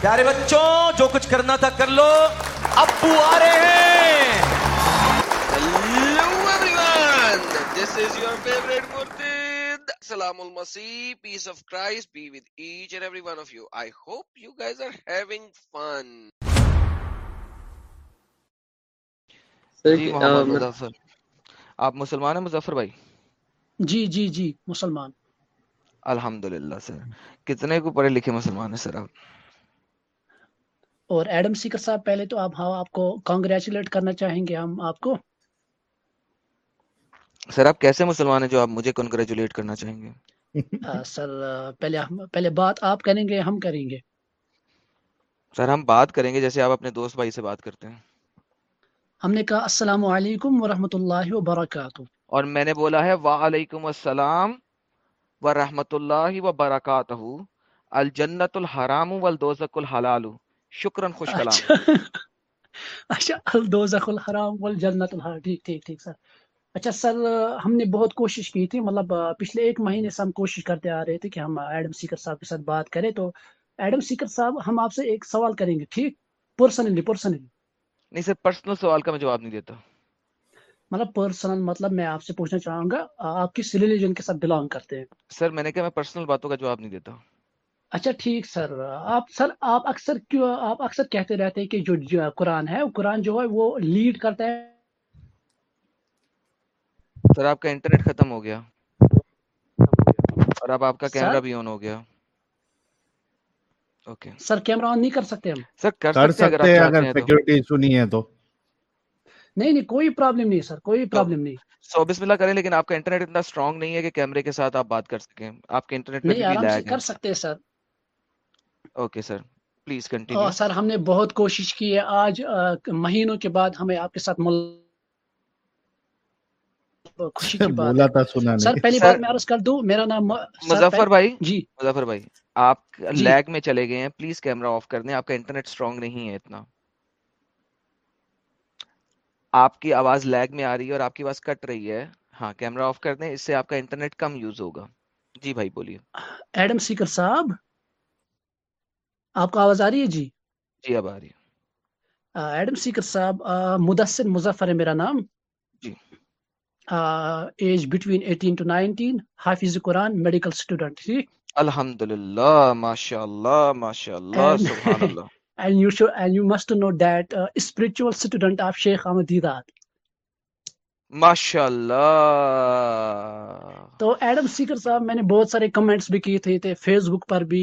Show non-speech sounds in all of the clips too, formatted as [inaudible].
پیارے بچوں جو کچھ کرنا تھا کر لو۔ ابو آ رہے ہیں۔ Hello everyone, this is your favorite Murtid. Salam al Masih, peace of Christ be with each and every one of you. I hope you guys are having fun. جی محمد مظفر۔ آپ مسلمان ہیں مظفر بھائی؟ جی جی جی مسلمان۔ الحمد للہ سر۔ کتنے کو پڑھے لکھے مسلمان ہیں سر آپ؟ اور ایڈم سیکر صاحب پہلے تو آپ ہاں آپ کو کانگریچولیٹ کرنا چاہیں گے ہم آپ کو۔ سر آپ کیسے مسلمان ہیں جو آپ مجھے کنگریچولیٹ کرنا چاہیں گے؟ سر پہلے پہلے بات آپ کریں گے ہم کریں گے۔ سر ہم بات کریں گے جیسے آپ اپنے دوست بھائی سے بات کرتے ہیں۔ ہم نے کہا السلام علیکم ورحمۃ اللہ وبرکاتہ۔ اور میں نے بولا ہے وعلیکم السلام ورحمۃ اللہ وبرکاتہ۔ الجنت الحرام والدوزک الحلال۔ شکرن خوش کلام۔ اچھا۔ اچھا الدوزخ الحرام والجنت الحرام۔ ٹھیک ٹھیک ٹھیک سر۔ اچھا سر ہم نے بہت کوشش کی تھی۔ مطلب پچھلے ایک مہینے سے ہم کوشش کرتے آ رہے تھے کہ ہم ایڈم سیکر صاحب کے ساتھ بات کریں۔ تو ایڈم سیکر صاحب ہم آپ سے ایک سوال کریں گے ٹھیک؟ پرسنلی پرسنلی نہیں سر پرسنل سوال کا میں جواب نہیں دیتا۔ مطلب پرسنل مطلب میں آپ سے پوچھنا چاہوں گا آپ کس ریلیجن کے ساتھ بلانگ کرتے ہیں؟ سر میں نے کہا میں پرسنل باتوں کا جواب نہیں دیتا۔ اچھا ٹھیک سر۔ آپ سر آپ اکثر کیوں آپ اکثر کہتے رہتے ہیں کہ جو جو قرآن ہے قرآن جو ہے وہ لیڈ کرتا ہے؟ سر آپ کا انٹرنیٹ ختم ہو گیا۔ اور اب آپ کا؟ کیمرہ بھی آن ہو گیا۔ اوکے سر کیمرہ آن نہیں کر سکتے ہم۔ سر کر سکتے ہیں اگر سیکورٹی ایشو نہیں ہے تو۔ نہیں نہیں کوئی پرابلم نہیں سر کوئی پرابلم نہیں۔ سو بسم اللہ کریں لیکن آپ کا انٹرنیٹ اتنا اسٹرانگ نہیں ہے کہ کیمرے کے ساتھ آپ بات کر سکیں۔ آپ کے انٹرنیٹ ہے۔ کر سکتے ہیں sir. Okay sir please continue sir ہم نے بہت کوشش کی ہے۔ آج مہینوں کے بعد ہمیں آپ کے ساتھ مل خوشی کی [laughs] بات تھا سر پہلی بات میں عرض کر دوں میرا نام مظفر بھائی جی۔ مظفر بھائی آپ جی۔ لیگ میں چلے گئے ہیں۔ پلیز کیمرہ آف کر دیں۔ آپ کا انٹرنیٹ اسٹرانگ نہیں ہے اتنا۔ آپ کی آواز لیگ میں آ رہی ہے اور آپ کی آواز کٹ رہی ہے۔ ہاں کیمرہ آف کر دیں اس سے آپ کا انٹرنیٹ کم یوز ہوگا۔ جی بھائی بولیے۔ ایڈم سیکر صاحب آپ کو آواز آ رہی ہے؟ جی. جی اب آ رہی ہے۔ ایڈم سیکر صاحب مدثر مظفر ہے میرا نام۔ جی۔ Age between eighteen to nineteen حافظ قرآن میڈیکل اسٹوڈنٹ ٹھیک؟ الحمد للہ ماشاء اللہ ماشاء اللہ سبحان اللہ۔ [laughs] And you should and you must know that uh, spiritual student of Sheikh Ahmad Didat. ماشاء اللہ تو ایڈم سیکر صاحب میں نے بہت سارے کمنٹس بھی کیے تھے تھے فیس بک پر بھی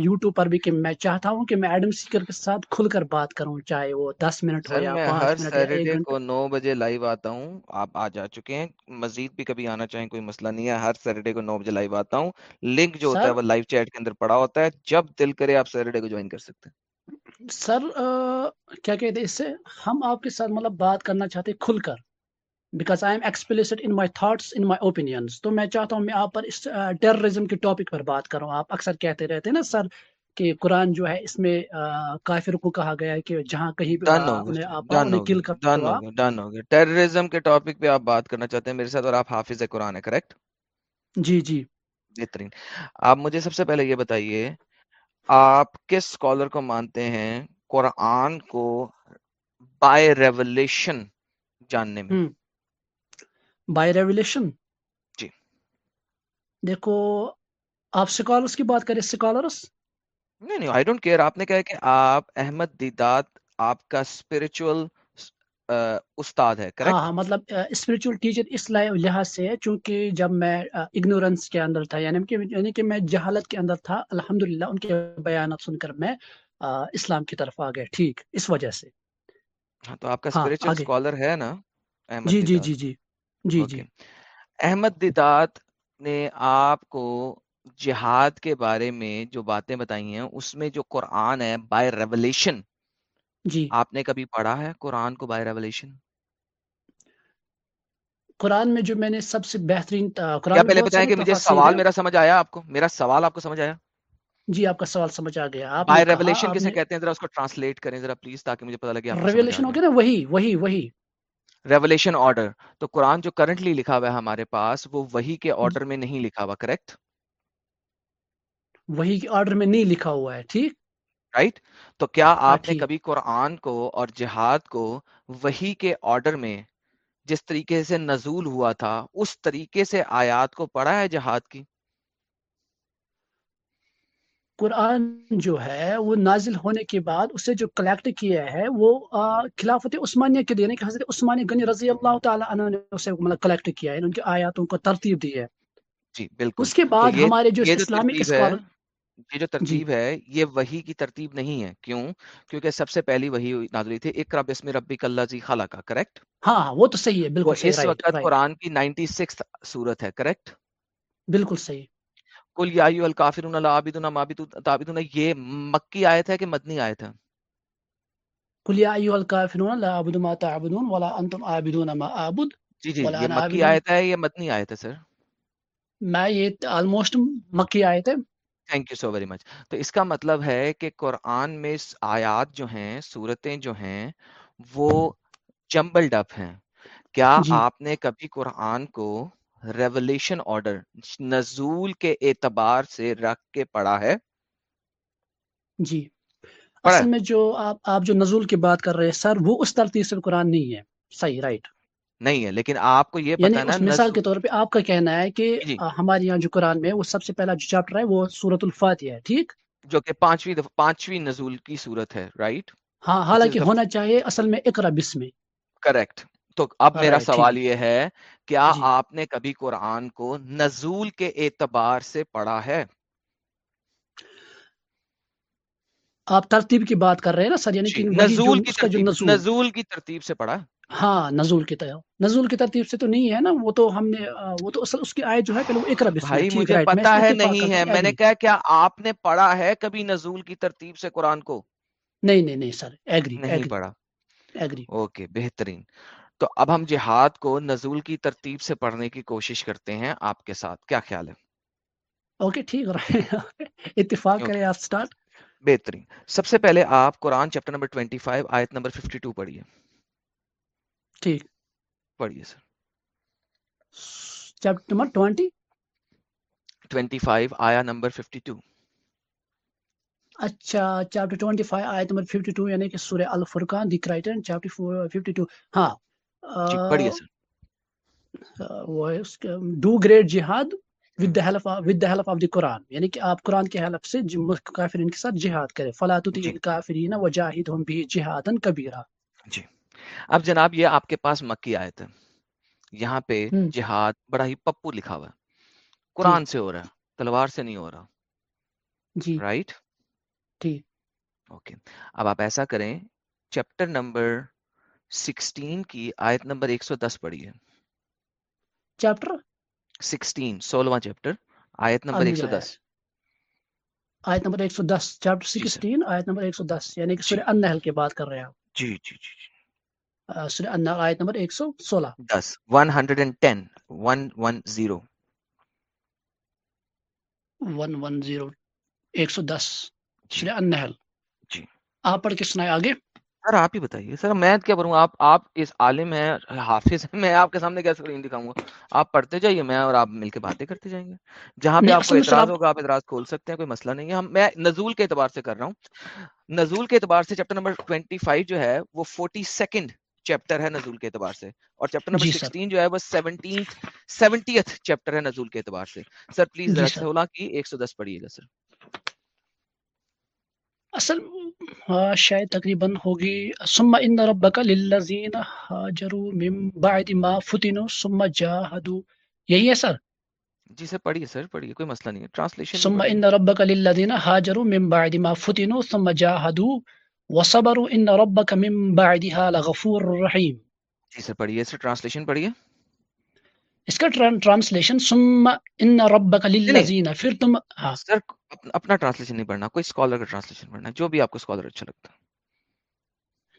یوٹیوب پر بھی کہ میں چاہتا ہوں کہ میں ایڈم سیکر کے ساتھ کھل کر بات کروں چاہے وہ دس منٹ ہو یا ہر سیٹرڈے کو نو بجے لائیو آتا ہوں آپ آ جا چکے ہیں۔ مزید بھی کبھی آنا چاہیں کوئی مسئلہ نہیں ہے ہر سیٹرڈے کو نو بجے لائیو آتا ہوں۔ لنک جو ہوتا ہے وہ لائیو چیٹ کے اندر پڑا ہوتا ہے۔ جب دل کرے آپ سیٹرڈے کو جوائن کر سکتے ہیں۔ سر کیا کہتے ہیں اس سے؟ ہم آپ کے ساتھ مطلب بات کرنا چاہتے ہیں کھل کر۔ Because I am explicit in my thoughts in my opinions تو میں چاہتا ہوں میں آپ پر اس ٹیررزم کے ٹاپک پر بات کروں. آپ اکثر کہتے رہتے ہیں نا سر کہ قرآن جو ہے اس میں کافر کو کہا گیا ہے کہ جہاں کہیں ٹیررزم کے ٹاپک پہ آپ بات کرنا چاہتے ہیں میرے ساتھ اور آپ حافظ قرآن ہے کریکٹ جی جی۔ بہترین. آپ مجھے سب سے پہلے یہ بتائیے آپ کس اسکالر کو مانتے ہیں قرآن کو بائی ریولیشن جاننے میں؟ بائی ریولیشن جی۔ دیکھو آپ سکالرس کی بات کریں سکالرس؟ نہیں نہیں آئی ڈونٹ کیئر آپ نے کہا کہ آپ احمد دیدات آپ کا اسپرچل استاد ہے ہاں کریکٹ ہاں مطلب اسپرچل ٹیچر اس لح- لحاظ سے ہے چونکہ جب میں اگنورنس کے اندر تھا یعنی کہ یعنی کہ میں جہالت کے اندر تھا الحمدللہ ان کے بیانات سن کر میں اسلام کی طرف آ گیا ٹھیک اس وجہ سے۔ ہاں تو آپ کا ہاں اسپرچل آگے اسکالر ہے نا جی جی جی جی۔ جی جی۔ احمد دیدات نے آپ کو جہاد کے بارے میں جو باتیں بتائی ہیں اس میں جو قرآن ہے بائی ریولیشن جی۔ آپ نے کبھی پڑھا ہے قرآن کو بائی ریولیشن قرآن میں جو میں نے سب سے بہترین کیا قرآن میں پہلے بتائیں کہ مجھے سوال میرا سمجھ آیا آپ کو؟ میرا سوال آپ کو سمجھ آیا؟ جی آپ کا سوال سمجھ آ گیا۔ بائی ریولیشن کسے کہتے ہیں؟ ذرا اس کو ٹرانسلیٹ کریں ذرا پلیز تاکہ مجھے پتا لگے ریولیشن ہو گیا نا وہی وہی وہی۔ ریولیشن آرڈر تو قرآن جو کرنٹلی لکھا ہوا ہے ہمارے پاس وہ وہی کے آرڈر میں نہیں لکھا ہوا کریکٹ وہی کے آرڈر میں نہیں لکھا ہوا ہے ٹھیک؟ رائٹ تو کیا ہاں آپ نے کبھی قرآن کو اور جہاد کو وہی کے آرڈر میں جس طریقے سے نزول ہوا تھا اس طریقے سے آیات کو پڑھا ہے جہاد کی؟ قرآن جو ہے وہ نازل ہونے کے بعد اسے جو کلیکٹ کیا ہے وہ خلافت عثمانیہ کے دینے کہ حضرت عثمانی غنی رضی اللہ تعالیٰ عنہ نے اسے مطلب کلیکٹ کیا ہے ان کی آیاتوں کو ترتیب دی ہے۔ جی بالکل۔ اس کے بعد ہمارے جو یہ جو اسلامک ترتیب یہ جو جی۔ ترتیب ہے یہ وہی کی ترتیب نہیں ہے۔ کیوں؟ کیونکہ سب سے پہلی وہی نازل ہوئی تھی اقرا بسم ربک اللہ جی خالہ کا کریکٹ ہاں وہ تو صحیح ہے بالکل اس وقت قرآن کی نائنٹی سکس صورت ہے کریکٹ بالکل صحیح۔ کل یا ایو الکافرون لا عابدون ما عبدون تعبدون یہ مکی آیت ہے کہ مدنی آیت ہے؟ قل یا ایها الکافرون لا اعبد ما تعبدون ولا انتم عابدون ما اعبد جی جی یہ مکی آیت ہے یہ مدنی آیت ہے سر۔ میں یہ آلموسٹ مکی آئے تھے thank you so very much تو اس کا مطلب ہے کہ قرآن میں آیات جو ہیں صورتیں جو ہیں وہ جمبلڈ اپ ہیں۔ کیا جی۔ آپ نے کبھی قرآن کو ریولیشن آرڈر نزول کے اعتبار سے رکھ کے پڑھا ہے۔ جی۔ اصل میں جو آپ آپ جو نزول کی بات کر رہے ہیں سر وہ اس ترتیب سے قرآن نہیں ہے۔ صحیح رائٹ نہیں ہے لیکن آپ کو یہ یعنی پتا نا اس مثال کے طور پہ آپ کا کہنا ہے کہ جی۔ آ، ہمارے یہاں جو قرآن میں وہ سب سے پہلا جو چیپٹر ہے وہ سورت الفاتحہ ہے ٹھیک؟ جو کہ پانچویں پانچویں نزول کی صورت ہے رائٹ ہاں حالانکہ ہونا چاہیے اصل میں اقرا بسم۔ کریکٹ تو اب میرا سوال یہ ہے کیا جی۔ آپ نے کبھی قرآن کو نزول کے اعتبار سے پڑھا ہے؟ آپ ترتیب کی بات کر رہے ہیں نا سر یعنی جی کہ نزول کی نزول۔ کی ترتیب سے پڑھا؟ ہاں نزول کی طرف نزول کی ترتیب سے تو نہیں ہے نا وہ تو ہم نے وہ تو اصل اس کی آیت جو ہے پہلے وہ اقرا بسم ہے بھائی مجھے پتا ہے نہیں ہے میں نے ایگری کہا کیا آپ نے پڑھا ہے کبھی نزول کی ترتیب سے قرآن کو؟ نہیں نہیں نہیں سر ایگری نہیں پڑھا۔ ایگری اوکے بہترین۔ تو اب ہم جہاد کو نزول کی ترتیب سے پڑھنے کی کوشش کرتے ہیں آپ کے ساتھ کیا خیال ہے؟ اوکے ٹھیک رائٹ [laughs] اتفاق کریں آپ سٹارٹ۔ بہترین۔ سب سے پہلے آپ قرآن چیپٹر نمبر 25 آیت نمبر 52 پڑھیے۔ ٹھیک۔ پڑھیے سر۔ Chapter number twenty. 25 آیا نمبر 52 اچھا چیپٹر ٹوینٹی فائیو آیت نمبر ففٹی ٹو یعنی کہ سورہ الفرقان the criterion chapter fifty two. ہاں۔ پڑھیے سر۔ کا do great jihad with help with the help of the Quran یعنی کہ آپ قرآن کی ہیلپ سے ج- کافرین کے ساتھ جہاد کریں۔ جی۔ وجاہدہم بھی کبیرا جی۔ اب جناب یہ آپ کے پاس مکی آیت ہے۔ یہاں پہ ہم، جہاد بڑا ہی پپو لکھا ہوا ہے۔ جی۔ قرآن سے ہو رہا ہے تلوار سے نہیں ہو رہا۔ جی۔ رائٹ ٹھیک اوکے اب آپ ایسا کریں چیپٹر نمبر 16 کی آیت نمبر 110 پڑھیے چیپٹر 16 سولہواں چیپٹر آیت نمبر اب مجھے آیا 110 آیت نمبر 110 چیپٹر جی سر۔ 16 آیت نمبر 110 یعنی کہ جی۔ سورہ النحل کی بات کر رہے ہیں جی جی جی جی۔ سورہ النحل آیت نمبر 116 دس 110 110 110 110 جی سورہ النحل جی۔ آپ پڑھ کے سنائے آگے۔ سر آپ ہی بتائیے۔ سر میں کیا کروں؟ آپ آپ اس عالم ہیں حافظ ہیں میں آپ کے سامنے کیا اسکرین دکھاؤں گا؟ آپ پڑھتے جائیے میں اور آپ مل کے باتیں کرتے جائیں گے۔ جہاں پہ آپ کو اعتراض ہوگا آپ اعتراض کھول سکتے ہیں کوئی مسئلہ نہیں ہے۔ ہم میں نزول کے اعتبار سے کر رہا ہوں۔ نزول کے اعتبار سے چیپٹر نمبر 25 جو ہے وہ 42 چیپٹر ہے نزول کے اعتبار سے۔ اور چیپٹر نمبر جی سر۔ 16 جو ہے وہ 17 70th چیپٹر ہے نزول کے اعتبار سے۔ سر پلیز جی ذرا 16 کی 110 پڑھیے گا سر۔ اصل شاید تقریباً ہوگی ثم ان ربک للذین هاجروا من بعد ما فتنوا ثم جاهدوا یہی ہے سر؟ جی سر پڑھیے سر پڑھیے کوئی مسئلہ نہیں ہے۔ ٹرانسلیشن ثم ان ربک للذین هاجروا من بعد ما فتنوا ثم جاهدوا وصبروا ان ربک من بعدها لغفور رحیم۔ جی سر پڑھیے سر ٹرانسلیشن پڑھیے۔ اس کا ٹران- ٹرانسلیشن ثم ان ربک للذین پھر تم ہاں. سر اپنا اپنا ٹرانسلیشن نہیں پڑھنا. کوئی اسکالر کا ٹرانسلیشن پڑھنا. جو بھی آپ کو اسکالر اچھا لگتا.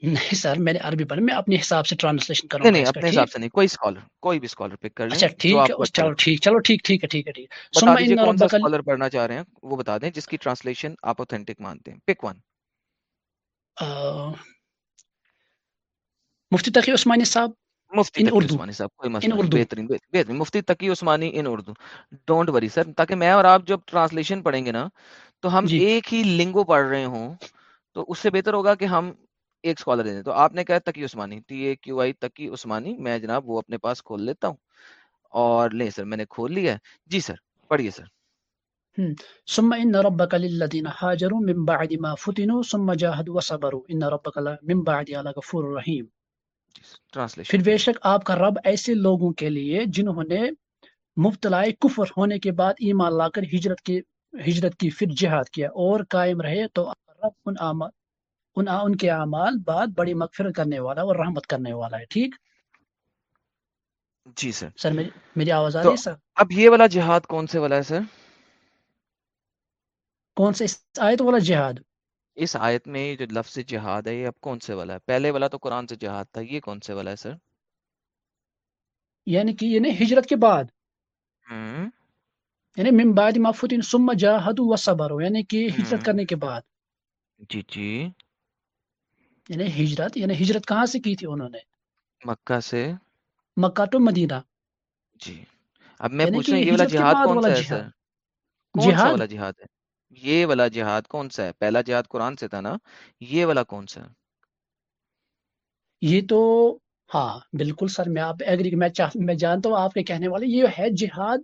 نہیں سر میں نے عربی پڑھا میں اپنے حساب سے ٹرانسلیشن کروں نہیں اپنے حساب سے نہیں. کوئی اسکالر کوئی بھی اسکالر پک کر لیں اچھا ٹھیک ہے اچھا چلو ٹھیک چلو ٹھیک ٹھیک ہے ٹھیک ہے ٹھیک ثم دیجیے ان ربک اسکالر پڑھنا چاہ رہے ہیں؟ وہ بتا دیں جس کی ٹرانسلیشن آپ اوتھینٹک مانتے ہیں. پک ون مفتی تقی عثمانی صاحب؟ مفتی ان اردو عثمانی صاحب کوئی مسئلہ اردو۔ بہترین بہترین۔ Mufti Taqi Usmani in Urdu. Don't worry sir تاکہ میں اور آپ جب ٹرانسلیشن پڑھیں گے نا تو ہم جی۔ ایک ہی لنگو پڑھ رہے ہوں تو اس سے بہتر ہوگا کہ ہم ایک اسکالر دیں۔ تو آپ نے کہا Taqi Usmani T A Q I Taqi Usmani میں جناب وہ اپنے پاس کھول لیتا ہوں۔ اور لیں سر میں نے کھول لیا ہے۔ جی سر پڑھیے سر۔ ثم ان ربك للذين هاجروا من بعد ما فتنوا ثم جاهدوا وصبروا۔ ان ربك من بعد غفور رحیم ٹرانسلیشن پھر بے شک آپ کا رب ایسے لوگوں کے لیے جنہوں نے مبتلا کفر ہونے کے بعد ایمان لا کر ہجرت کی ہجرت کی پھر جہاد کیا اور قائم رہے تو رب ان اعمال ان, ان کے اعمال بعد بڑی مغفرت کرنے والا اور رحمت کرنے والا ہے ٹھیک؟ جی سر. سر میری آواز آ رہی ہے سر؟ اب یہ والا جہاد کون سے والا ہے سر؟ کون سے آیت والا جہاد؟ اس آیت میں جو لفظ جہاد ہے یہ اب کون سے والا ہے؟ پہلے والا تو قرآن سے جہاد تھا یہ کون سے والا ہے سر؟ یعنی کہ یعنی ہجرت کے بعد۔ یعنی من بعد ما فتن ثم جاهدوا وصبروا یعنی کہ ہجرت۔ کرنے کے بعد۔ جی جی۔ یعنی ہجرت یعنی ہجرت کہاں سے کی تھی انہوں نے؟ مکہ سے۔ مکہ تو مدینہ۔ جی۔ اب میں یعنی پوچھ رہا ہوں یہ والا جہاد کون سا ہے۔ سر؟ کون سا جہاد؟ والا جہاد ہے؟ یہ والا جہاد کون سا ہے؟ پہلا جہاد قرآن سے تھا نا یہ والا کون سا ہے؟ یہ تو ہاں بالکل سر میں آپ ایگری میں چاہ میں جانتا ہوں آپ کے کہنے والے یہ ہے جہاد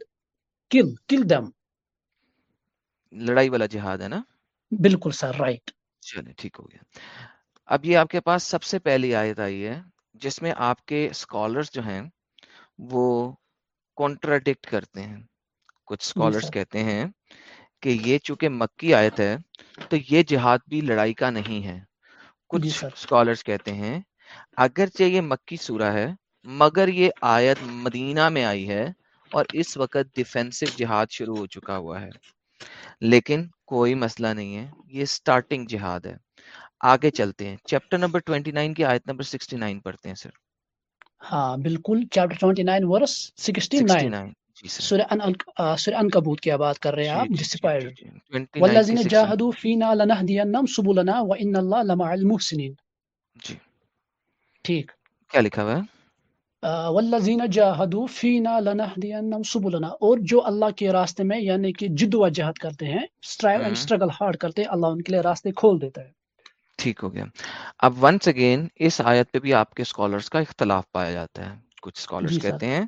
کل کل دم لڑائی والا جہاد ہے نا؟ بالکل سر رائٹ چلے ٹھیک ہو گیا۔ اب یہ آپ کے پاس سب سے پہلی آیت آئی ہے جس میں آپ کے اسکالرس جو ہیں وہ کانٹراڈکٹ کرتے ہیں۔ کچھ اسکالرس سر۔ کہتے ہیں کہ یہ چونکہ مکی آیت ہے تو یہ جہاد بھی لڑائی کا نہیں ہے۔ کچھ جی۔ اسکالرس کہتے ہیں اگرچہ یہ مکی سورہ ہے مگر یہ آیت مدینہ میں آئی ہے اور اس وقت ڈیفینسو جہاد شروع ہو چکا ہوا ہے۔ لیکن کوئی مسئلہ نہیں ہے یہ سٹارٹنگ جہاد ہے۔ آگے چلتے ہیں۔ چیپٹر نمبر 29 کی آیت نمبر 69 پڑھتے ہیں سر ہاں بالکل۔ چیپٹر 29 ورس 69 69 جی سر سورہ ان آ، سورہ عنکبوت کی بات کر رہے ہیں آپ جی، سے جی، پڑھ جی، جی، 29 کی والذین 69 جاہدوا فینا لنہدینہم سبلنا وان اللہ لمع المحسنین۔ جی۔ ٹھیک۔ کیا لکھا ہوا ہے؟ والذین جاہدوا فینا لنہدینہم سبلنا۔ اور جو اللہ کے راستے میں یعنی کہ جد و جہد کرتے ہیں اسٹرائیو اینڈ ہم۔ اسٹرگل ہارڈ کرتے ہیں اللہ ان کے لیے راستے کھول دیتا ہے۔ ٹھیک ہو گیا۔ اب ونس اگین اس آیت پہ بھی آپ کے اسکالرس کا اختلاف پایا جاتا ہے۔ کچھ اسکالرس جی۔ کہتے ہیں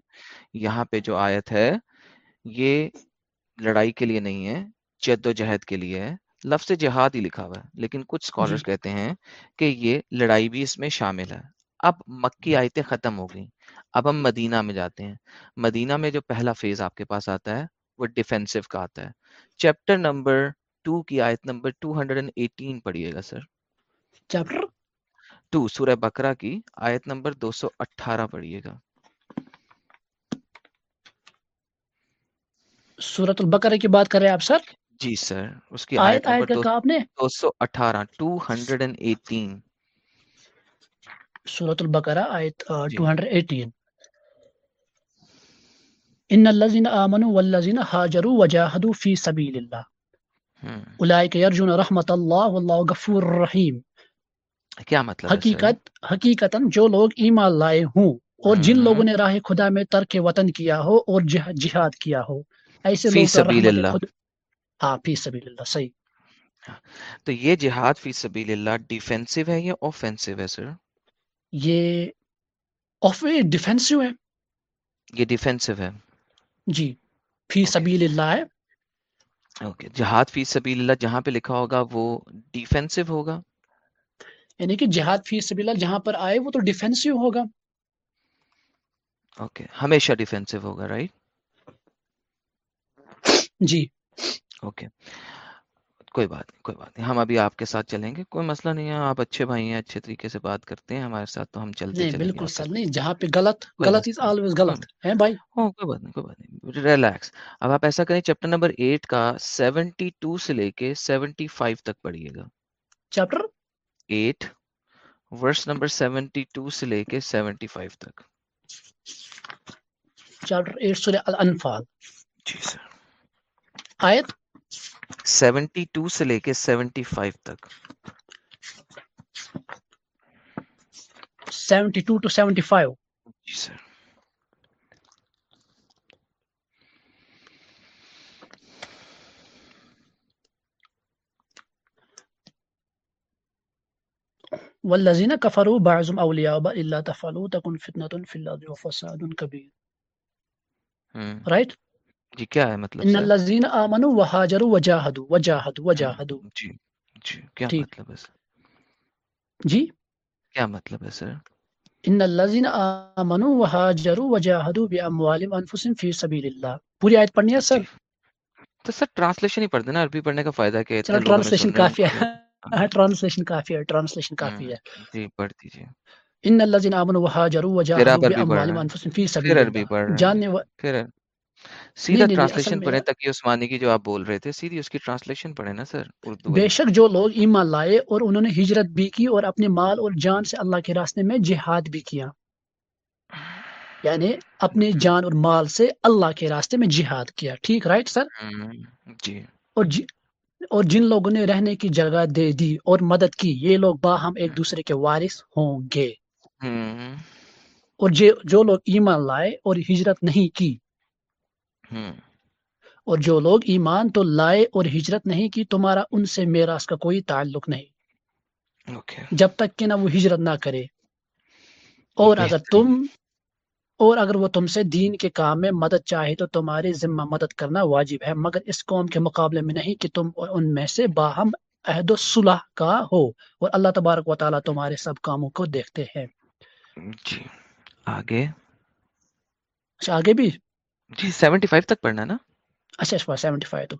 یہاں پہ جو آیت ہے یہ لڑائی کے لیے نہیں ہے جد و جہد کے لیے ہے لفظ جہاد ہی لکھا ہوا ہے لیکن کچھ اسکالرس جی۔ کہتے ہیں کہ یہ لڑائی بھی اس میں شامل ہے۔ اب مکی آیتیں ختم ہو گئیں۔ اب ہم مدینہ میں جاتے ہیں۔ مدینہ میں جو پہلا فیز آپ کے پاس آتا ہے وہ ڈیفینسو کا آتا ہے۔ چیپٹر نمبر ٹو کی آیت نمبر 218 پڑھیے گا سر۔ چیپٹر ٹو سورہ بکرا کی آیت نمبر دو سو اٹھارہ پڑھیے گا۔ سورۃ البقرہ کی بات کر رہے ہیں آپ سر؟ جی سر اس کی آیت آیت آیت آپ نے؟ دو سو اٹھارہ ٹو ہنڈریڈ اینڈ ایٹین۔ سورۃ البقرہ آیت آ، جی۔ 218 ان الذين امنوا والذين هاجروا وجاهدوا في سبيل الله اولئك يرجون رحمت اللہ واللہ غفور رحیم۔ کیا مطلب؟ حقیقت حقیقتا جو لوگ ایمان لائے ہوں اور جن ہم۔ لوگوں نے راہ خدا میں ترک وطن کیا ہو اور جہ- جہاد کیا ہو ایسے فی سبیل اللہ۔ ہاں فی سبیل اللہ صحیح تو یہ جہاد فی سبیل اللہ ڈیفینسو ہے یا اوفینسو ہے سر یہ ڈیفینسو ہے یہ ڈیفینسو ہے جی فی. سبیل اللہ ہے اوکے جہاد فی سبیل اللہ جہاں پہ لکھا ہوگا وہ ڈیفینسو ہوگا یعنی کہ جہاد فی سبیل اللہ جہاں پر آئے وہ تو ڈیفینسو ہوگا۔ اوکے ہمیشہ ڈیفینسو ہوگا رائٹ جی۔ اوکے کوئی بات نہیں کوئی بات نہیں ہم ابھی آپ کے ساتھ چلیں گے۔ کوئی مسئلہ نہیں ہے آپ اچھے بھائی ہیں اچھے طریقے سے بات کرتے ہیں ہمارے ساتھ تو ہم چلتے گے۔ بالکل سر۔ نہیں جہاں پہ غلط غلط از آلویز غلط۔ ہے بھائی؟ او کوئی بات نہیں کوئی بات نہیں۔ ریلیکس اب آپ ایسا کریں چیپٹر نمبر ایٹ کا سیونٹی ٹو سے لے کے سیونٹی فائیو تک پڑھیے گا۔ Chapter eight verse number seventy two سے لے کے سیونٹی فائیو تک۔ چیپٹر ایٹ سورہ الانفال جی سر۔ آیت سیونٹی ٹو سے لے کے سیونٹی فائیو تک۔ Seventy two to seventy five G sir. والذین کفروا بعضهم اولیاء بعض الا تفعلوا تکن فتنة فی الارض وفساد ہم، رائٹ جی کیا ہے مطلب ان سر؟ الذین آمنوا وهاجروا وجاهدوا وجاهدوا وجاهدوا جی جی کیا مطلب ہے سر؟ جی؟ کیا مطلب ہے سر؟ ان الذین آمنوا وهاجروا وجاهدوا باموالهم وانفسهم فی سبیل اللہ پوری آیت پڑھنی ہے جی. سر تو سر ٹرانسلیشن ہی پڑھ دینا عربی پڑھنے کا فائدہ کیا ہے؟ ٹرانسلیشن کافی ہے۔ ٹرانسلیشن کافی ہے ٹرانسلیشن کافی ہے۔ ہم، جی پڑھ دیجیے ان الذین آمنوا وهاجروا وجاهدوا باموالهم وانفسهم جاننے و... پھر نہیں سیدھا ٹرانسلیشن پڑھیں تاکہ عثمانی کی جو آپ بول رہے تھے سیدھی اس کی ٹرانسلیشن پڑھیں نا سر اردو بے شک جو لوگ ایمان لائے اور انہوں نے ہجرت بھی کی اور اپنے مال اور جان سے اللہ کے راستے میں جہاد بھی کیا۔ یعنی اپنے جان اور مال سے اللہ کے راستے میں جہاد کیا۔ ٹھیک رائٹ سر؟ جی۔ اور جی اور جن لوگوں نے رہنے کی جگہ دے دی اور مدد کی یہ لوگ باہم ایک دوسرے کے وارث ہوں گے۔ ہم، اور جو جو لوگ ایمان لائے اور ہجرت نہیں کی۔ ہم، اور جو لوگ ایمان تو لائے اور ہجرت نہیں کی تمہارا ان سے میراث کا کوئی تعلق نہیں۔ اوکے۔ جب تک کہ نہ وہ ہجرت نہ کرے۔ اور اگر تم اور اگر وہ تم سے دین کے کام میں مدد چاہے تو تمہارے ذمہ مدد کرنا واجب ہے مگر اس قوم کے مقابلے میں نہیں کہ تم ان میں سے باہم عہد و صلح کا ہو۔ اور اللہ تبارک و تعالیٰ تمہارے سب کاموں کو دیکھتے ہیں۔ جی۔ آگے۔ اچھا آگے بھی؟ جی سیونٹی فائیو تک پڑھنا ہے نا؟ اچھا اچھا سیونٹی فائیو تو۔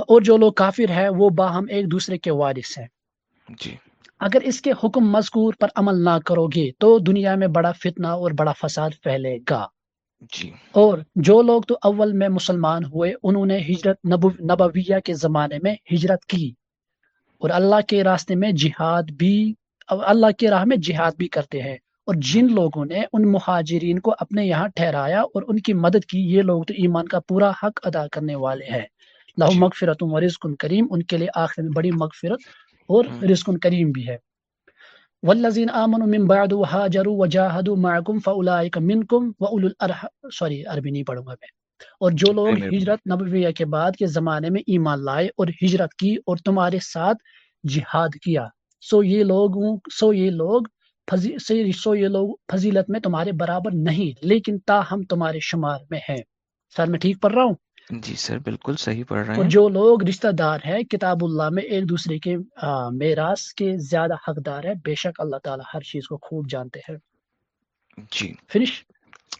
اور جو لوگ کافر ہے وہ باہم ایک دوسرے کے وارث ہیں۔ جی۔ اگر اس کے حکم مذکور پر عمل نہ کرو گے تو دنیا میں بڑا فتنہ اور بڑا فساد پھیلے گا۔ جی۔ اور جو لوگ تو اول میں مسلمان ہوئے انہوں نے ہجرت نبو نبویہ کے زمانے میں ہجرت کی۔ اور اللہ کے راستے میں جہاد بھی اللہ کے راہ میں جہاد بھی کرتے ہیں۔ اور جن لوگوں نے ان مہاجرین کو اپنے یہاں ٹھہرایا اور ان کی مدد کی یہ لوگ تو ایمان کا پورا حق ادا کرنے والے ہیں۔ لہو مغفرت و رزق کریم ان کے لیے آخر میں بڑی مغفرت اور ہم، رزق کریم بھی ہے۔ والذین آمنوا من بعد وهاجروا وجاهدوا معكم فاولئک منکم واولو الارحام سوری عربی نہیں پڑھوں گا میں۔ اور جو لوگ ہجرت نبویہ کے بعد کے زمانے میں ایمان لائے اور ہجرت کی اور تمہارے ساتھ جہاد کیا سو یہ لوگوں سو یہ لوگ سو یہ لوگ فضیلت میں تمہارے برابر نہیں لیکن تاہم تمہارے شمار میں ہیں۔ سر میں ٹھیک پڑھ رہا ہوں؟ جی سر بالکل صحیح پڑھ رہے ہیں۔ جو لوگ رشتہ دار ہے کتاب اللہ میں ایک دوسرے کے میراث کے زیادہ حقدار ہے بے شک اللہ تعالیٰ ہر چیز کو خوب جانتے ہیں۔ جی۔ فنش۔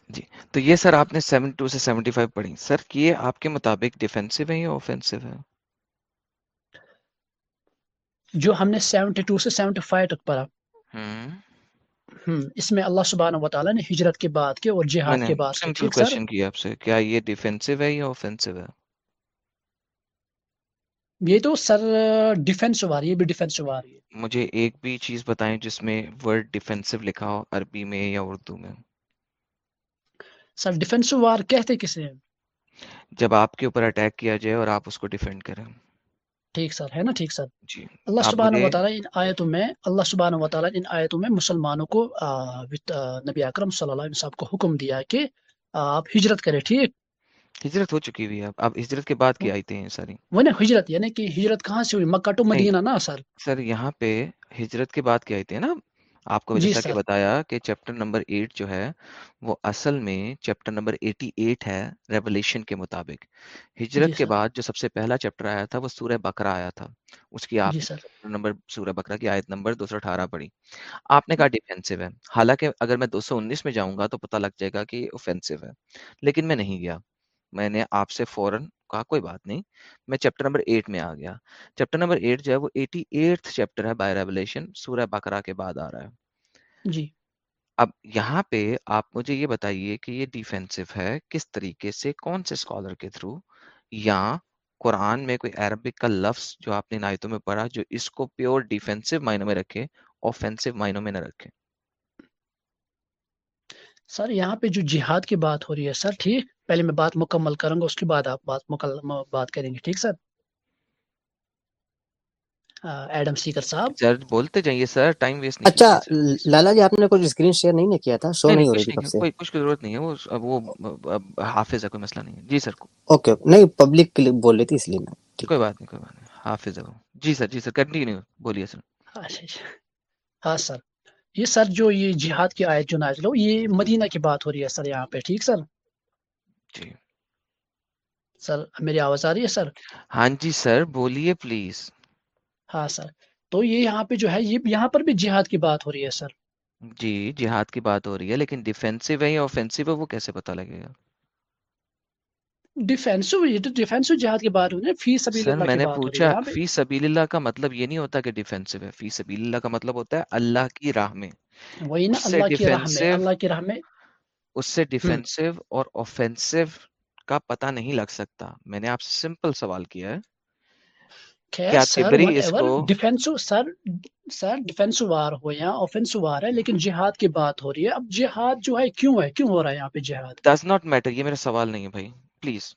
جی۔ تو یہ سر آپ نے سیون ٹو سے سیونٹی فائیو پڑھی۔ سر یہ آپ کے مطابق ڈیفینسو ہے یا اوفینسو ہے جو ہم نے سیونٹی ٹو سے سیونٹی فائیو تک پڑھا۔ ہم، اس میں اللہ سبحانہ و تعالیٰ نے ہجرت کے بعد کے اور جہاد کے بعد کے سمپل کوشچن کیا آپ سے کیا یہ ڈیفینسو ہے یا اوفینسو ہے؟ یہ تو سر ڈیفینس آ رہی ہے بھی ڈیفینس آ رہی ہے۔ مجھے ایک بھی چیز بتائیں جس میں ورڈ ڈیفینسو لکھا ہو عربی میں یا اردو میں؟ سر ڈیفینس وار کہتے کسے جب آپ کے اوپر اٹیک کیا جائے اور آپ اس کو ڈیفینڈ کریں۔ ٹھیک سر ہے نا ٹھیک سر جی۔ اللہ سبحانہ و تعالیٰ ان آیتوں میں اللہ سبحانہ و تعالیٰ ان آیتوں میں مسلمانوں کو نبی اکرم صلی اللہ علیہ وسلم کو حکم دیا کہ آپ ہجرت کریں ٹھیک؟ ہجرت ہو چکی ہوئی ہے۔ اب اب ہجرت کے بعد کی آیتیں ہیں ساری۔ وہ نا ہجرت یعنی کہ ہجرت کہاں سے ہوئی؟ مکہ ٹو مدینہ نا سر۔ سر یہاں پہ ہجرت کے بعد کی آیتیں ہیں نا۔ آپ کو جی جیسا کہ بتایا کہ چیپٹر نمبر ایٹ جو ہے وہ اصل میں چیپٹر نمبر ایٹی ایٹ ہے ریولیشن کے مطابق۔ جی ہجرت کے سر۔ بعد جو سب سے پہلا چیپٹر آیا تھا وہ سورہ بکرا آیا تھا۔ اس کی آپ جی نمبر سورہ بکرا کی آیت نمبر دو سو اٹھارہ پڑھی۔ آپ نے کہا ڈیفینسو ہے۔ حالانکہ اگر میں دو سو انیس میں جاؤں گا تو پتہ لگ جائے گا کہ یہ اوفینسو ہے۔ لیکن میں نہیں گیا۔ میں نے آپ سے فوراً کہا کوئی بات نہیں میں چیپٹر نمبر ایٹ میں آ گیا چیپٹر نمبر ایٹ جو ہے وہ ایٹی ایٹ چیپٹر ہے بائی ریولیشن سورہ بکرا کے بعد آ رہا ہے جی اب یہاں پہ آپ مجھے یہ بتائیے کہ یہ ڈیفینسو ہے کس طریقے سے کون سے اسکالر کے تھرو یا قرآن میں کوئی عربک کا لفظ جو آپ نے نایتوں میں پڑھا جو اس کو پیور ڈیفینسو معنوں میں رکھے اوفینسو معنوں میں نہ رکھے سر یہاں پہ جو جہاد کی بات ہو رہی ہے سر ٹھیک؟ پہلے میں بات مکمل کروں گا اس کے بعد آپ بات مکمل بات کریں گے ٹھیک سر؟ ایڈم سیکر صاحب؟ سر بولتے جائیے سر ٹائم ویسٹ نہیں اچھا سر. لالا جی آپ نے کچھ اسکرین شیئر نہیں کیا تھا؟ شو نہیں ہو رہی کچھ تھی کوئی کچھ کی ضرورت نہیں ہے وہ وہ اب حافظ ہے کوئی مسئلہ نہیں ہے۔ جی سر اوکے نہیں پبلک کے لیے بول رہی تھی اس لیے میں ٹھیک۔ کوئی بات نہیں کوئی بات نہیں حافظ ہے وہ۔ جی سر جی سر کنٹینیو بولیے سر۔ اچھا اچھا۔ ہاں سر۔ یہ سر جو یہ جہاد کی آیت جو نازل ہو یہ مدینہ کی بات ہو رہی ہے سر یہاں پہ ٹھیک سر؟ جی۔ سر میری آواز آ رہی ہے سر؟ ہاں جی سر بولیے پلیز۔ ہاں سر۔ تو یہ یہاں پہ جو ہے یہ یہاں پر بھی جہاد کی بات ہو رہی ہے سر۔ جی جہاد کی بات ہو رہی ہے لیکن ڈیفینسو ہے یا آفینسو ہے وہ کیسے پتا لگے گا؟ ڈیفینسو یہ تو ڈیفینسو جہاد کی بات ہو رہی ہے فی سبیل اللہ میں نے پوچھا فی سبیل اللہ کا مطلب یہ نہیں ہوتا کہ ڈیفینسو ہے فی سبیل اللہ کا مطلب ہوتا ہے اللہ کی راہ میں۔ وہی نا اللہ کی راہ میں اللہ کی راہ میں۔ اس سے ڈیفینسو اور آفینسو کا پتہ نہیں لگ سکتا۔ میں نے آپ سے سمپل سوال کیا ہے۔ کیا تبری اس کو ڈیفینسو سر سر ڈیفینسو وار ہو یا آفینسو وار ہے لیکن جہاد کی بات ہو رہی ہے۔ اب جہاد جو ہے کیوں ہے؟ کیوں ہو رہا ہے یہاں پہ جہاد؟ ڈز ناٹ میٹر یہ میرا سوال نہیں ہے بھائی۔ پلیز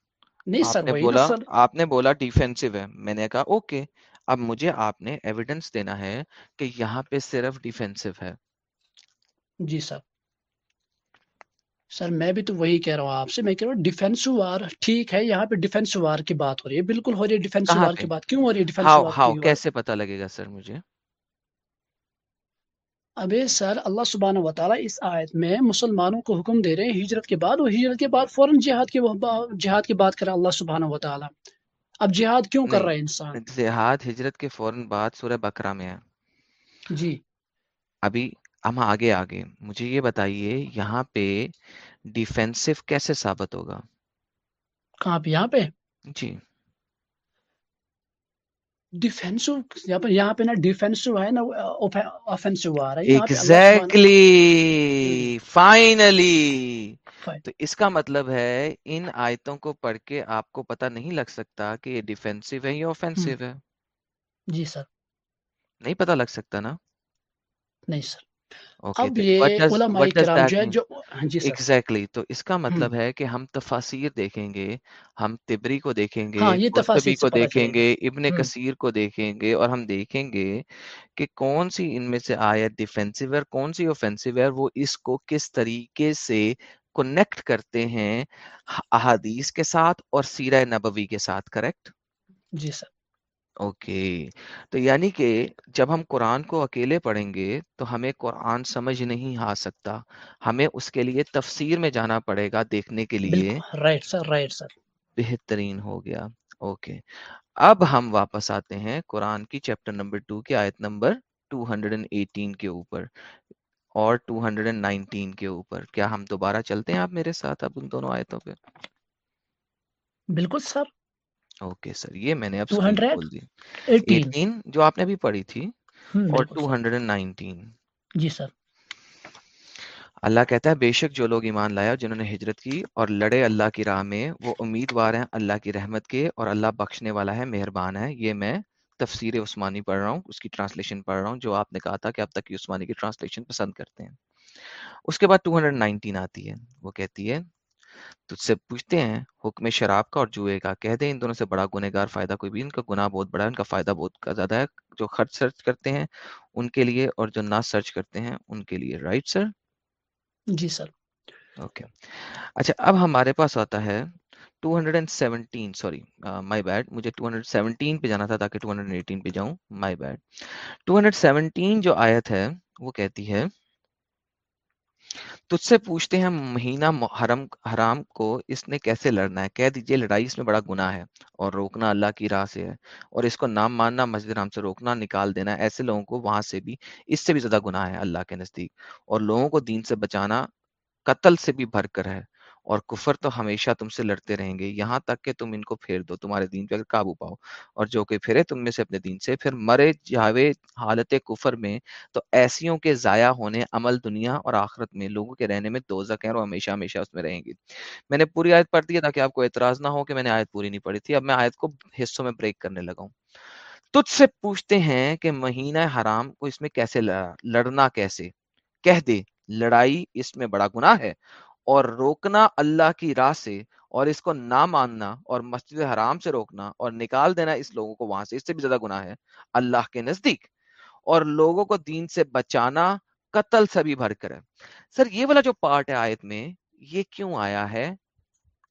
نہیں آپ نے بولا آپ نے بولا ڈیفینسو ہے۔ میں نے کہا اوکے اب مجھے آپ نے ایویڈنس دینا ہے کہ یہاں پہ صرف ڈیفینسو ہے۔ جی سر۔ سر میں بھی تو وہی کہہ رہا ہوں آپ سے۔ میں کہہ رہا ہوں ڈیفینسو وار ٹھیک ہے یہاں پہ ڈیفینسو وار کی بات ہو رہی ہے۔ بالکل ہو رہی ہے ڈیفینسو کہاں وار کی بات۔ کیوں ہو رہی ہے ڈیفینسو ہاؤ وار کیسے پتا لگے گا سر مجھے؟ ابے سر اللہ سبحانہ و تعالیٰ اس آیت میں مسلمانوں کو حکم دے رہے ہیں ہجرت کے بعد اور ہجرت کے بعد فوراً جہاد کے جہاد کی بات کرا اللہ سبحانہ و تعالیٰ۔ اب جہاد کیوں کر رہا ہے انسان؟ جہاد ہجرت کے فوراً بعد سورہ بکرا میں ہے۔ جی۔ ابھی ہم آگے آگے۔ مجھے یہ بتائیے یہاں پہ ڈیفینسو کیسے ثابت ہوگا؟ کہاں پہ؟ یہاں پہ؟ جی۔ ڈیفینسو یہاں پہ یہاں پہ نا ڈیفینسو ہے نا آفینسو آ رہا ہے۔ ایگزیکٹلی فائنلی فائن تو اس کا مطلب ہے ان آیتوں کو پڑھ کے آپ کو پتہ نہیں لگ سکتا کہ یہ ڈیفینسو ہے یا آفینسو ہے۔ جی سر۔ نہیں پتہ لگ سکتا نا؟ نہیں سر۔ اوکے اب تو یہ what does علماء what does کرام that جو ہے mean جو جی سر۔ ایگزیکٹلی تو اس کا مطلب ہے کہ ہم تفاسیر دیکھیں گے ہم تبری کو دیکھیں گے ہاں قرطبی کو دیکھیں گے ابن کثیر کو دیکھیں گے اور ہم دیکھیں گے کہ کون سی ان میں سے آیت ڈیفینسو ہے کون سی اوفینسو ہے وہ اس کو کس طریقے سے کنیکٹ کرتے ہیں احادیث کے ساتھ اور سیرہ نبوی کے ساتھ کریکٹ جی سر۔ اوکے۔ تو یعنی کہ جب ہم قرآن کو اکیلے پڑھیں گے تو ہمیں قرآن سمجھ نہیں آ سکتا۔ ہمیں اس کے لیے تفسیر میں جانا پڑے گا دیکھنے کے لیے۔ Right sir right sir. بہترین ہو گیا۔ اوکے۔ اب ہم واپس آتے ہیں قرآن کی چیپٹر نمبر ٹو کی آیت نمبر 218 کے اوپر اور 219 کے اوپر۔ کیا ہم دوبارہ چلتے ہیں آپ میرے ساتھ اب ان دونوں آیتوں پہ؟ بالکل سر۔ اوکے سر یہ میں نے اب کھول دی۔ ایٹین 18 جو آپ نے ابھی پڑھی تھی اور بالکل سر 219 جی سر۔ اللہ کہتا ہے بے شک جو لوگ ایمان لایا جنہوں نے ہجرت کی اور لڑے اللہ کی راہ میں وہ امیدوار ہیں اللہ کی رحمت کے اور اللہ بخشنے والا ہے مہربان ہے۔ یہ میں تفسیر عثمانی پڑھ رہا ہوں اس کی ٹرانسلیشن پڑھ رہا ہوں جو آپ نے کہا تھا کہ اب تک کی عثمانی کی ٹرانسلیشن پسند کرتے ہیں۔ اس کے بعد 219 آتی ہے۔ وہ کہتی ہے تجھ سے پوچھتے ہیں حکم شراب کا اور جوئے کا کہہ دیں ان دونوں سے بڑا گنہ گار فائدہ کوئی بھی ان کا گناہ بہت بڑا ہے ان کا فائدہ بہت کا زیادہ ہے جو خرچ سرچ کرتے ہیں ان کے لیے اور جو نہ سرچ کرتے ہیں ان کے لیے رائٹ سر جی سر اوکے اچھا اب ہمارے پاس آتا ہے 217 سوری مائی بیڈ مجھے 217 پہ جانا تھا تاکہ 218 پہ جاؤں مائی بیڈ 217 جو آیت ہے وہ کہتی ہے تجھ سے پوچھتے ہیں مہینہ حرم حرام کو اس نے کیسے لڑنا ہے؟ کہہ دیجیے، لڑائی اس میں بڑا گناہ ہے اور روکنا اللہ کی راہ سے ہے اور اس کو نام ماننا، مسجد حرام سے روکنا، نکال دینا، ایسے لوگوں کو وہاں سے بھی اس سے بھی زیادہ گناہ ہے اللہ کے نزدیک اور لوگوں کو دین سے بچانا قتل سے بھی بھر کر ہے۔ اور کفر تو ہمیشہ تم سے لڑتے رہیں گے، یہاں تک کہ تم ان کو پھیر دو، تمہارے دین پہ اگر قابو پاؤ اور جو کہ پھرے تم میں سے اپنے دین سے، پھر مرے جاوے حالت کفر میں تو ایسیوں کے ضائع ہونے عمل دنیا اور آخرت میں، لوگوں کے رہنے میں دو ہیں اور ہمیشہ ہمیشہ اس میں رہیں گی میں نے پوری آیت پڑھ دی ہے تاکہ آپ کو اعتراض نہ ہو کہ میں نے آیت پوری نہیں پڑھی تھی، اب میں آیت کو حصوں میں بریک کرنے لگا ہوں۔ تجھ سے پوچھتے ہیں کہ مہینہ حرام کو اس میں کیسے لڑنا کیسے؟ کہہ دے، لڑائی اس میں بڑا گناہ ہے اور روکنا اللہ کی راہ سے اور اس کو نہ ماننا اور مسجد حرام سے روکنا اور نکال دینا اس لوگوں کو وہاں سے، اس سے بھی زیادہ گناہ ہے اللہ کے نزدیک۔ اور لوگوں کو دین سے بچانا قتل سے بھی بھر کر ہے۔ سر، یہ والا جو پارٹ ہے آیت میں، یہ کیوں آیا ہے؟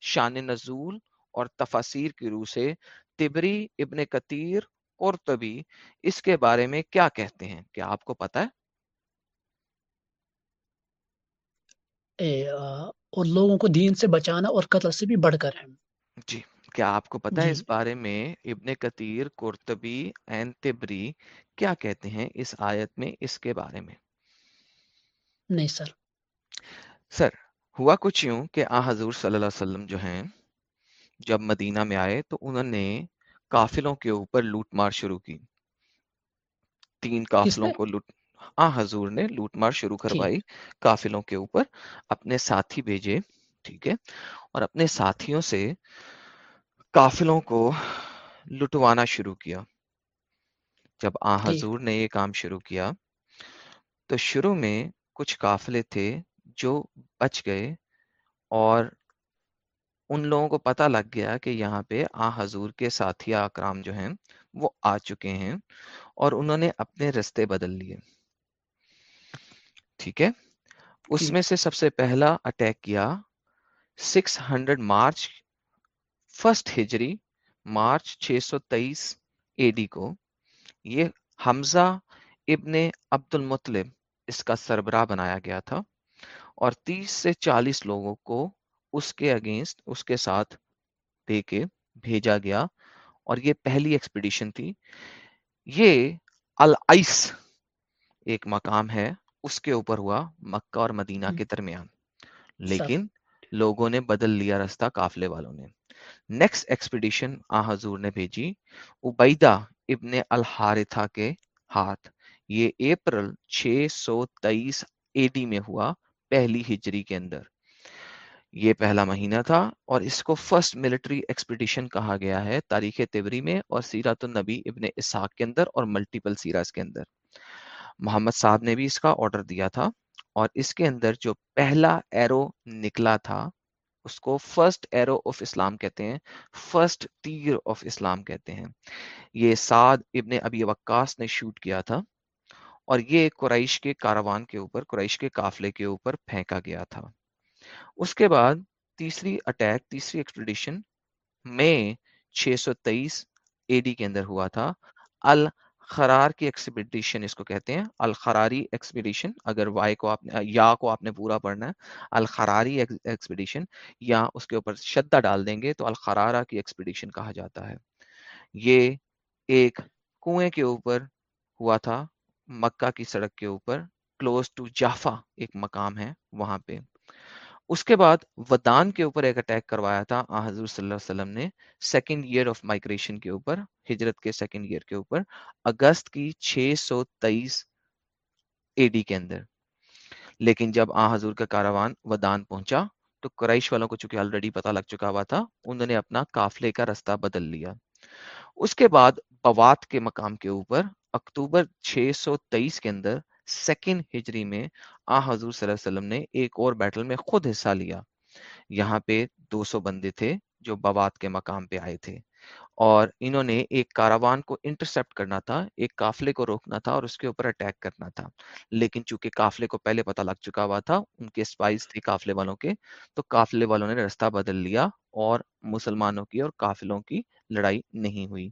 شان نزول اور تفاسیر کی روح سے تبری، ابن کتیر اور تبی اس کے بارے میں کیا کہتے ہیں؟ کیا آپ کو پتا ہے اے, آ, اور لوگوں کو دین سے بچانا اور قتل سے بھی بڑھ کر ہے جی کیا آپ کو پتا ہے جی۔ اس بارے میں ابن کثیر قرطبی این تبری کیا کہتے ہیں اس آیت میں اس کے بارے میں؟ نہیں سر۔ سر ہوا کچھ یوں کہ آ حضور صلی اللہ علیہ وسلم جو ہیں جب مدینہ میں آئے تو انہوں نے قافلوں کے اوپر لوٹ مار شروع کی۔ تین قافلوں نے کو لوٹ آ حضور نے لوٹ مار شروع ٹھیک کروائی قافلوں کے اوپر اپنے ساتھی بھیجے ٹھیک ہے اور اپنے ساتھیوں سے قافلوں کو لٹوانا شروع کیا۔ جب آ ٹھیک حضور نے یہ کام شروع کیا تو شروع میں کچھ قافلے تھے جو بچ گئے اور ان لوگوں کو پتہ لگ گیا کہ یہاں پہ آ حضور کے ساتھی اکرام جو ہیں وہ آ چکے ہیں اور انہوں نے اپنے رستے بدل لیے۔ ٹھیک ہے؟ اس ٹھیک میں سے سب سے پہلا اٹیک کیا سکس ہنڈریڈ مارچ فرسٹ ہجری مارچ چھ سو تیئیس اے ڈی کو۔ یہ حمزہ ابن عبد المطلب اس کا سربراہ بنایا گیا تھا اور تیس سے چالیس لوگوں کو اس کے اگینسٹ اس کے ساتھ دے کے بھیجا گیا اور یہ پہلی ایکسپیڈیشن تھی۔ یہ العیس ایک مقام ہے۔ اس کے اوپر ہوا مکہ اور مدینہ کے درمیان۔ لیکن لوگوں نے بدل لیا رستہ قافلے والوں نے۔ نیکسٹ ایکسپیڈیشن آ حضور نے بھیجی عبیدہ ابن الحارثہ کے ہاتھ۔ یہ اپریل چھ سو تیئیس اے ڈی میں ہوا پہلی ہجری کے اندر۔ یہ پہلا مہینہ تھا اور اس کو فرسٹ ملٹری ایکسپیڈیشن کہا گیا ہے تاریخ تبری میں اور سیرات النبی ابن اسحاق کے اندر اور ملٹیپل سیراز کے اندر۔ محمد صاحب نے بھی اس کا آرڈر دیا تھا اور اس کے اندر جو پہلا ایرو نکلا تھا، اس کو فرسٹ ایرو آف اسلام کہتے ہیں فرسٹ تیر آف اسلام کہتے ہیں۔ یہ سعد ابن ابی وقاص نے شوٹ کیا تھا اور یہ قریش کے کاروان کے اوپر، قریش کے قافلے کے اوپر پھینکا گیا تھا۔ اس کے بعد تیسری اٹیک تیسری ایکسپیڈیشن مئی چھ سو تیئیس اے ڈی کے اندر ہوا تھا۔ الخرار کی ایکسپیڈیشن اس کو کہتے ہیں، الخراری ایکسپیڈیشن اگر وائی کو آپ نے، یا کو آپ نے پورا پڑھنا ہے، الخراری ایکسپیڈیشن یا اس کے اوپر شدہ ڈال دیں گے تو الخرارہ کی ایکسپیڈیشن کہا جاتا ہے۔ یہ ایک کنویں کے اوپر ہوا تھا، مکہ کی سڑک کے اوپر کلوز ٹو جافا ایک مقام ہے وہاں پہ۔ اس کے بعد ودان کے اوپر ایک اٹیک کروایا تھا۔ آ، حضور صلی اللہ علیہ وسلم نے سیکنڈ ایئر آف مائگریشن کے اوپر، ہجرت کے سیکنڈ ایئر کے اوپر، اگست کی چھ سو تیئیس اے ڈی کے اندر۔ لیکن جب آ، حضور کا کاروان ودان پہنچا، تو قریش والوں کو چونکہ آلریڈی پتا لگ چکا ہوا تھا، انہوں نے اپنا قافلے کا رستہ بدل لیا۔ اس کے بعد بوات کے مقام کے اوپر، اکتوبر چھ سو تیئیس کے اندر سیکنڈ ہجری میں آ حضور صلی اللہ علیہ وسلم نے ایک اور بیٹل میں خود حصہ لیا۔ یہاں پہ دو سو بندے تھے جو بوات کے مقام پہ آئے تھے۔ اور انہوں نے ایک کاروان کو انٹرسپٹ کرنا تھا، ایک قافلے کو روکنا تھا اور اس کے اوپر اٹیک کرنا تھا۔ لیکن چونکہ قافلے کو پہلے پتہ لگ چکا ہوا تھا، ان کے اسپائس تھے قافلے والوں کے، تو قافلے والوں نے رستہ بدل لیا اور مسلمانوں کی اور قافلوں کی لڑائی نہیں ہوئی۔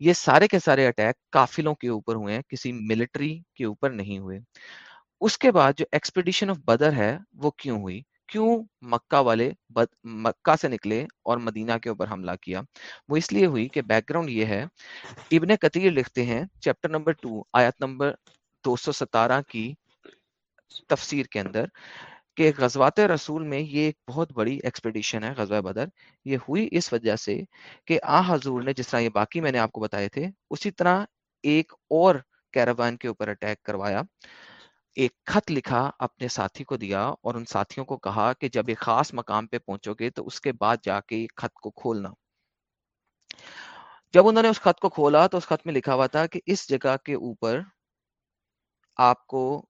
یہ سارے کے سارے اٹیک قافلوں کے اوپر ہوئے ہیں، کسی ملٹری کے اوپر نہیں ہوئے۔ اس کے بعد جو ایکسپیڈیشن آف بدر ہے، وہ کیوں ہوئی؟ کیوں مکہ والے بد، مکہ سے نکلے اور مدینہ کے اوپر حملہ کیا؟ وہ اس لیے ہوئی کہ بیک گراؤنڈ یہ ہے، ابن کثیر لکھتے ہیں چیپٹر نمبر ٹو آیت نمبر دو سو ستارہ کی تفسیر کے اندر کہ غزوات رسول میں یہ ایک بہت بڑی ایکسپیڈیشن ہے، غزوہ بدر۔ یہ ہوئی اس وجہ سے کہ آ حضور نے جس طرح یہ باقی میں نے آپ کو بتائے تھے، اسی طرح ایک اور کیراوان کے اوپر اٹیک کروایا۔ ایک خط لکھا اپنے ساتھی کو دیا اور ان ساتھیوں کو کہا کہ جب ایک خاص مقام پہ پہنچو گے تو اس کے بعد جا کے خط کو کھولنا۔ جب انہوں نے اس خط کو کھولا تو اس خط میں لکھا ہوا تھا کہ اس جگہ کے اوپر آپ کو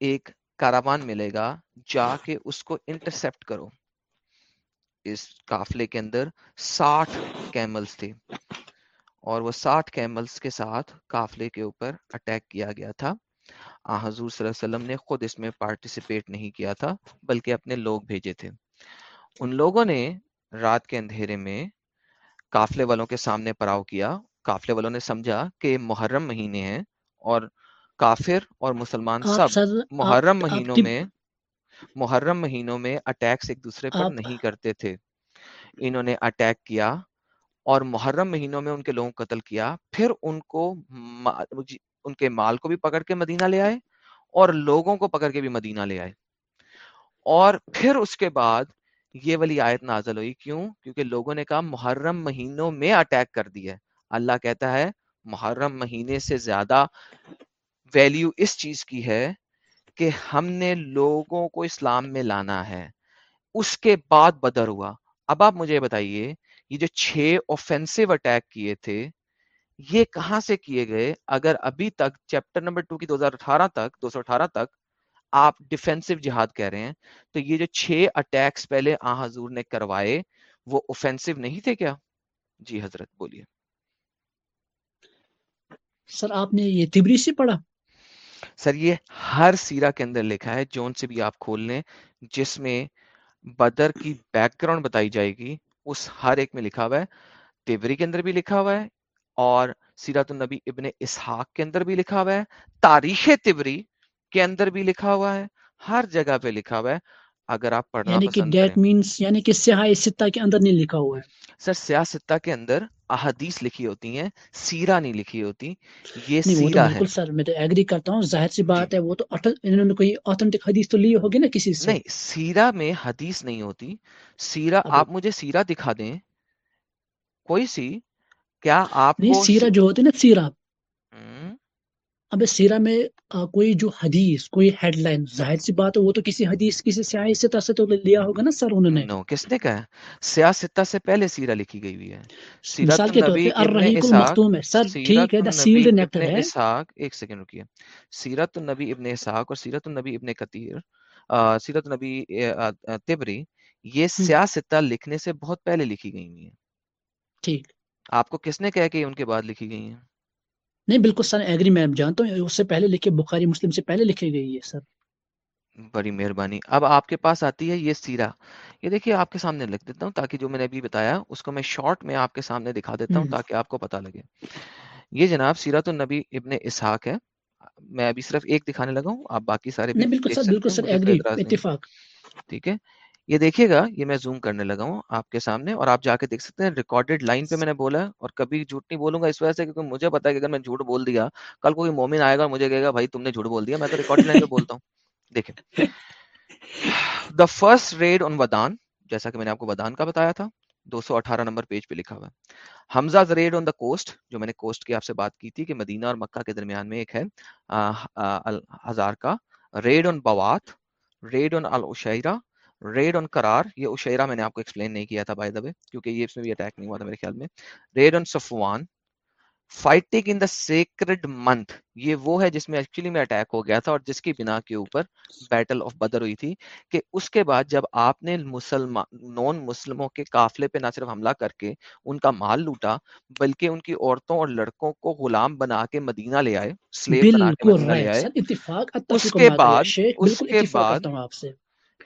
ایک کاروان ملے گا جا کے اس کو انٹرسپٹ کرو۔ اس قافلے کے اندر ساٹھ کیملز تھے اور وہ ساٹھ کیملز کے ساتھ قافلے کے اوپر اٹیک کیا گیا تھا۔ حضور صلی اللہ علیہ وسلم نے خود اس میں پارٹیسپیٹ نہیں کیا تھا بلکہ اپنے لوگ بھیجے تھے۔ ان لوگوں نے رات کے اندھیرے میں قافلے والوں کے سامنے پڑاؤ کیا۔ قافلے والوں نے سمجھا کہ محرم مہینے ہیں اور کافر اور مسلمان سب محرم مہینوں میں محرم مہینوں میں اٹیکس ایک دوسرے پر نہیں کرتے تھے۔ انہوں نے اٹیک کیا اور محرم مہینوں میں ان کے لوگوں کو قتل کیا۔ پھر ان کو ان کے مال کو بھی پکڑ کے مدینہ لے آئے اور لوگوں کو پکڑ کے بھی مدینہ لے آئے۔ اور پھر اس کے بعد یہ والی آیت نازل ہوئی۔ کیوں؟ کیونکہ لوگوں نے کہا، محرم مہینوں میں اٹیک کر دیا ہے۔ اللہ کہتا ہے، محرم مہینے سے زیادہ ویلیو اس چیز کی ہے کہ ہم نے لوگوں کو اسلام میں لانا ہے۔ اس کے بعد بدر ہوا۔ اب آپ مجھے بتائیے، یہ جو چھ اوفینسو اٹیک کیے تھے یہ کہاں سے کیے گئے؟ اگر ابھی تک چیپٹر نمبر ٹو کی دو ہزار اٹھارہ تک دو سو اٹھارہ تک آپ ڈیفینسو جہاد کہہ رہے ہیں تو یہ جو چھ اٹیکس پہلے آ حضور نے کروائے وہ اوفینسو نہیں تھے کیا؟ جی حضرت بولیے۔ سر آپ نے یہ تبری سے پڑھا؟ سر یہ ہر سیرہ کے اندر لکھا ہے جون سے بھی آپ کھول لیں جس میں بدر کی بیک گراؤنڈ بتائی جائے گی اس ہر ایک میں لکھا ہوا ہے۔ تیوری کے اندر بھی لکھا ہوا ہے اور سیرت النبی ابن اسحاق کے اندر بھی لکھا ہوا ہے تاریخ تبری کے اندر بھی لکھا ہوا ہے ہر جگہ پہ لکھا ہوا ہے اگر آپ پڑھنا یعنی کہ کریں۔ مینس یعنی کہ سیاہ ستہ کے اندر نہیں لکھا ہوا ہے۔ سر سیاستہ کے اندر احادیث لکھی ہوتی ہیں سیرہ نہیں لکھی ہوتی یہ سیرہ ہے۔ بالکل سر میں تو ایگری کرتا ہوں ظاہر سی جی۔ بات ہے وہ تو انہوں نے کوئی آتھنٹک حدیث تو لی ہوگی نا کسی سے؟ نہیں سیرہ میں حدیث نہیں ہوتی۔ سیرہ اب آپ مجھے سیرہ دکھا دیں۔ کوئی سی کیا آپ نہیں کو سیرہ جو ہوتی ہے نا سیرہ۔ ہم، اب اس سیرہ میں کوئی جو حدیث کوئی ہیڈ لائن ظاہر سی بات ہے وہ تو کسی حدیث کسی سیاہ ستہ سے تو لیا ہوگا نا سر انہوں نے۔ نو کس نے کہا؟ سیاستہ سے پہلے سیرہ لکھی گئی ہوئی ہے۔ مثال کے طور پہ ابن الرحیق اسحاق المختوم ہے۔ سر ٹھیک ہے دا سیلڈ نیکٹر ہے۔ اسحاق ایک سیکنڈ رکیے۔ سیرت النبی ابن اسحاق اور سیرت النبی ابن کثیر آ، سیرت النبی تبری یہ ہم، سیاستہ لکھنے سے بہت پہلے لکھی گئی ہوئی ہیں۔ ٹھیک۔ آپ کو کس نے کہا کہ ان کے بعد لکھی گئی ہیں؟ نہیں بالکل سر ایگری میں جانتا ہوں اس سے پہلے لکھے بخاری مسلم سے پہلے لکھی گئی ہے سر۔ بڑی مہربانی۔ اب آپ کے پاس آتی ہے یہ سیرہ۔ یہ دیکھیے آپ کے سامنے لکھ دیتا ہوں تاکہ جو میں نے ابھی بتایا اس کو میں شارٹ میں آپ کے سامنے دکھا دیتا ہوں تاکہ آپ کو پتہ لگے۔ یہ جناب سیرت النبی ابن اسحاق ہے۔ میں ابھی صرف ایک دکھانے لگا ہوں آپ باقی سارے بالکل سر بالکل سر ایگری اتفاق۔ ٹھیک ہے؟ یہ دیکھیے گا، یہ میں زوم کرنے لگا ہوں آپ کے سامنے اور آپ جا کے دیکھ سکتے ہیں ریکارڈڈ لائن پہ میں نے بولا ہے اور کبھی جھوٹ نہیں بولوں گا اس وجہ سے کیونکہ مجھے پتا ہے کہ اگر میں جھوٹ بول دیا، کل کوئی مومن آئے گا اور مجھے کہے گا، بھائی تم نے جھوٹ بول دیا، میں تو ریکارڈڈ لائن پہ بولتا ہوں. دیکھیں۔ دا فرسٹ ریڈ آن ودان جیسا کہ میں نے آپ کو ودان کا بتایا تھا، دو سو اٹھارہ نمبر پیج پہ لکھا ہوا ہے۔ حمزہ ریڈ آن دا کوسٹ جو میں نے کوسٹ کی آپ سے بات کی تھی کہ مدینہ اور مکہ کے درمیان میں ایک ہے ہزار کا۔ Read on Buwat read on الشیرہ read on قرار یہ اشیرہ میں نے آپ کو ایکسپلین نہیں کیا تھا بائی دا وے کیونکہ یہ اس میں بھی اٹیک نہیں ہوا تھا میرے خیال میں. Read on Safwan fighting in the sacred month یہ وہ ہے جس میں ایکچولی میں اٹیک ہو گیا تھا اور جس کی بنا کے اوپر بیٹل آف بدر ہوئی تھی کہ اس کے بعد جب آپ نے مسلمان نون مسلموں کے قافلے پہ نہ صرف حملہ کر کے ان کا مال لوٹا بلکہ ان کی عورتوں اور لڑکوں کو غلام بنا کے مدینہ لے آئے سلیو بنا کے مدینہ لے آئے. اس کے بعد اس کے بعد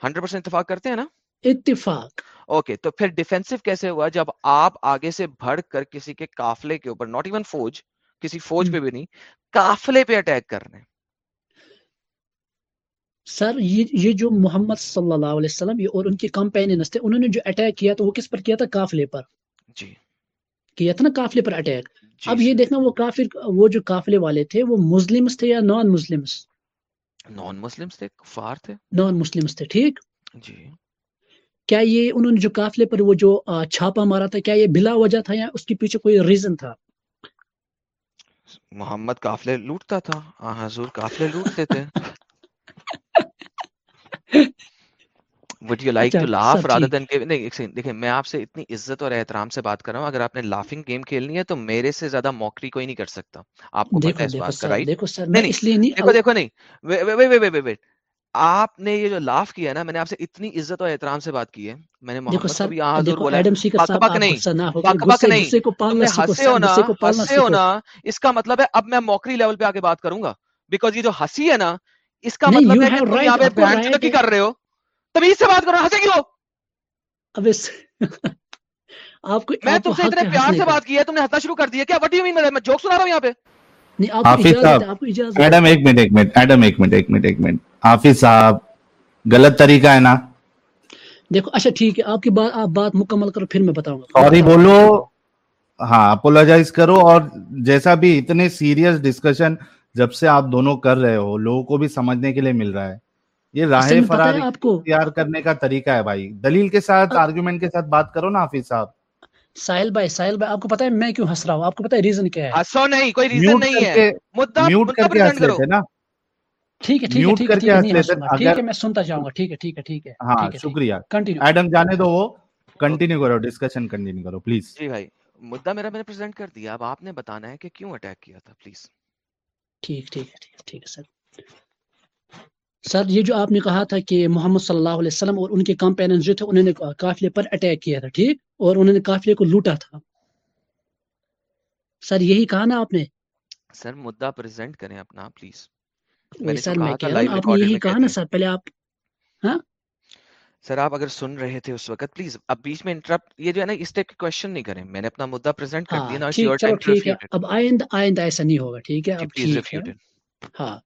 ہنڈریڈ پرسینٹ اتفاق کرتے ہیں نا؟ اتفاق۔ اوکے تو پھر ڈیفینسو کیسے ہوا جب آپ آگے سے بڑھ کر کسی کے قافلے کے اوپر ناٹ ایون فوج کسی فوج پہ بھی نہیں قافلے پہ اٹیک کر رہے ہیں؟ سر یہ جو محمد صلی اللہ علیہ وسلم یہ اور ان کے کمپینینس تھے انہوں نے جو اٹیک کیا تو وہ کس پر کیا تھا؟ قافلے پر۔ جی۔ کیا تھا نا قافلے پر اٹیک جی اب یہ دیکھنا وہ کافر وہ جو قافلے والے تھے وہ مسلمس تھے یا نان مسلمس نان مسلمس تھے کفار تھے؟ نان مسلمس تھے ٹھیک؟ جی۔ کیا یہ انہوں نے جو قافلے پر وہ جو چھاپا مارا تھا کیا یہ بلا وجہ تھا یا اس کے پیچھے کوئی ریزن تھا؟ محمد قافلے لوٹتا تھا؟ حضور قافلے لوٹتے تھے۔ [laughs] Would you like to laugh rather than نہیں دیکھیں میں آپ سے اتنی عزت اور احترام سے بات کر رہا ہوں۔ اگر آپ نے لافنگ گیم کھیلنی ہے تو میرے سے زیادہ موکری کوئی نہیں کر سکتا۔ آپ کو پتہ ہے اس بات کا رائٹ دیکھو دیکھو نہیں۔ وے. آپ نے یہ جو لاف کیا نا میں نے آپ سے اتنی عزت اور احترام سے بات کی ہے۔ میں نے محمد بھی یہاں حضور بولا صاحب نہیں۔ کے اس کا مطلب ہے اب میں موکری لیول پہ آگے بات کروں گا۔ بیکاز یہ جو ہنسی ہے نا اس کا مطلب ہے کہ یہاں پہ بہن ہے۔ کر رہے ہو۔ تمیز سے بات کرو ہنسے کیوں؟ اب اس آپ کو میں تم سے اتنے پیار سے بات کی ہے تم نے ہنسنا شروع کر دیا کیا وٹ یو مین میں جوک سنا رہا ہوں یہاں پہ۔ حافظ صاحب ایڈم ایک منٹ ایک منٹ ایڈم ایک منٹ ایک منٹ ایک منٹ۔ حافظ صاحب غلط طریقہ ہے نا۔ دیکھو اچھا ٹھیک ہے آپ کی بات آپ بات مکمل کرو پھر میں بتاؤں گا۔ سوری بولو۔ ہاں اپولوجائز کرو اور جیسا بھی اتنے سیریس ڈسکشن جب سے آپ دونوں کر رہے ہو لوگوں کو بھی سمجھنے کے لیے مل رہا ہے۔ یہ راہ فرار اختیار کرنے کا طریقہ ہے بھائی۔ دلیل کے ساتھ آرگیومنٹ کے ساتھ بات کرو نا حافظ صاحب۔ ساحل بھائی ساحل بھائی آپ کو پتا ہے میں کیوں ہنس رہا ہوں؟ آپ کو پتا ہے ریزن کیا ہے؟ ہنسو نہیں کوئی ریزن نہیں ہے۔ میوٹ کر کے ہنس لیتے نا۔ ٹھیک ہے ٹھیک ہے ٹھیک ہے میں سنتا جاؤں گا۔ ٹھیک ہے ٹھیک ہے ٹھیک ہے۔ ہاں شکریہ۔ کنٹینیو ایڈم جانے دو وہ۔ کنٹینیو کرو ڈسکشن کنٹینیو کرو پلیز جی بھائی میرا میں نے پریزنٹ کر دیا۔ اب آپ نے بتانا ہے کہ کیوں اٹیک کیا تھا پلیز ٹھیک ٹھیک ہے ٹھیک ہے سر۔ سر یہ جو آپ نے کہا تھا کہ محمد صلی اللہ علیہ وسلم اور ان کے کمپینز جو تھے انہوں نے قافلے پر اٹیک کیا تھا ٹھیک؟ اور انہوں نے قافلے کو لوٹا تھا۔ سر یہی کہا نا آپ نے؟ سر مدعا پریزنٹ کریں اپنا پلیز سر میں کہہ رہا ہوں آپ نے یہی کہا نا سر پہلے آپ ہاں؟ سر آپ اگر سن رہے تھے اس وقت پلیز اب بیچ میں انٹرپٹ یہ جو ہے نا اس ٹائپ کے کوشچن نہیں کریں۔ میں نے اپنا مدعا پریزنٹ کر ہاں، دیا نا اب آئند آئند ایسا نہیں ہوگا ٹھیک ہے؟ جی، اب ٹھیک ہے۔ ہاں۔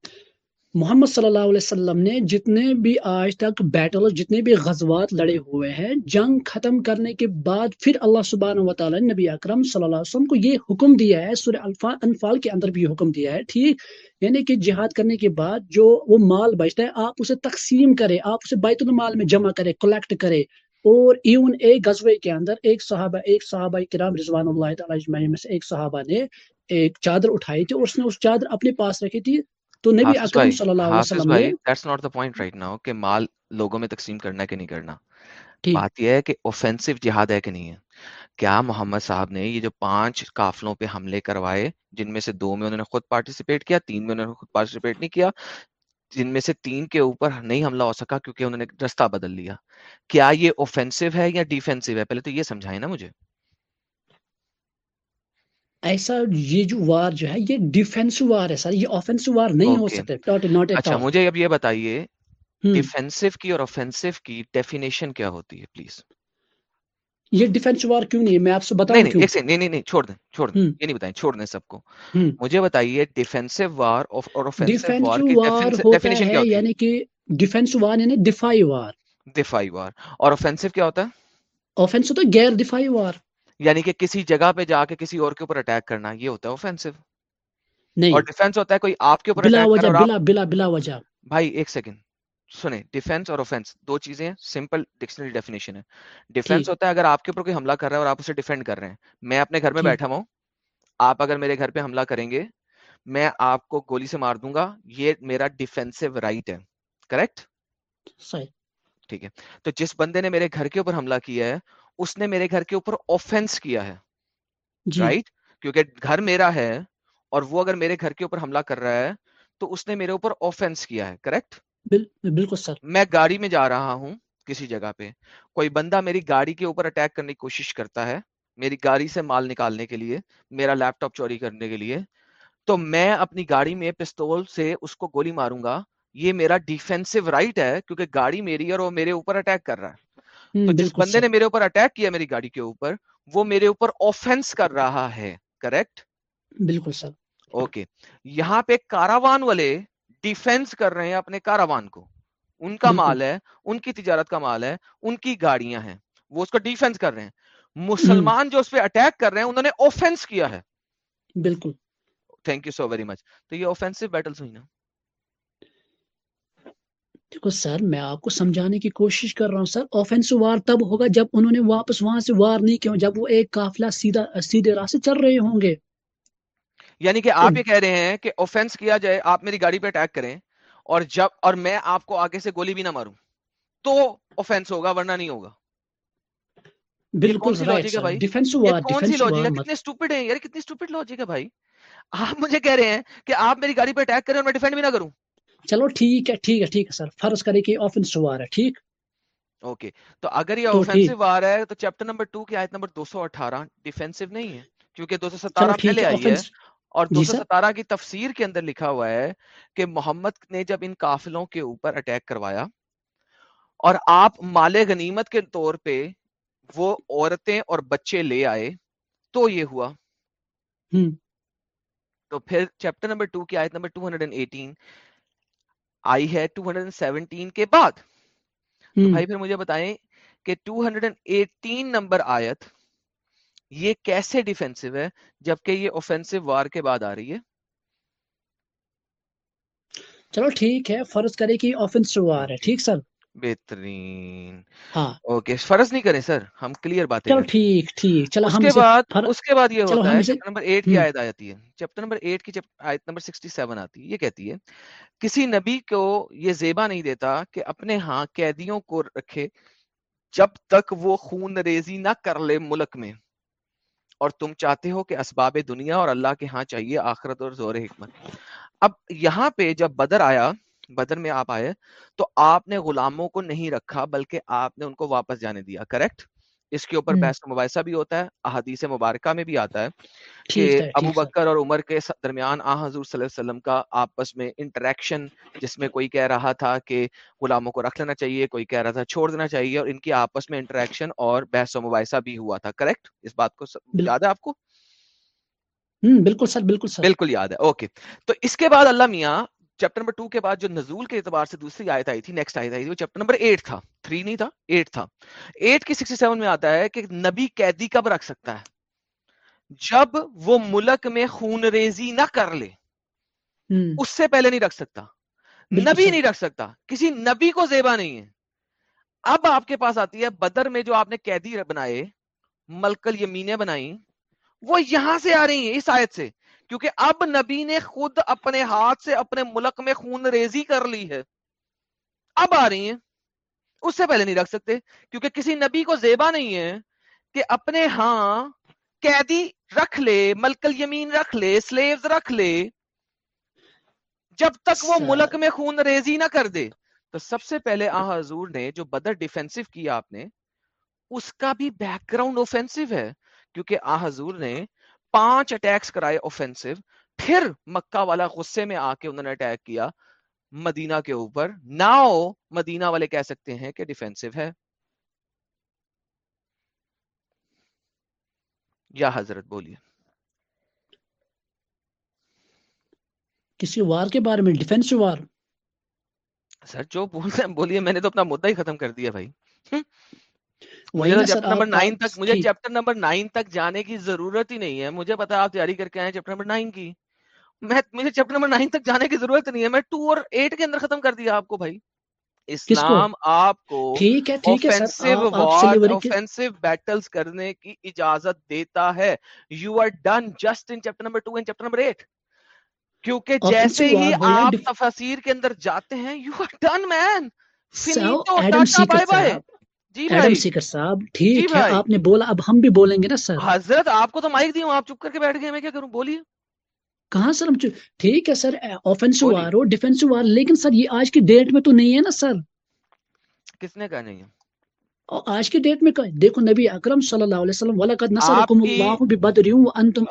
محمد صلی اللہ علیہ وسلم نے جتنے بھی آج تک بیٹل جتنے بھی غزوات لڑے ہوئے ہیں، جنگ ختم کرنے کے بعد پھر اللہ سبحانہ و تعالیٰ نبی اکرم صلی اللہ علیہ وسلم کو یہ حکم دیا ہے، سورہ انفال کے اندر بھی یہ حکم دیا ہے، ٹھیک؟ یعنی کہ جہاد کرنے کے بعد جو وہ مال بچتا ہے، آپ اسے تقسیم کرے آپ اسے بیت المال میں جمع کرے کلیکٹ کرے اور ایون ایک غزوے کے اندر ایک صحابہ ایک صحابہ کرام رضوان اللہ تعالیٰ میں سے ایک صحابہ نے ایک چادر اٹھائی تھی اور اس نے اس چادر اپنے پاس رکھی تھی تو نبی اکرم صلی اللہ علیہ وسلم نے that's not the point right now کہ مال لوگوں میں تقسیم کرنا کہ نہیں کرنا۔ بات یہ ہے کہ اوفینسو جہاد ہے کہ نہیں ہے۔ کیا محمد صاحب نے یہ جو پانچ کافلوں پہ حملے کروائے جن میں سے دو میں انہوں نے خود پارٹیسپیٹ کیا تین میں انہوں نے خود پارٹیسپیٹ نہیں کیا جن میں سے تین کے اوپر نہیں حملہ ہو سکا کیونکہ انہوں نے رستہ بدل لیا۔ کیا یہ اوفینسو ہے یا ڈیفینسو ہے؟ پہلے تو یہ سمجھائیں نا مجھے۔ ایسا یہ جو وار جو ہے یہ ڈیفینس وار ہے سر یہ آفینس وار نہیں ہو سکتے اچھا مجھے اب یہ بتائیے ڈیفینسو کی اور آفینسو کی ڈیفینیشن کیا ہوتی ہے پلیز یہ ڈیفینس وار کیوں نہیں میں آپ سے بتاؤں بتائیں سب کو۔ مجھے بتائیے ڈیفینس یعنی یعنی کیا ہوتا ہے؟ غیر دفاعی وار۔ یعنی کہ کسی جگہ پہ جا کے کسی اور کے اوپر اٹیک کرنا یہ ہوتا ہے اوفینسو نہیں۔ اور ڈیفنس ہوتا ہے کوئی آپ کے اوپر بھائی ایک سیکنڈ سنیں ڈیفنس اور اوفینس دو چیزیں ہیں سمپل ڈکشنری ڈیفینیشن ہے۔ ڈیفینس ہوتا ہے اگر آپ کے اوپر کوئی حملہ کر رہا ہے اور آپ اسے ڈیفینڈ کر رہے ہیں۔ میں اپنے گھر میں بیٹھا ہوں۔ آپ اگر میرے گھر پہ حملہ کریں گے میں آپ کو گولی سے مار دوں گا۔ یہ میرا ڈیفینسو رائٹ ہے۔ کریکٹ ٹھیک ہے۔ تو جس بندے نے میرے گھر کے اوپر حملہ کیا ہے اس نے میرے گھر کے اوپر آفینس کیا ہے جی۔ رائٹ کیونکہ گھر میرا ہے اور وہ اگر میرے گھر کے اوپر حملہ کر رہا ہے تو اس نے میرے اوپر آفینس کیا ہے کریکٹ بالکل سر۔ میں گاڑی میں جا رہا ہوں کسی جگہ پہ کوئی بندہ میری گاڑی کے اوپر اٹیک کرنے کی کوشش کرتا ہے میری گاڑی سے مال نکالنے کے لیے میرا لیپ ٹاپ چوری کرنے کے لیے تو میں اپنی گاڑی میں پستول سے اس کو گولی ماروں گا یہ میرا ڈیفینسو رائٹ ہے کیونکہ گاڑی میری اور وہ میرے اوپر اٹیک کر رہا ہے۔ تو جس بندے نے میرے اوپر اٹیک کیا میری گاڑی کے اوپر وہ میرے اوپر آفینس کر رہا ہے کریکٹ بالکل سر اوکے یہاں پہ کاراوان والے ڈیفینس کر رہے ہیں اپنے کاراوان کو۔ ان کا مال ہے ان کی تجارت کا مال ہے ان کی گاڑیاں ہیں۔ وہ اس کو ڈیفینس کر رہے ہیں۔ مسلمان جو اس پہ اٹیک کر رہے ہیں انہوں نے آفینس کیا ہے۔ بالکل۔ Thank you so very much تو یہ آفینسو بیٹلس ہوئی نا۔ دیکھو سر میں آپ کو سمجھانے کی کوشش کر رہا ہوں سر آفینس وار تب ہوگا جب انہوں نے واپس وہاں سے وار نہیں کیوں جب وہ ایک کافلہ سیدھا سیدھے راستے چل رہے ہوں گے۔ یعنی کہ آپ یہ کہہ رہے ہیں کہ آفینس کیا جائے آپ میری گاڑی پہ اٹیک کریں اور جب اور میں آپ کو آگے سے گولی بھی نہ ماروں تو آفینس ہوگا ورنہ نہیں ہوگا۔ بالکل کتنی سٹوپڈ لاجک ہے بھائی؟ آپ مجھے کہہ رہے ہیں کہ آپ میری گاڑی پہ اٹیک کریں اور میں ڈیفینڈ بھی نہ کروں۔ چلو ٹھیک ہے ٹھیک ہے ٹھیک ہے سر۔ فرض کریں کہ آفنس وار ہے ٹھیک؟ اوکے تو اگر یہ آفنس وار ہے تو چیپٹر نمبر 2 کی آیت نمبر 218 ڈیفنسو نہیں ہے کیونکہ 217 پہلے آئی ہے۔ اور جی 217 کی تفسیر کے اندر لکھا ہوا ہے کہ محمد نے جب ان قافلوں کے اوپر اٹیک کروایا اور آپ مال غنیمت کے طور پہ وہ عورتیں اور بچے لے آئے تو یہ ہوا۔ تو پھر چیپٹر نمبر 2 کی آیت نمبر 218 آئی ہے 217 کے بعد۔ تو بھائی پھر مجھے بتائیں کہ 218 نمبر آیت یہ کیسے ڈیفینسو ہے جبکہ یہ اوفینسو وار کے بعد آ رہی ہے؟ چلو ٹھیک ہے فرض کرے کہ آفنس وار ہے ٹھیک سر؟ بہترین۔ ہاں۔ اوکے فرض نہیں کریں سر ہم کلیئر باتیں چلو کریں۔ ٹھیک ٹھیک۔ چلو اس ہم کے بعد فر- اس کے بعد یہ ہوتا ہے چیپٹر نمبر 8 کی آیت ہے۔ چیپٹر نمبر 8 کی آیت نمبر 67 آتی ہے یہ کہتی ہے کسی نبی کو یہ زیبا نہیں دیتا کہ اپنے ہاں قیدیوں کو رکھے جب تک وہ خون ریزی نہ کر لے ملک میں۔ اور تم چاہتے ہو کہ اسباب دنیا اور اللہ کے ہاں چاہیے آخرت اور زور حکمت۔ اب یہاں پہ جب بدر آیا بدر میں آپ آئے تو آپ نے غلاموں کو نہیں رکھا بلکہ آپ نے ان کو واپس جانے دیا کریکٹ اس کے اوپر بحث و مباحثہ بھی ہوتا ہے احادیث مبارکہ میں بھی آتا ہے کہ ابو بکر اور عمر کے درمیان آ حضور صلی اللہ علیہ وسلم کا آپس میں انٹریکشن جس میں کوئی کہہ رہا تھا کہ غلاموں کو رکھ لینا چاہیے کوئی کہہ رہا تھا چھوڑ دینا چاہیے اور ان کی آپس میں انٹریکشن اور بحث و مباحثہ بھی ہوا تھا کریکٹ اس بات کو یاد ہے آپ کو؟ بالکل سر بالکل سر۔ بالکل یاد ہے اوکے تو اس کے بعد اللہ میاں چیپٹر نمبر ٹو کے بعد جو نزول کے اعتبار سے دوسری آیت آئی تھی نیکسٹ آیت آئی تھی وہ چیپٹر نمبر ایٹ تھا۔ تھری نہیں تھا ایٹ تھا۔ ایٹ کی سکسٹی سیون میں آتا ہے کہ نبی قیدی کب رکھ سکتا ہے؟ جب وہ ملک میں خون ریزی نہ کر لے ہم، اس سے پہلے نہیں رکھ سکتا۔ نبی نہیں رکھ سکتا۔ کسی نبی کو زیبا نہیں ہے۔ اب آپ کے پاس آتی ہے بدر میں جو آپ نے قیدی بنائے ملکل یمینیں بنائی وہ یہاں سے آ رہی ہیں اس آیت سے۔ کیونکہ اب نبی نے خود اپنے ہاتھ سے اپنے ملک میں خون ریزی کر لی ہے۔ اب آ رہی ہیں۔ اس سے پہلے نہیں رکھ سکتے کیونکہ کسی نبی کو زیبا نہیں ہے کہ اپنے ہاں قیدی رکھ لے ملکل یمین رکھ لے سلیوز رکھ لے جب تک وہ ملک میں خون ریزی نہ کر دے۔ تو سب سے پہلے آ حضور نے جو بدر ڈیفینسو کیا آپ نے اس کا بھی بیک گراؤنڈ اوفینسو ہے۔ کیونکہ آ حضور نے پانچ اٹیکس کرائے اوفینسو پھر مکہ والا غصے میں آ کے انہوں نے اٹیک کیا مدینہ کے اوپر۔ ناؤ مدینہ والے کہہ سکتے ہیں کہ ڈیفینسو ہے۔ یا حضرت بولیے۔ کسی وار کے بارے میں ڈیفینس وار۔ سر جو بولتے ہیں بولیے میں نے تو اپنا مدعا ہی ختم کر دیا بھائی۔ چیپٹر نمبر آپ نائن آپ تک مجھے چیپٹر نمبر نائن تک جانے کی ضرورت ہی نہیں ہے۔ مجھے پتا آپ تیاری کر کے آئے چیپٹر نمبر نائن کی۔ میں مجھے چیپٹر نمبر نائن تک جانے کی ضرورت نہیں ہے۔ میں ٹو اور ایٹ کے اندر ختم کر دیا آپ کو بھائی۔ اسلام آپ کو بیٹلز کرنے کی اجازت دیتا ہے۔ You are done just in chapter number two and chapter number eight کیونکہ جیسے ہی آپ تفاسیر کے اندر جاتے ہیں you are done man tata bye bye. Adam بھائی۔ سیکر صاحب جی ٹھیک ہے بھائی۔ آپ نے بولا اب ہم بھی بولیں گے نا سر۔ حضرت آپ کو تو مائک دی ہوں آپ چپ کر کے بیٹھ گئے میں کیا کروں؟ بولیے۔ کہاں سر ہم ٹھیک ہے سر آفینسو بولیے۔ وار ہو ڈیفینسو وار لیکن سر یہ آج کی ڈیٹ میں تو نہیں ہے نا سر۔ کس نے کہا نہیں ہے؟ اور آج کی ڈیٹ میں دیکھو نبی اکرم صلی اللہ علیہ وسلم وَلَقَدْ نَصَرَكُمُ اللَّهُ بِبَدْرٍ وَأَنْتُمْ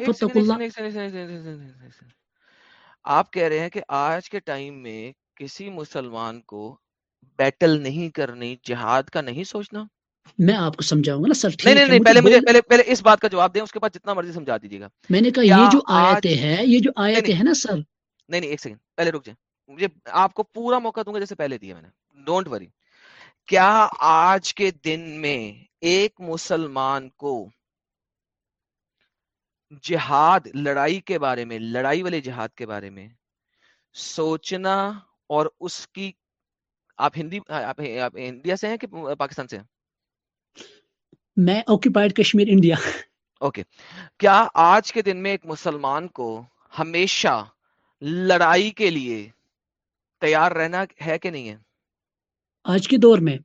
ایک سیکنڈ اللَّهَ۔ آپ کہہ رہے ہیں کہ آج کے ٹائم میں کسی مسلمان کو بیٹل نہیں کرنی جہاد کا نہیں سوچنا۔ میں آپ کو سمجھاؤں گا نا سر نہیں نہیں پہلے مجھے پہلے پہلے اس بات کا جواب دیں اس کے بعد جتنا مرضی سمجھا دیجیے گا۔ میں نے کہا یہ جو آیتیں ہیں یہ جو آیتیں ہیں نا سر۔ نہیں نہیں ایک سیکنڈ پہلے رک جائیں۔ مجھے آپ کو پورا موقع دوں گا جیسے پہلے دیا میں نے۔ ڈونٹ وری کیا آج کے دن میں ایک مسلمان کو جہاد لڑائی کے بارے میں لڑائی والے جہاد کے بارے میں سوچنا اور اس کی آپ ہندی انڈیا سے ہیں کہ پاکستان سے میں آکوپائڈ کشمیر انڈیا۔ اوکے۔ کیا آج کے دن میں ایک مسلمان کو ہمیشہ لڑائی کے لیے تیار رہنا ہے کہ نہیں ہے؟ آج کے دور میں۔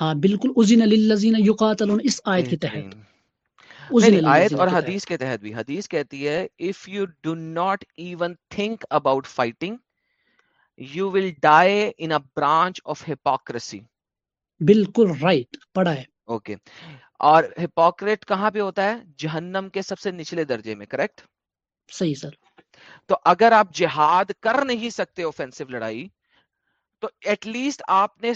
ہاں بالکل۔ اذن للذین یقاتلون اس آیت کے تحت۔ آیت اور حدیث کے تحت بھی۔ حدیث کہتی ہے if you do not even think about fighting you will die in branch of hypocrisy بالکل رائٹ پڑھا ہے۔ اوکے اور ہپوکریٹ کہاں پہ ہوتا ہے؟ جہنم کے سب سے نچلے درجے میں کریکٹ صحیح سر۔ تو اگر آپ جہاد کر نہیں سکتے اوفینسو لڑائی تو ایٹ لیسٹ آپ نے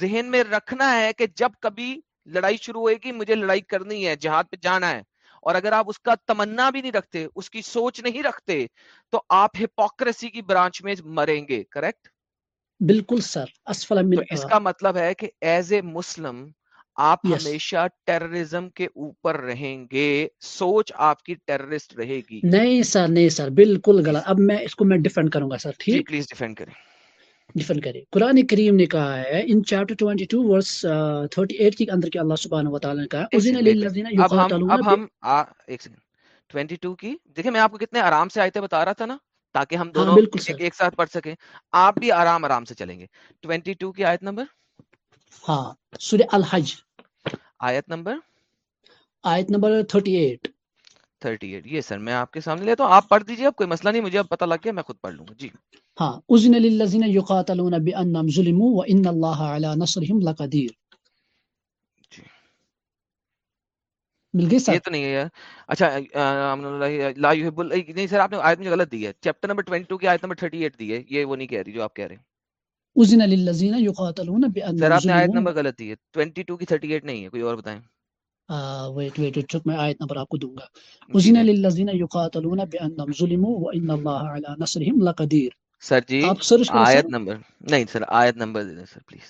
ذہن میں رکھنا ہے کہ جب کبھی لڑائی شروع ہوئے گی مجھے لڑائی کرنی ہے جہاد پہ جانا ہے۔ اور اگر آپ اس کا تمنا بھی نہیں رکھتے اس کی سوچ نہیں رکھتے تو آپ ہپوکریسی کی برانچ میں مریں گے کریکٹ بالکل سر اسفل تو اس کا مطلب ہے کہ ایز اے مسلم آپ Yes. ہمیشہ ٹیررزم کے اوپر رہیں گے سوچ آپ کی ٹیررسٹ رہے گی۔ نہیں سر نہیں سر بالکل غلط۔ اب میں اس کو میں ڈیفینڈ کروں گا سر جی ٹھیک پلیز ڈیفینڈ کریں۔ ڈیفینڈ کریں قرآن کریم نے کہا ہے ان چیپٹر 22 ورس 38 کے اندر کے اللہ سبحانہ و تعالی نے کہا اذن للذین یقاتلون اب ہم ایک سیکنڈ ٹوینٹی ٹو کی دیکھیں میں آپ کو کتنے آرام سے آیتیں بتا رہا تھا نا تاکہ ہم ہاں دونوں بالکل ایک, ساتھ پڑھ سکیں۔ آپ بھی آرام آرام سے چلیں گے۔ ٹوینٹی ٹو کی آیت نمبر؟ ہاں سورہ الحج۔ آیت نمبر؟ آیت نمبر 38 تھرٹی ایٹ یہ سر میں آپ کے سامنے لیتا ہوں آپ پڑھ دیجیے اب کوئی مسئلہ نہیں مجھے اب پتہ لگ گیا میں خود پڑھ لوں گا۔ جی۔ ہاں اذن للذین یقاتلون بانهم ظلموا وان اللہ علی نصرهم لقدیر۔ جی۔ مل گئی یہ سر تو نہیں ہے یار۔ اچھا لا یحب نہیں سر آپ نے آیت مجھے غلط دی ہے۔ چیپٹر نمبر 22 کی آیت نمبر 38 دی ہے۔ یہ وہ نہیں کہہ رہی جو آپ کہہ رہے ہیں۔ اذن للذین یقاتلون سر بانهم آپ نے آیت نمبر غلط دی ہے۔ 22 کی 38 نہیں ہے کوئی اور بتائیں۔ ویٹ ویٹ چک میں آیت نمبر آپ کو دوں گا۔ جی۔ اذن سر للذین یقاتلون بانهم ظلموا وان اللہ علی نصرهم لقدیر۔ سر جی آیت نمبر نہیں سر آیت نمبر دے دیں سر پلیز۔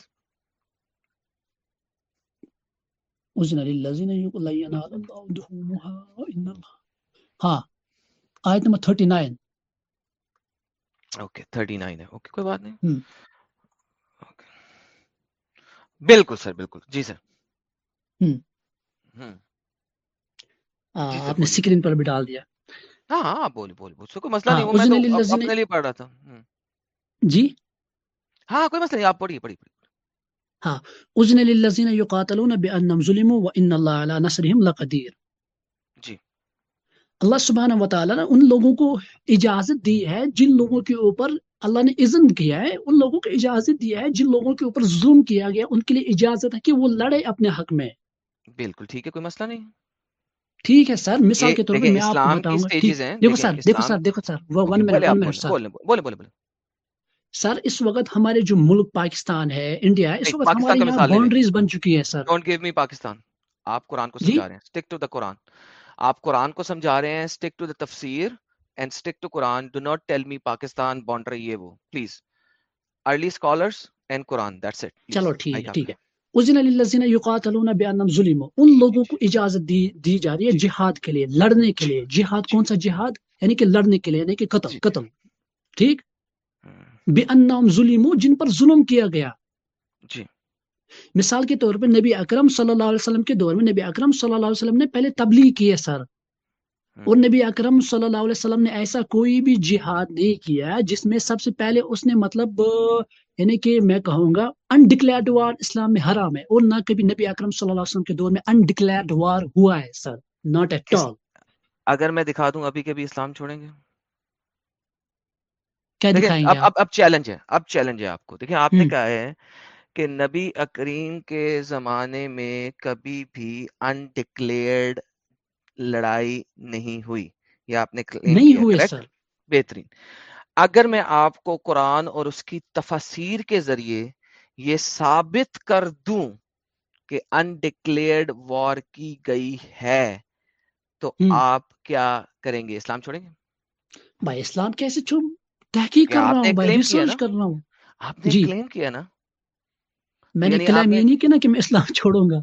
ہاں آیت نمبر 39 اوکے 39 ہے۔ اوکے کوئی بات نہیں۔ بالکل سر بالکل۔ جی سر۔ ہم۔ جی آپ نے سکرین پر بھی ڈال دیا۔ ہاں ہاں کوئی مسئلہ ہاں نہیں وہ میں تو اپنے لیے پڑھ رہا تھا۔ جی؟ ہاں کوئی مسئلہ نہیں آپ پڑھیے پڑھیے ہاں اذن للذین یقاتلون ظلموا وان اللہ علی لقدیر۔ جی۔ اللہ سبحانہ و تعالیٰ نے ان لوگوں کو اجازت دی ہے جن لوگوں کے اوپر اللہ نے اذن کیا ہے ان لوگوں کو اجازت دی ہے جن لوگوں کے اوپر ظلم کیا گیا ان کے لیے اجازت ہے کہ وہ لڑے اپنے حق میں۔ بالکل ٹھیک ہے کوئی مسئلہ نہیں۔ ٹھیک ہے سر مثال کے طور پہ میں آپ کو بتاؤں گا۔ دیکھو سر دیکھو سر دیکھو سر وہ one minute one minute sir. Sir اس وقت ہمارے جو ملک پاکستان ہے انڈیا اس وقت ہمارے یہاں باؤنڈریز بن چکی ہیں sir. Don't give me Pakistan آپ قرآن کو سمجھا رہے ہیں۔ اسٹک ٹو دا قرآن آپ قرآن کو سمجھا رہے ہیں stick to the tafsir and stick to Quran do not tell me Pakistan boundary یہ وہ۔ Please early scholars and Quran that's it چلو ٹھیک ہے ٹھیک ہے۔ اذن للذین یقاتلون بانهم ظلموا. ان لوگوں کو اجازت دی دی جا رہی ہے جہاد کے لیے لڑنے کے لیے. جہاد کون سا جہاد؟ یعنی کہ لڑنے کے لیے یعنی کہ قتل قتل. ٹھیک؟ ہم، بانهم ظلموا جن پر ظلم کیا گیا۔ جی۔ مثال کے طور پر نبی اکرم صلی اللہ علیہ وسلم کے دور میں نبی اکرم صلی اللہ علیہ وسلم نے پہلے تبلیغ کی ہے سر۔ اور ہم، نبی اکرم صلی اللہ علیہ وسلم نے ایسا کوئی بھی جہاد نہیں کیا جس میں سب سے پہلے اس نے مطلب یعنی کہ میں کہوں گا انڈکلیئرڈ وار اسلام میں حرام ہے اور نہ کبھی نبی اکرم صلی اللہ علیہ وسلم کے دور میں انڈکلیئرڈ وار ہوا ہے سر ناٹ ایٹ آل اگر میں دکھا دوں ابھی کے بھی اسلام چھوڑیں گے؟ کیا دیکھیں دکھائیں اب گے اب اب چیلنج ہے اب چیلنج ہے آپ کو۔ دیکھیں آپ نے کہا ہے کہ نبی اکریم کے زمانے میں کبھی بھی انڈکلیئرڈ لڑائی نہیں ہوئی۔ یہ آپ نے نہیں سر بہترین۔ اگر میں آپ کو قرآن اور اس کی تفسیر کے ذریعے یہ ثابت کر دوں کہ انڈکلیئرڈ وار کی گئی ہے تو آپ کیا کریں گے؟ اسلام چھوڑیں گے؟ بھائی اسلام کیسے چھوڑ تحقیق کر رہا ہوں بھائی کلیم ریسرچ کر رہا ہوں۔ آپ نے جی۔ کلیم کیا نا؟ میں نے یعنی نے یہ نہیں کیا نا کہ میں اسلام [laughs] چھوڑوں گا۔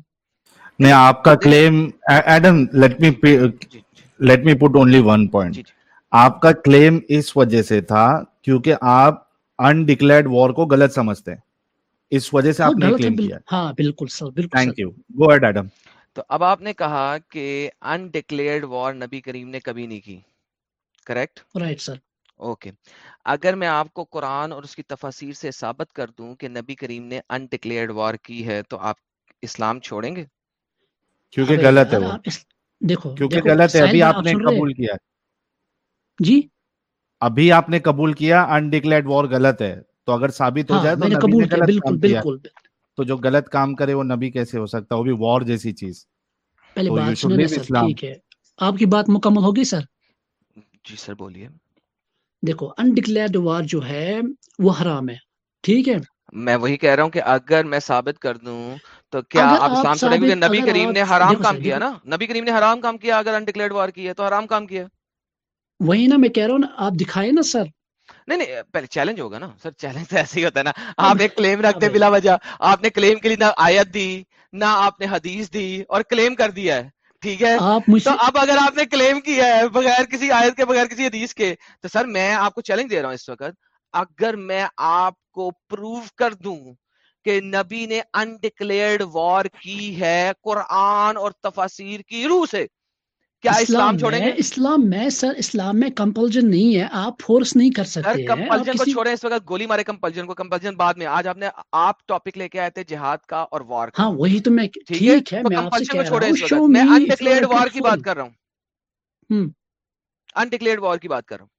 نہیں آپ کا کلیم ایڈم لیٹ می جی جی۔ Let me put only one point جی جی۔ آپ کا کلیم اس وجہ سے تھا کیونکہ آپ انڈکلیئرڈ وار کو غلط سمجھتے ہیں۔ اس وجہ سے آپ نے ہے کلیم کیا ہاں بالکل سر بالکل thank you go ahead Adam تو اب آپ نے کہا کہ انڈکلیئرڈ وار نبی کریم نے کبھی نہیں کی کریکٹ رائٹ سر اوکے اگر میں آپ کو قرآن اور اس کی تفاسیر سے ثابت کر دوں کہ نبی کریم نے انڈکلیئرڈ وار کی ہے تو آپ اسلام چھوڑیں گے؟ کیونکہ غلط ہے وہ۔ دیکھو کیونکہ غلط ہے ابھی آپ نے قبول کیا جی؟ ابھی آپ نے قبول کیا انڈکلیئرڈ وار غلط ہے۔ تو اگر ثابت ہو ہاں جائے تو قبول کیا بالکل کیا۔ بالکل۔ تو جو غلط کام کرے وہ نبی کیسے ہو سکتا؟ ہے وہ بھی وار جیسی چیز۔ پہلے بات لیو سر ٹھیک ہے۔ آپ کی بات مکمل ہوگی سر؟ جی سر بولیے۔ دیکھو انڈکلیئرڈ وار جو ہے وہ حرام ہے۔ ٹھیک ہے؟ میں وہی کہہ رہا ہوں کہ اگر میں ثابت کر دوں تو کیا آپ اسلام چھوڑیں گے نبی کریم نے حرام کام کیا نا۔ نبی کریم نے حرام کام کیا اگر انڈکلیئرڈ وار کی ہے تو حرام کام کیا۔ وہی نا میں کہہ رہا ہوں نا آپ دکھائے نا سر۔ نہیں نہیں پہلے چیلنج ہوگا نا۔ سر چیلنج تو ایسے ہی ہوتا ہے نا۔ آپ ایک کلیم رکھتے بلا وجہ۔ آپ نے کلیم کے لیے نہ آیت دی نہ آپ نے حدیث دی اور کلیم کر دیا ہے۔ ٹھیک ہے؟ تو اب اگر آپ نے کلیم کیا ہے بغیر کسی آیت کے بغیر کسی حدیث کے تو سر میں آپ کو چیلنج دے رہا ہوں اس وقت۔ اگر میں آپ کو پروف کر دوں کہ نبی نے انڈکلیئرڈ وار کی ہے قرآن اور تفاسیر کی روح سے کیا اسلام چھوڑیں گے؟ اسلام میں سر اسلام میں کمپلجن نہیں ہے آپ فورس نہیں کر سکتے کمپلجن کو چھوڑیں اس وقت گولی مارے کمپلجن کو۔ کمپلجن بعد میں۔ آج آپ نے آپ ٹاپک لے کے آئے تھے جہاد کا اور وار کا۔ ہاں وہی تو میں ٹھیک ہے؟ میں آپ سے کہہ رہا ہوں۔ میں می انڈکلیئرڈ وار کی بات کر رہا ہوں۔ انڈکلیئرڈ وار کی بات کر رہا ہوں۔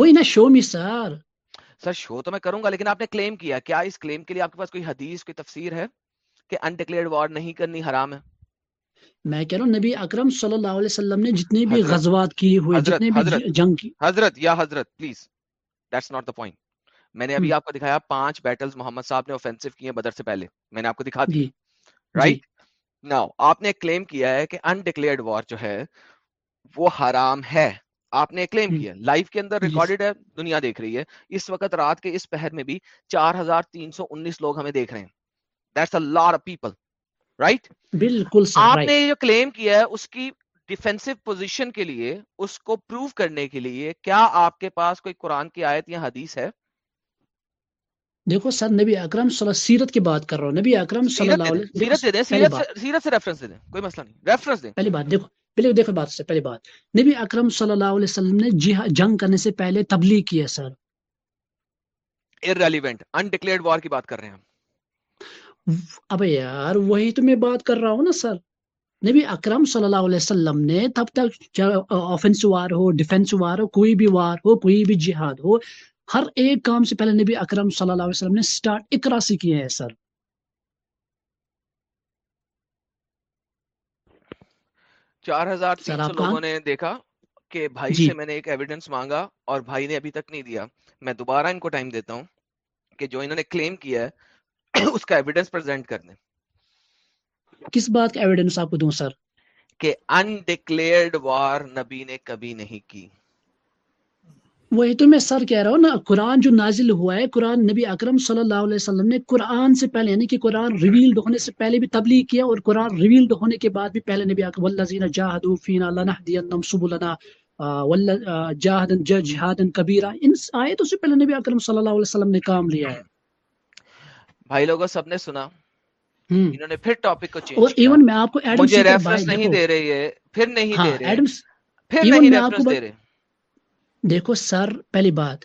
وہی نا شو می سر سر شو تو میں کروں گا لیکن آپ نے کلیم کیا۔ کیا اس کلیم کے لیے آپ کے پاس کوئی حدیث کوئی تفسیر ہے کہ انڈکلیئرڈ وار نہیں کرنی حرام ہے؟ میں کہہ رہا ہوں نبی اکرم صلی اللہ علیہ وسلم نے جتنے بھی حضرت غزوات کیے ہوئے حضرت جتنے بھی حضرت جنگ کی۔ حضرت یا حضرت please that's not the point میں نے ابھی آپ کو دکھایا پانچ بیٹلز محمد صاحب نے اوفینسو کیے ہیں بدر سے پہلے۔ میں نے آپ کو دکھا دی۔ جی۔ جی۔ رائٹ ناؤ آپ نے کلیم کیا ہے کہ انڈکلیئرڈ وار جو ہے وہ حرام ہے۔ آپ نے کلیم کیا۔ لائف کے اندر جی۔ ریکارڈڈ ہے دنیا دیکھ رہی ہے۔ اس وقت رات کے اس پہر میں بھی چار ہزار تین سو انیس لوگ ہمیں دیکھ رہے ہیں۔ دیٹس اے لار پیپل رائٹ بالکل آپ نے جو کلیم کیا ہے اس کی ڈیفینسو پوزیشن کے لیے اس کو پروو کرنے کے لیے کیا آپ کے پاس کوئی قرآن کی آیت یا حدیث ہے؟ دیکھو سر نبی اکرم صلی اللہ سیرت کی بات کر رہا ہوں۔ نبی اکرم صلی اللہ علیہ سیرت دے دیں سیرت سے ریفرنس دے دیں کوئی مسئلہ نہیں ریفرنس دیں۔ پہلی بات دیکھو پہلے دیکھو بات سے پہلی بات۔ نبی اکرم صلی اللہ علیہ وسلم نے جنگ کرنے سے پہلے تبلیغ کی ہے سر۔ ارریلیونٹ انڈکلیئرڈ وار کی بات کر رہے ہیں ہم۔ ابے یار وہی تو میں بات کر رہا ہوں نا سر۔ نبی اکرم صلی اللہ علیہ وسلم نے تب تک آفینس وار ہو ڈیفینس وار ہو کوئی بھی وار ہو کوئی بھی جہاد ہو ہر ایک کام سے پہلے نبی اکرم صلی اللہ علیہ وسلم نے سٹارٹ اقرا سے کیے ہیں سر۔ چار ہزار تین سو لوگوں نے دیکھا کہ بھائی جی۔ سے میں نے ایک ایویڈنس مانگا اور بھائی نے ابھی تک نہیں دیا۔ میں دوبارہ ان کو ٹائم دیتا ہوں کہ جو انہوں نے کلیم کیا ہے [coughs] اس کا ایویڈنس پریزنٹ کر دیں کس بات کا ایویڈنس آپ کو دوں سر؟ کہ انڈکلیئرڈ وار نبی نے کبھی نہیں کی۔ وہی تو میں سر کہہ رہا ہوں نا قرآن جو نازل ہوا ہے قرآن نبی اکرم صلی اللہ علیہ وسلم نے قرآن سے پہلے یعنی کہ قرآن ریویلڈ ہونے سے پہلے بھی تبلیغ کیا اور قرآن ریویلڈ ہونے کے بعد بھی پہلے نبی اکرم والذین جاہدوا فینا لنہدینہم سبلنا جاہدن جہادن کبیرہ ان آیتوں سے پہلے نبی اکرم صلی اللہ علیہ وسلم نے کام لیا ہے۔ بھائی لوگوں سب نے سنا۔ انہوں نے پھر ٹاپک کو چینج ایون میں آپ کو ایڈم مجھے ریفرنس بھائی نہیں دے رہی ہے۔ پھر نہیں ہاں دے رہے۔ ایڈم پھر نہیں ریفرنس دے رہے۔ دیکھو سر پہلی بات۔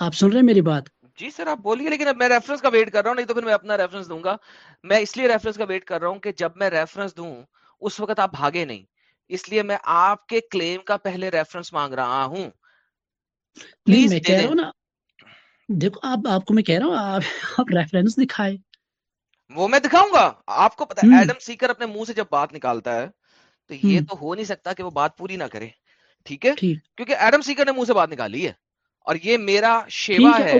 آپ سن رہے ہیں میری بات؟ جی سر آپ بولیے لیکن اب میں ریفرنس کا ویٹ کر رہا ہوں نہیں تو پھر میں اپنا ریفرنس دوں گا۔ میں اس لیے ریفرنس کا ویٹ کر رہا ہوں کہ جب میں ریفرنس دوں اس وقت آپ بھاگے نہیں۔ اس لیے میں آپ کے کلیم کا پہلے ریفرنس مانگ رہا ہوں۔ پلیز میں کہہ رہا ہوں نا دیکھو آپ آپ کو میں کہہ رہا ہوں آپ آپ ریفرنس دکھائے وہ میں دکھاؤں گا۔ آپ کو پتا ایڈم سیکر اپنے منہ سے جب بات نکالتا ہے تو یہ تو ہو نہیں سکتا کہ وہ بات پوری نہ کرے ٹھیک ہے؟ کیونکہ ایڈم سیکر نے منہ سے بات نکالی ہے اور یہ میرا شیوا ہے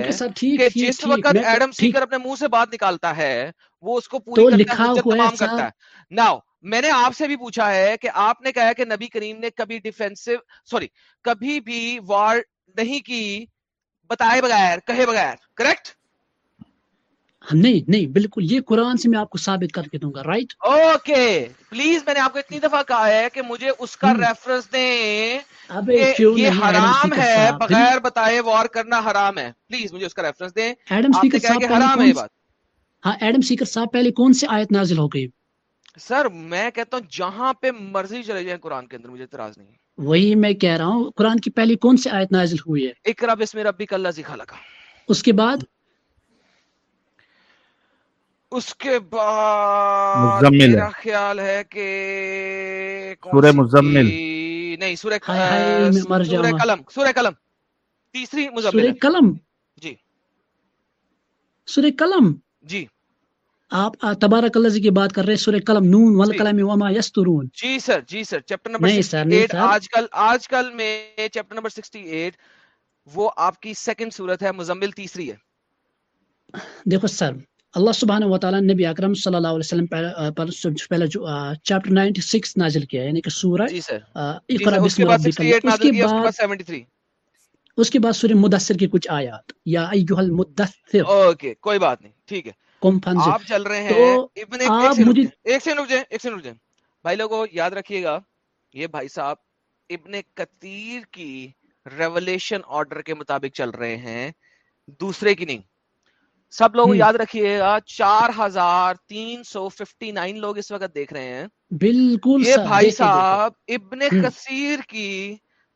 کہ جس وقت ایڈم سیکر اپنے منہ سے بات نکالتا ہے وہ اس کو پوری تمام کرتا ہے۔ ناؤ میں نے آپ سے بھی پوچھا ہے کہ آپ نے کہا کہ نبی کریم نے کبھی ڈیفینسو سوری کبھی بھی وار نہیں کی۔ بتائے بغیر کہے بغیر کریکٹ نہیں نہیں بالکل یہ قرآن سے میں آپ کو ثابت کر کے دوں گا رائٹ اوکے پلیز میں نے آپ کو اتنی دفعہ کہا ہے کہ مجھے اس کا ریفرنس دیں یہ حرام ہے بغیر بتائے وار کرنا حرام ہے۔ پلیز مجھے اس کا ریفرنس دیں۔ ایڈم سیکر صاحب حرام ہے بات۔ ہاں ایڈم سیکر صاحب پہلے کون سی آیت نازل ہو گئی؟ سر میں کہتا ہوں جہاں پہ مرضی چلے جائیں قرآن کے اندر مجھے اعتراض نہیں ہے۔ وہی میں کہہ رہا ہوں قرآن کی پہلی کون سی آیت نازل ہوئی ہے؟ اقرا بسم ربی اللہ لگا اس کے بعد؟ اس کے بعد میرا خیال ہے کہ سورہ مزمل۔ نہیں سورہ سورہ قلم سورہ قلم۔ تیسری مزمل سورہ قلم؟ جی۔ سورہ قلم؟ جی۔ آپ تبارک اللہ کی بات کر رہے ہیں سورہ قلم نون جی۔ والقلم وما یسترون۔ جی سر جی سر چیپٹر نمبر نہیں سر نہیں 68 سر۔ آج کل آج کل میں چیپٹر نمبر 68 وہ آپ کی سیکنڈ صورت ہے مزمل تیسری ہے۔ دیکھو سر اللہ سبحانہ و تعالیٰ نبی اکرم صلی اللہ علیہ وسلم پر پہلے جو چیپٹر 96 نازل کیا یعنی کہ سورہ جی سر۔ جی اقرا بسم ربک 68 اللہ اس کے بعد بعد 73 اس کے بعد سورہ مدثر کی کچھ آیات۔ یا ایوہ المدثر۔ اوکے کوئی بات نہیں ٹھیک ہے۔ آپ چل رہے ہیں۔ ایک سیکنڈ رک جائیں، ایک سیکنڈ رک جائیں بھائی لوگوں یاد رکھیے گا یہ بھائی صاحب ابن کثیر کی ریولیشن آرڈر کے مطابق چل رہے ہیں۔ دوسرے کی نہیں۔ سب لوگ۔ یاد رکھیے گا چار ہزار تین سو ففٹی نائن لوگ اس وقت دیکھ رہے ہیں۔ بالکل یہ بھائی۔ صاحب ابن۔ کثیر کی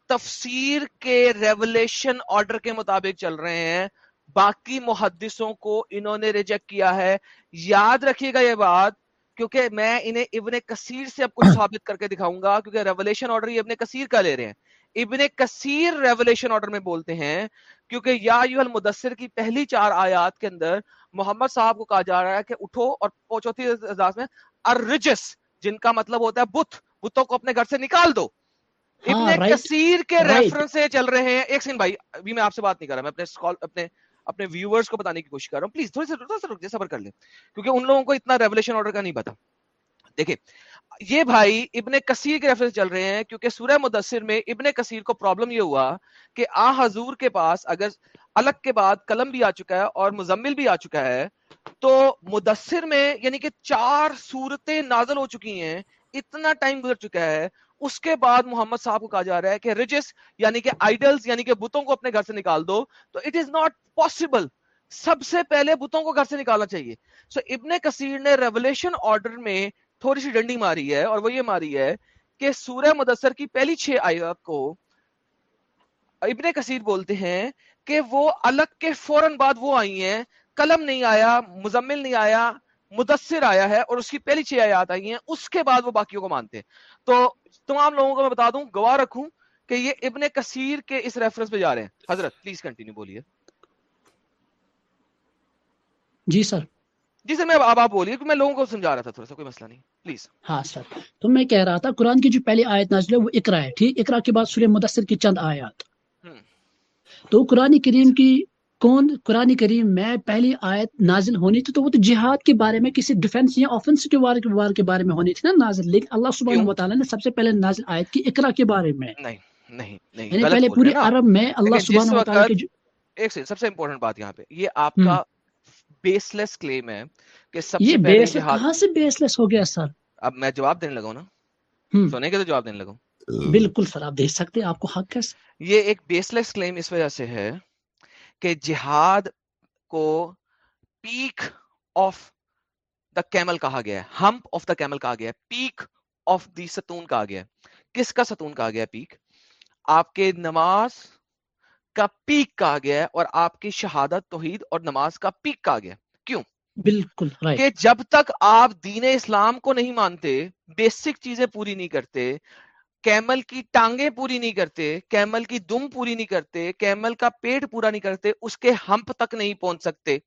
تفسیر کے ریولیشن آرڈر کے مطابق چل رہے ہیں۔ باقی محدثوں کو انہوں نے ریجیکٹ کیا ہے۔ یاد رکھیے گا یہ بات کیونکہ میں انہیں ابن کثیر سے اب کچھ ثابت کر کے دکھاؤں گا کیونکہ ریولیشن آرڈر یہ ابن کثیر کا لے رہے ہیں۔ ابن کثیر ریولیشن آرڈر میں بولتے ہیں کیونکہ یا ایوہ المدثر کی پہلی چار آیات کے اندر محمد صاحب کو کہا جا رہا ہے کہ اٹھو اور چوتھی میں الرجس جن کا مطلب ہوتا ہے بت بتوں کو اپنے گھر سے نکال دو۔ ہاں، ابن کثیر کے. ریفرنس سے چل رہے ہیں۔ ایک سیکنڈ بھائی ابھی میں آپ سے بات نہیں کر رہا میں اپنے اپنے اپنے ویورز کو بتانے کی کوشش کر رہا ہوں۔ پلیز تھوڑی سی تھوڑا سا رک جائے صبر کر لیں۔ کیونکہ ان لوگوں کو اتنا ریولیشن آرڈر کا نہیں پتا۔ دیکھیں، یہ بھائی ابن کثیر کے ریفرنس چل رہے ہیں، کیونکہ سورہ مدثر میں ابن کثیر کو پرابلم یہ ہوا کہ آ حضور کے پاس اگر الگ کے بعد قلم بھی آ چکا ہے اور مزمل بھی آ چکا ہے، تو مدثر میں یعنی کہ چار صورتیں نازل ہو چکی ہیں۔ اتنا ٹائم گزر چکا ہے اس کے بعد محمد صاحب کو کہا جا رہا ہے کہ رجس یعنی کہ آئیڈلز یعنی کہ بتوں کو اپنے گھر سے نکال دو تو اٹ از ناٹ پاسبل سب سے پہلے بتوں کو گھر سے نکالنا چاہیے. سو so, ابن کثیر نے ریولیشن آرڈر میں تھوڑی سی ڈنڈی ماری ہے اور وہ یہ ماری ہے کہ سورہ مدثر کی پہلی چھ آیات کو ابن کثیر بولتے ہیں کہ وہ الگ کے فوراً بعد وہ آئی ہیں قلم نہیں آیا مزمل نہیں آیا مدثر آیا ہے اور اس کی پہلی چھ آیات آئی ہیں اس کے بعد وہ باقیوں کو مانتے ہیں۔ تو تمام لوگوں کو میں بتا دوں گواہ رکھوں کہ یہ ابن کثیر کے اس ریفرنس پہ جا رہے ہیں۔ حضرت پلیز کنٹینیو بولیے۔ جی سر۔ جی سر میں اب آپ بولیے میں لوگوں کو سمجھا رہا تھا تھوڑا سا کوئی مسئلہ نہیں۔ پلیز ہاں سر۔ تو میں کہہ رہا تھا قرآن کی جو پہلی آیت نازل ہے وہ اقرا ہے ٹھیک؟ اقرا کے بعد سورہ مدثر کی چند آیات۔ تو قرآن کریم کی کون قرآن کریم میں پہلی آیت نازل ہونی تھی تو وہ تو جہاد کے بارے میں کسی ڈیفنس یا آفنس کے بارے کے بارے کے بارے میں ہونی تھی نا نازل لیکن اللہ سبحانہ؟ و تعالیٰ نے سب سے پہلے نازل آیت کی اقرا کے بارے میں نہیں نہیں نہیں یعنی پہلے پوری عرب میں اللہ سبحانہ و تعالیٰ کے ایک سے سب سے امپورٹنٹ بات یہاں پہ یہ آپ۔ کا بیس لیس کلیم ہے کہ سب سے پہلے بیس جہاد کہاں سے بیس لیس ہو گیا سر اب میں جواب دینے لگا ہوں نا۔ سونے کے تو جواب دینے لگا ہوں بالکل سر آپ دیکھ سکتے ہیں آپ کو حق ہے یہ ایک بیس لیس کلیم اس وجہ سے ہے کہ جہاد کو پیک آف دا کیمل کہا گیا ہے ہمپ آف دا کیمل کہا گیا ہے پیک آف دی ستون کہا گیا ہے۔ کس کا ستون کہا گیا ہے پیک آپ کے نماز کا پیک کہا گیا ہے اور آپ کی شہادت توحید اور نماز کا پیک کہا گیا ہے۔ بالکل رائٹ کہ جب تک آپ دین اسلام کو نہیں مانتے بیسک چیزیں پوری نہیں کرتے کیمل کی ٹانگیں پوری نہیں کرتے، کیمل کی دم پوری نہیں کرتے، کیمل کا پیٹ پورا نہیں کرتے، اس کے ہمپ تک نہیں پہنچ سکتے۔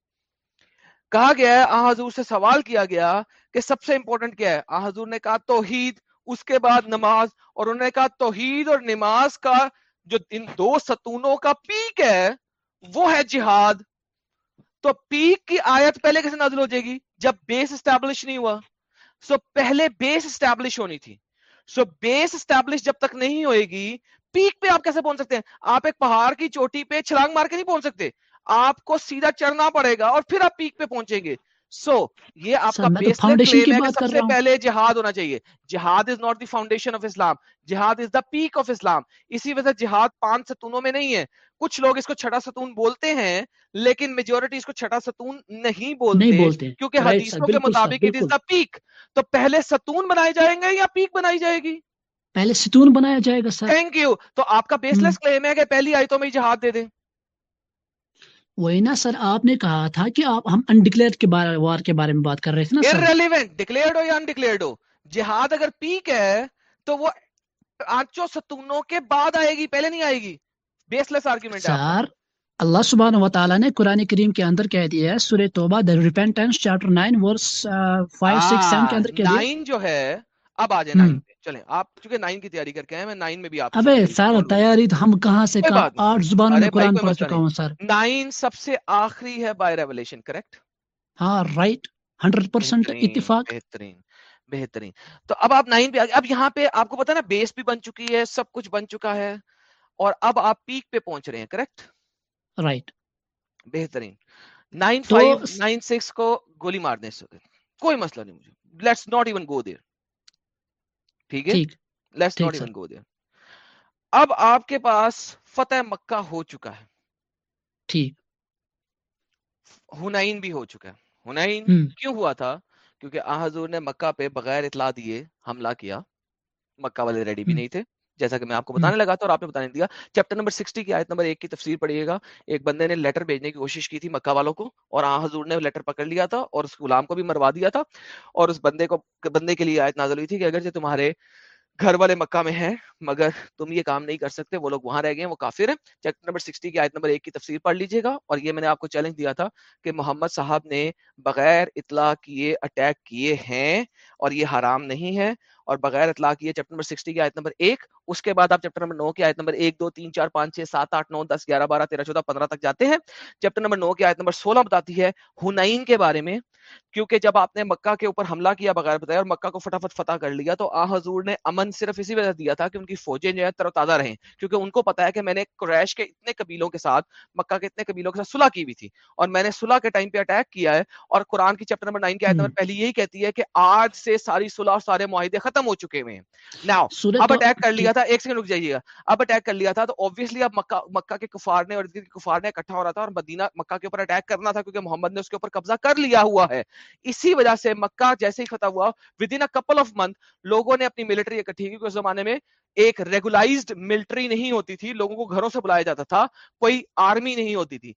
کہا گیا ہے، آ حضور سے سوال کیا گیا کہ سب سے امپورٹنٹ کیا ہے۔ آ حضور نے کہا توحید، اس کے بعد نماز، اور انہوں نے کہا توحید اور نماز کا جو ان دو ستونوں کا پیک ہے، وہ ہے جہاد۔ تو پیک کی آیت پہلے کیسے نازل ہو جائے گی؟ جب بیس اسٹیبلش نہیں ہوا۔ سو پہلے بیس اسٹیبلش ہونی تھی۔ سو بیس اسٹیبلش جب تک نہیں ہوئے گی پیک پہ آپ کیسے پہنچ سکتے ہیں؟ آپ ایک پہاڑ کی چوٹی پہ چھلانگ مار کے نہیں پہنچ سکتے۔ آپ کو سیدھا چڑھنا پڑے گا اور پھر آپ پیک پہ پہنچیں گے۔ سو یہ آپ کا فاؤنڈیشن سب سے پہلے جہاد ہونا چاہیے۔ Jihad is not the foundation of Islam jihad is the pack of اسلام اسی وجہ سے جہاد پانچ ستونوں میں نہیں ہے۔ کچھ لوگ اس کو چھٹا ستون بولتے ہیں لیکن میجورٹی اس کو چھٹا ستون نہیں بولتے کیونکہ حدیثوں کے مطابق اٹ از دا پیک تو پہلے ستون بنائے جائیں گے یا پیک بنائی جائے گی؟ پہلے ستون بنایا جائے گا سر تھینک یو تو آپ کا بیس۔ لیس کلیم ہے کہ پہلی آیتوں میں جہاد دے دیں۔ وہی نا سر آپ نے کہا تھا کہ آپ ہم انڈکلیئر کے بارے وار کے بارے میں بات کر رہے تھے نا سر۔ ارریلیونٹ ڈکلیئرڈ ہو یا انڈکلیئرڈ ہو جہاد اگر پیک ہے تو وہ آنچوں ستونوں کے بعد آئے گی پہلے نہیں آئے گی۔ بیس لیس آرگیومنٹ سر اللہ سبحانہ و تعالیٰ نے قرآن کریم کے اندر کہہ دیا ہے سورہ توبہ دا ریپینٹنس چیپٹر 9 ورس 5 6 7 کے اندر کہہ دیا نائن جو ہے اب آ جائیں۔ نائن پہ۔ چلیں آپ چونکہ نائن کی تیاری کر کے آئے میں نائن میں بھی آپ ابے سر تیاری تو ہم کہاں سے۔ آٹھ زبانوں میں قرآن پڑھ چکا ہوں سر۔ نائن سب سے آخری ہے بائی ریولیشن کریکٹ ہاں رائٹ ہنڈریڈ پرسینٹ اتفاق۔ بہترین بہترین۔ تو اب آپ نائن پہ۔ اب یہاں پہ آپ کو پتا نا بیس بھی بن چکی ہے سب کچھ بن چکا ہے۔ اور اب آپ پیک پہ پہنچ رہے ہیں کریکٹ رائٹ بہترین۔ نائن فائیو نائن سکس کو گولی مار دیں کوئی مسئلہ نہیں مجھے۔ Let's not even go there ٹھیک ہے؟ لیٹس ناٹ ایون گو اب آپ کے پاس فتح مکہ ہو چکا ہے۔ ٹھیک۔ ہنائن بھی ہو چکا ہے۔ ہنائن کیوں ہوا تھا؟ کیونکہ آ حضور نے مکہ پہ بغیر اطلاع دیے حملہ کیا۔ مکہ والے ریڈی بھی نہیں تھے۔ جیسا کہ میں آپ کو بتانے لگا تھا اور آپ نے بتانے دیا۔ چیپٹر نمبر 60 کی آیت نمبر ایک کی تفسیر پڑھیے گا۔ ایک بندے نے لیٹر بھیجنے کی کوشش کی تھی مکہ والوں کو اور آ حضور نے لیٹر پکڑ لیا تھا اور اس غلام کو بھی مروا دیا تھا اور اس بندے کو بندے کے لیے آیت نازل ہوئی تھی کہ اگر تمہارے گھر والے مکہ میں ہیں مگر تم یہ کام نہیں کر سکتے وہ لوگ وہاں رہ گئے ہیں وہ کافر ہیں۔ چیپٹر نمبر 60 کی آیت نمبر ایک کی تفسیر پڑھ لیجیے گا اور یہ میں نے آپ کو چیلنج دیا تھا کہ محمد صاحب نے بغیر اطلاع کیے اٹیک کیے ہیں اور یہ حرام نہیں ہے اور بغیر اطلاع کیے چیپٹر نمبر 60 کی آیت نمبر ایک اس کے بعد آپ چیپٹر نمبر 9 کی آیت نمبر ایک دو تین چار پانچ چھ سات آٹھ نو دس گیارہ بارہ تیرہ چودہ پندرہ تک جاتے ہیں۔ چیپٹر نمبر 9 کی آیت نمبر 16 بتاتی ہے ہنائن کے بارے میں کیونکہ جب آپ نے مکہ کے اوپر حملہ کیا بغیر بتایا اور مکہ کو فٹافٹ فتح کر لیا تو آ حضور نے امن صرف اسی وجہ دیا تھا کہ ان کی فوجیں جو ہے تر و تازہ رہیں۔ کیونکہ ان کو پتا ہے کہ میں نے قریش کے اتنے قبیلوں کے ساتھ مکہ کے اتنے قبیلوں کے ساتھ صلح کی ہوئی تھی اور میں نے صلح کے ٹائم پہ اٹیک کیا ہے اور قرآن کی چیپٹر نمبر 9 کی آیت نمبر پہلی یہی کہتی ہے کہ آج سے ساری صلح اور سارے معاہدے ختم ہو چکے ہوئے ہیں۔ ناؤ سورہ اب اٹیک کر لیا ٹھیک تھا ایک سیکنڈ رک جائیے گا۔ اب اٹیک کر لیا تھا تو obviously اب مکہ مکہ کے کفار نے اور کفار نے اکٹھا ہو رہا تھا اور مدینہ مکہ کے اوپر اٹیک کرنا تھا کیونکہ محمد نے اس کے اوپر قبضہ کر لیا ہوا ہے۔ اسی وجہ سے مکہ جیسے ہی فتح ہوا within couple of month لوگوں نے اپنی ملٹری اکٹھی کی اس زمانے میں ایک ریگولائزڈ ملٹری نہیں ہوتی تھی لوگوں کو گھروں سے بلایا جاتا تھا کوئی آرمی نہیں ہوتی تھی۔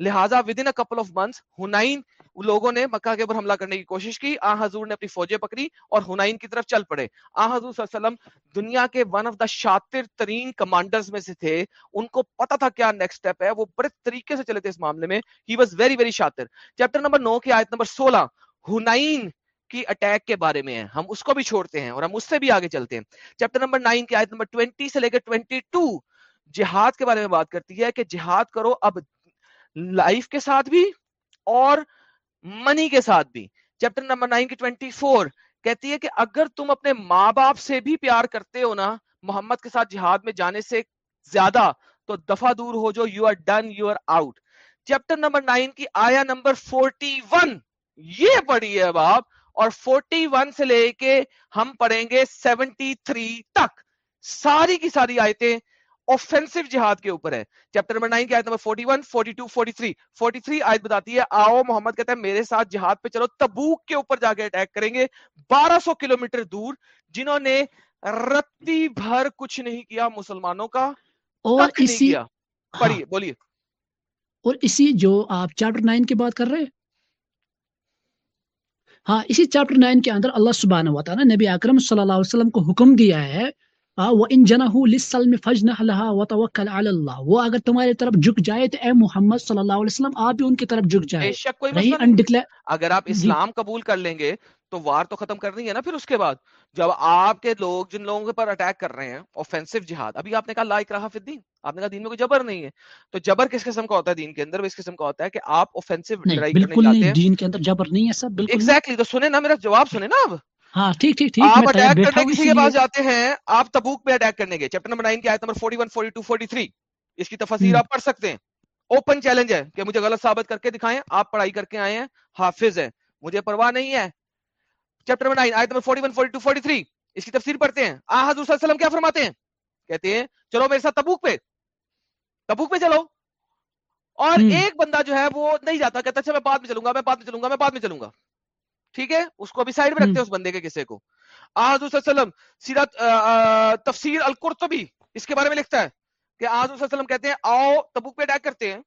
لہٰذا within couple of months ہنائن لوگوں نے مکہ کے اوپر حملہ کرنے کی کوشش کی۔ آ حضور نے اپنی فوجیں پکڑی اور ہنائن کی طرف چل پڑے۔ آ حضور صلی اللہ علیہ وسلم دنیا کے ون آف دا شاطر ترین کمانڈرز میں سے تھے۔ ان کو پتا تھا کیا نیکسٹ سٹیپ ہے۔ وہ بڑے طریقے سے چلے تھے اس معاملے میں۔ ہی واز ویری ویری شاطر۔ چیپٹر نمبر 9 کی آیت نمبر 16 ہنائن کی اٹیک کے بارے میں ہے۔ ہم اس کو بھی چھوڑتے ہیں اور ہم اس سے بھی آگے چلتے ہیں۔ چیپٹر نمبر 9 کی آیت نمبر 20 سے لے کے 22 جہاد کے بارے میں بات کرتی ہے کہ جہاد کرو اب لائف کے ساتھ بھی اور منی کے ساتھ بھی۔ چیپٹر نمبر 9 کی 24 کہتی ہے کہ اگر تم اپنے ماں باپ سے بھی پیار کرتے ہو نا، محمد کے ساتھ جہاد میں جانے سے زیادہ تو دفع دور ہو جو you are done you are out chapter number 9 کی آیا نمبر 41 یہ پڑھی ہے اب آپ، اور 41 سے لے کے ہم پڑھیں گے 73 تک۔ ساری کی ساری آیتیں اوفینسو جہاد کے اوپر ہے چیپٹر نمبر 9 کی آیت نمبر 41 42 43 43 آیت بتاتی ہے آؤ محمد کہتا ہے میرے ساتھ جہاد پہ چلو تبوک کے اوپر جا کے اٹیک کریں گے 1200 کلومیٹر دور جنہوں نے رتی بھر کچھ نہیں کیا مسلمانوں کا اور اسی کیا۔ ہاں۔ پڑھیے بولیے۔ اور اسی جو آپ چیپٹر نائن کی بات کر رہے ہیں ہاں اسی چیپٹر نائن کے اندر اللہ سبحانہ و تعالیٰ نبی اکرم صلی اللہ علیہ وسلم کو حکم دیا ہے وہ ان جنا لسلم فجنہ لہا وتوکل علی اللہ وہ اگر تمہاری طرف جھک جائے تو اے محمد صلی اللہ علیہ وسلم آپ بھی ان کی طرف جھک جائے۔ شک کوئی مسئلہ اگر آپ جی۔ اسلام قبول کر لیں گے تو وار تو ختم کرنی ہے نا پھر اس کے بعد۔ جب آپ کے لوگ جن لوگوں کے پر اٹیک کر رہے ہیں اوفینسو جہاد ابھی آپ نے کہا لا اکراہ فی الدین آپ نے کہا دین میں کوئی جبر نہیں ہے۔ تو جبر کس قسم کا ہوتا ہے؟ دین کے اندر وہ اس قسم کا ہوتا ہے کہ آپ اوفینسو ٹرائی کرنے جاتے ہیں۔ دین کے اندر جبر نہیں ہے سب بالکل ایگزیکٹلی تو سنیں نا میرا جواب سنیں نا اب۔ ہاں ٹھیک ٹھیک ٹھیک آپ اٹیک کرنے کسی کے پاس جاتے ہیں آپ تبوک پہ اٹیک کرنے چیپٹر نمبر 9 کی آیت نمبر 41 42 43 اس کی تفسیر آپ پڑھ سکتے ہیں۔ اوپن چیلنج ہے کہ مجھے غلط ثابت کر کے دکھائیں۔ آپ پڑھائی کر کے آئے ہیں حافظ ہے مجھے پرواہ نہیں ہے۔ چیپٹر نمبر 9 آیت نمبر 41 42 43 اس کی تفسیر پڑھتے ہیں۔ آ حضور صلی اللہ علیہ وسلم کیا فرماتے ہیں؟ کہتے ہیں چلو میرے ساتھ تبوک پہ۔ تبوک پہ چلو۔ اور ایک بندہ جو ہے وہ نہیں جاتا کہتا اچھا میں بعد میں چلوں گا میں بعد میں چلوں گا میں بعد میں چلوں گا۔ ٹھیک ہے؟ اس کو ابھی سائڈ میں رکھتے ہیں اس بندے کے کسے کو۔ آ حضور صلی اللہ علیہ وسلم آ، تفسیر القرطبی اس کے بارے میں لکھتا ہے کہ آ حضور صلی اللہ علیہ وسلم کہتے ہیں آؤ تبوک پہ اٹیک کرتے ہیں۔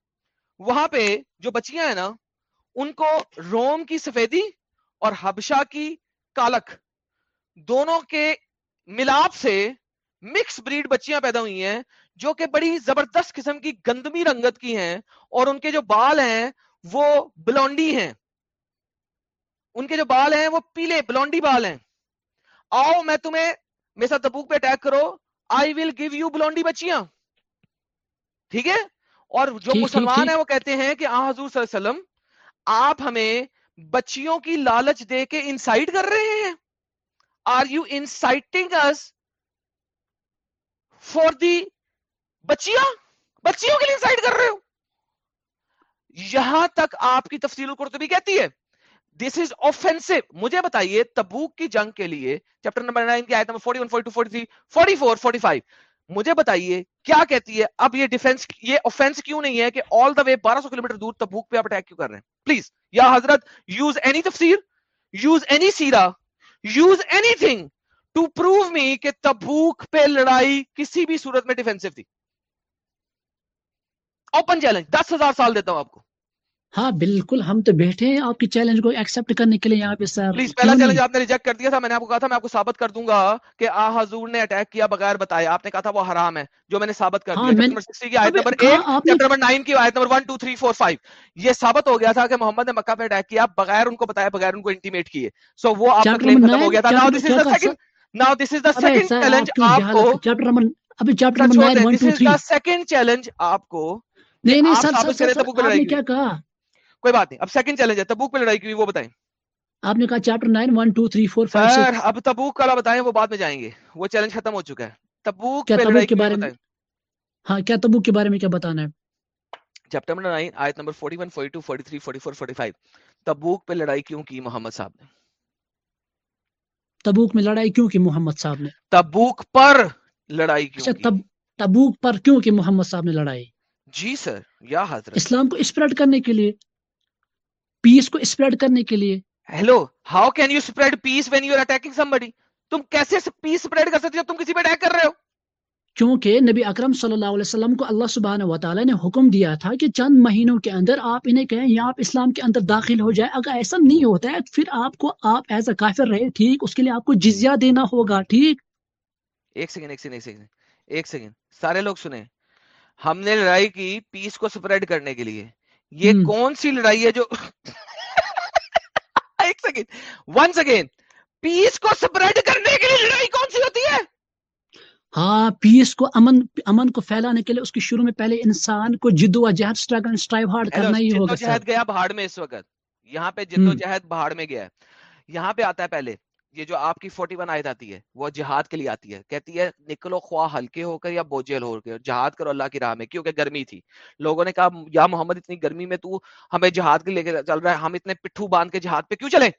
وہاں پہ جو بچیاں ہیں نا ان کو روم کی سفیدی اور حبشہ کی کالک دونوں کے ملاپ سے مکس بریڈ بچیاں پیدا ہوئی ہیں جو کہ بڑی زبردست قسم کی گندمی رنگت کی ہیں اور ان کے جو بال ہیں وہ بلونڈی ہیں۔ ان کے جو بال ہیں وہ پیلے بلونڈی بال ہیں۔ آؤ میں تمہیں میرے ساتھ تبوک پہ اٹیک کرو۔ آئی ول گیو یو بلونڈی بچیاں۔ ٹھیک ہے؟ اور جو مسلمان ہیں وہ کہتے ہیں کہ آ حضور صلی اللہ علیہ وسلم آپ ہمیں بچیوں کی لالچ دے کے انسائٹ کر رہے ہیں۔ Are you inciting us for the بچیاں؟ بچیوں کے لیے انسائٹ کر رہے ہو۔ یہاں تک آپ کی تفصیل القرطبی کہتی ہے۔ دس از آفینسو مجھے بتائیے تبوک کی جنگ کے لیے چیپٹر نمبر نائن کی آیت نمبر 41 42 43 44 45 مجھے بتائیے کیا کہتی ہے؟ اب یہ ڈیفenس یہ آفینس کیوں نہیں ہے کہ آل دا وے 1200 کلومیٹر دور تبوک پہ آپ اٹیک کیوں کر رہے ہیں؟ پلیز یا حضرت use any tafsir use any sira use anything to prove me کہ تبوک پہ لڑائی کسی بھی صورت میں ڈیفینسو تھی۔ اوپن چیلنج دس ہزار سال دیتا ہوں آپ کو۔ ہاں بالکل ہم تو بیٹھے ہیں آپ کی چیلنج کو ایکسپٹ کرنے کے لیے یہاں پہ سر پلیز پہلا چیلنج آپ نے ریجیکٹ کر دیا تھا میں نے آپ کو کہا تھا میں آپ کو ثابت کر دوں گا کہ آ حضور نے اٹیک کیا بغیر بتائے۔ آپ نے کہا تھا وہ حرام ہے جو میں نے ثابت کر ہاں، دیا۔ چیپٹر نمبر 60 کی آیت نمبر کہا 1 آپ نے- چیپٹر نمبر 9 کی آیت نمبر 1 2 3 4 5 یہ ثابت ہو گیا تھا کہ محمد نے مکہ پہ اٹیک کیا بغیر ان کو بتایا بغیر ان کو انٹیمیٹ کیے۔ سو وہ آپ کا کلیم ختم ہو گیا تھا۔ ناؤ دس از کہا سیکنڈ ناؤ دس از ابے سیکنڈ چیلنج آپ کو چیپٹر نمبر ابھی چیپٹر نمبر چھوڑ 9 دیں 1 دس 2 از 3 دا سیکنڈ چیلنج آپ کو نہیں نہیں سر سر آپ نے کی کیا کہا؟ کوئی بات نہیں اب سیکنڈ چیلنج ہے تبوک پہ لڑائی کی وہ بتائیں۔ آپ نے کہا چیپٹر 9 1 2 3 4 5 سر 6 اب تبوک والا بتائیں وہ بعد میں جائیں گے۔ وہ چیلنج ختم ہو چکا ہے۔ تبوک پہ لڑائی کے بارے میں؟ ہاں کیا تبوک کے بارے میں کیا بتانا ہے؟ چیپٹر نمبر 9 آیت نمبر 41 42 43 44 45 تبوک پہ لڑائی کیوں کی محمد صاحب نے؟ تبوک میں لڑائی کیوں کی محمد صاحب نے؟ تبوک پر لڑائی اچھا کیوں کی؟ تب تبوک پر کیوں کی محمد صاحب نے لڑائی؟ جی سر یا حضرت؟ اسلام کو اسپریڈ کرنے کے لیے۔ پیس کو اسپریڈ کرنے کے لیے۔ Hello how can you spread peace when you are attacking somebody تم کیسے پیس اسپریڈ کر سکتے ہو تم کسی پہ اٹیک کر رہے ہو؟ کیونکہ نبی اکرم صلی اللہ علیہ وسلم کو اللہ سبحانہ و تعالیٰ نے حکم دیا تھا کہ چند مہینوں کے اندر آپ انہیں کہیں یا آپ اسلام کے اندر داخل ہو جائے اگر ایسا نہیں ہوتا ہے پھر آپ کو آپ ایز اے کافر رہے ٹھیک؟ اس کے لیے آپ کو جزیہ دینا ہوگا ٹھیک؟ ایک سیکنڈ ایک سیکنڈ ایک سیکنڈ ایک سیکنڈ سارے لوگ سنیں۔ ہم نے لڑائی کی پیس کو سپریڈ کرنے کے لیے۔ یہ۔ کون سی لڑائی ہے جو [laughs] ایک سیکنڈ ونس اگین پیس کو سپریڈ کرنے کے لیے لڑائی کون سی ہوتی ہے؟ ہاں پیس کو امن امن کو پھیلانے کے لیے اس کی شروع میں پہلے انسان کو جد و جہد اسٹرگل اسٹرائیو ہارڈ کرنا ہی ہوگا جہد گیا پہاڑ میں اس وقت۔ یہاں پہ جد و۔ جہد پہاڑ میں گیا ہے۔ یہاں پہ آتا ہے پہلے۔ یہ جو آپ کی 41 آیت آتی ہے، وہ جہاد کے لیے آتی ہے۔ کہتی ہے، نکلو خواہ ہلکے ہو کر یا بوجھل ہو کر، جہاد کرو اللہ کی راہ میں، کیونکہ گرمی تھی۔ لوگوں نے کہا، یا محمد، اتنی گرمی میں تو ہمیں جہاد کے لے کے چل رہا ہے، ہم اتنے پٹھو باندھ کے جہاد پہ کیوں چلیں؟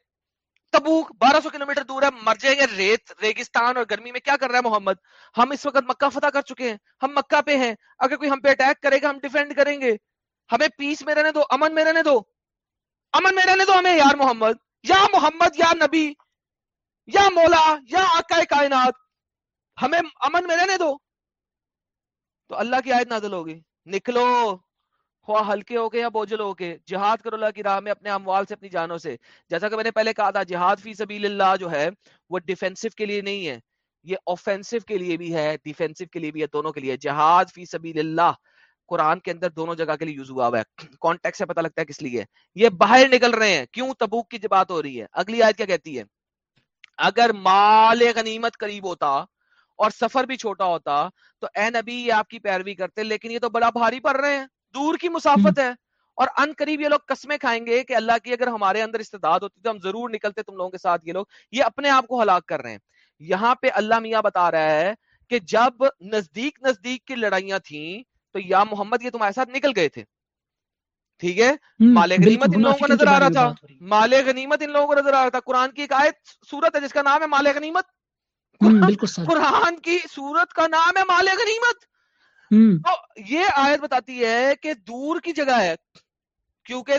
تبوک، بارہ سو کلو دور ہے، مر جائیں گے ریت، ریگستان اور گرمی میں کیا کر رہا ہے محمد؟ ہم اس وقت مکہ فتح کر چکے ہیں، ہم مکہ پہ ہیں۔ اگر کوئی ہم پہ اٹیک کرے گا، ہم ڈیفینڈ کریں گے۔ ہمیں پیس میں رہنے دو، امن میں رہنے دو۔ امن میں رہنے دو ہمیں، یار محمد۔ یا محمد، یا نبی۔ یا مولا، یا آقا کائنات، ہمیں امن میں رہنے دو۔ تو اللہ کی آیت نازل ہوگی۔ نکلو، خواہ ہلکے ہو کے یا بوجھل ہو کے، جہاد کرو اللہ کی راہ میں اپنے اموال سے، اپنی جانوں سے۔ جیسا کہ میں نے پہلے کہا تھا، جہاد فی سبیل اللہ جو ہے، وہ ڈیفینسو کے لیے نہیں ہے۔ یہ اوفینسو کے لیے بھی ہے ڈیفینسو کے لیے بھی ہے، دونوں کے لیے۔ جہاد فی سبیل اللہ، قرآن کے اندر دونوں جگہ کے لیے یوز ہوا ہوا ہے۔ کانٹیکٹ سے پتہ لگتا ہے کس لیے۔ یہ باہر نکل رہے ہیں۔ کیوں؟ تبوک کی بات ہو رہی ہے۔ اگلی آیت کیا کہتی ہے؟ اگر مال غنیمت قریب ہوتا اور سفر بھی چھوٹا ہوتا تو اے نبی یہ آپ کی پیروی کرتے لیکن یہ تو بڑا بھاری پڑ رہے ہیں دور کی مسافت ہے اور ان قریب یہ لوگ قسمیں کھائیں گے کہ اللہ کی اگر ہمارے اندر استعداد ہوتی تو ہم ضرور نکلتے تم لوگوں کے ساتھ یہ لوگ یہ اپنے آپ کو ہلاک کر رہے ہیں۔ یہاں پہ اللہ میاں بتا رہا ہے کہ جب نزدیک نزدیک کی لڑائیاں تھیں تو یا محمد یہ تمہارے ساتھ نکل گئے تھے۔ ٹھیک ہے؟ مال غنیمت ان لوگوں کو نظر آ رہا تھا۔ مال غنیمت ان لوگوں کو نظر آ رہا تھا۔ قرآن کی ایک آیت سورت ہے جس کا نام ہے مال غنیمت۔ قرآن- کی سورت کا نام ہے مال غنیمت۔ تو یہ آیت بتاتی ہے کہ دور کی جگہ ہے کیونکہ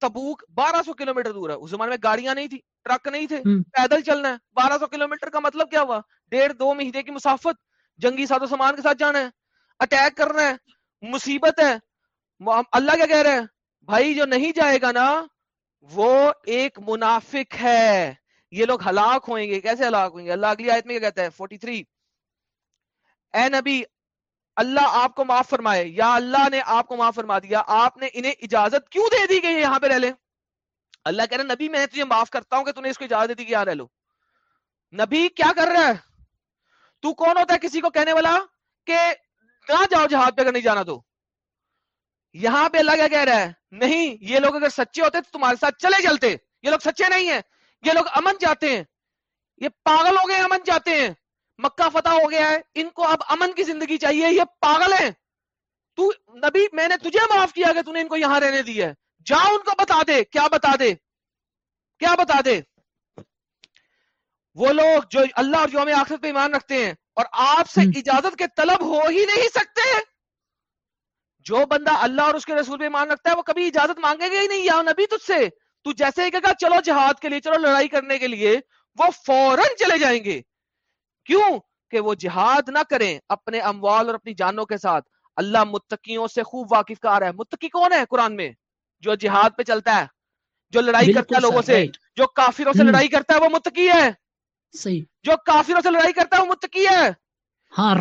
تبوک بارہ سو کلو دور ہے۔ اس زمانے میں گاڑیاں نہیں تھی ٹرک نہیں تھے۔ پیدل چلنا ہے۔ بارہ سو کلو کا مطلب کیا ہوا؟ ڈیڑھ دو مہینے کی مسافت جنگی ساز و سامان کے ساتھ جانا ہے اٹیک کرنا ہے مصیبت ہے۔ اللہ کیا کہہ رہے ہیں؟ بھائی جو نہیں جائے گا نا، وہ ایک منافق ہے۔ یہ لوگ ہلاک ہوئیں گے۔ کیسے ہلاک ہوئیں گے؟ اللہ اگلی آیت میں کیا کہتا ہے؟ 43 اے نبی، اللہ آپ کو معاف فرمائے۔ یا اللہ نے آپ کو معاف فرما دیا۔ آپ نے انہیں اجازت کیوں دے دی کہ یہاں پہ رہ لیں اللہ کہہ رہا نبی، میں تجھے معاف کرتا ہوں کہ تھی اس کو اجازت دے دی کہ یہاں رہ لو۔ نبی، کیا کر رہا ہے؟ تو کون ہوتا ہے کسی کو کہنے والا کہ نہ جاؤ جہاد پہ اگر نہیں جانا تو؟ یہاں پہ اللہ کیا کہہ رہا ہے؟ نہیں یہ لوگ اگر سچے ہوتے تو تمہارے ساتھ چلے چلتے۔ یہ لوگ سچے نہیں ہیں یہ لوگ امن چاہتے ہیں۔ یہ پاگل ہو گئے امن چاہتے ہیں۔ مکہ فتح ہو گیا ہے ان کو اب امن کی زندگی چاہیے یہ پاگل ہیں۔ تو نبی میں نے تجھے معاف کیا کہ تو نے ان کو یہاں رہنے دیا ہے۔ جا ان کو بتا دے کیا بتا دے؟ کیا بتا دے؟ وہ لوگ جو اللہ اور یوم آخرت پہ ایمان رکھتے ہیں اور آپ سے۔ اجازت کے طلب ہو ہی نہیں سکتے۔ جو بندہ اللہ اور اس کے رسول پہ ایمان رکھتا ہے وہ کبھی اجازت مانگے گا ہی نہیں یا نبی تجھ سے؟ تو جیسے ہی کہا چلو جہاد کے لیے چلو لڑائی کرنے کے لیے وہ فوراً چلے جائیں گے۔ کیوں؟ کہ وہ جہاد نہ کریں اپنے اموال اور اپنی جانوں کے ساتھ۔ اللہ متقیوں سے خوب واقف کا رہا ہے۔ متقی کون ہے قرآن میں؟ جو جہاد پہ چلتا ہے جو لڑائی کرتا ہے لوگوں سے جو کافروں سے۔ لڑائی کرتا ہے وہ متقی ہے۔ صحیح۔ جو کافروں سے لڑائی کرتا ہے وہ متقی ہے۔ ہاں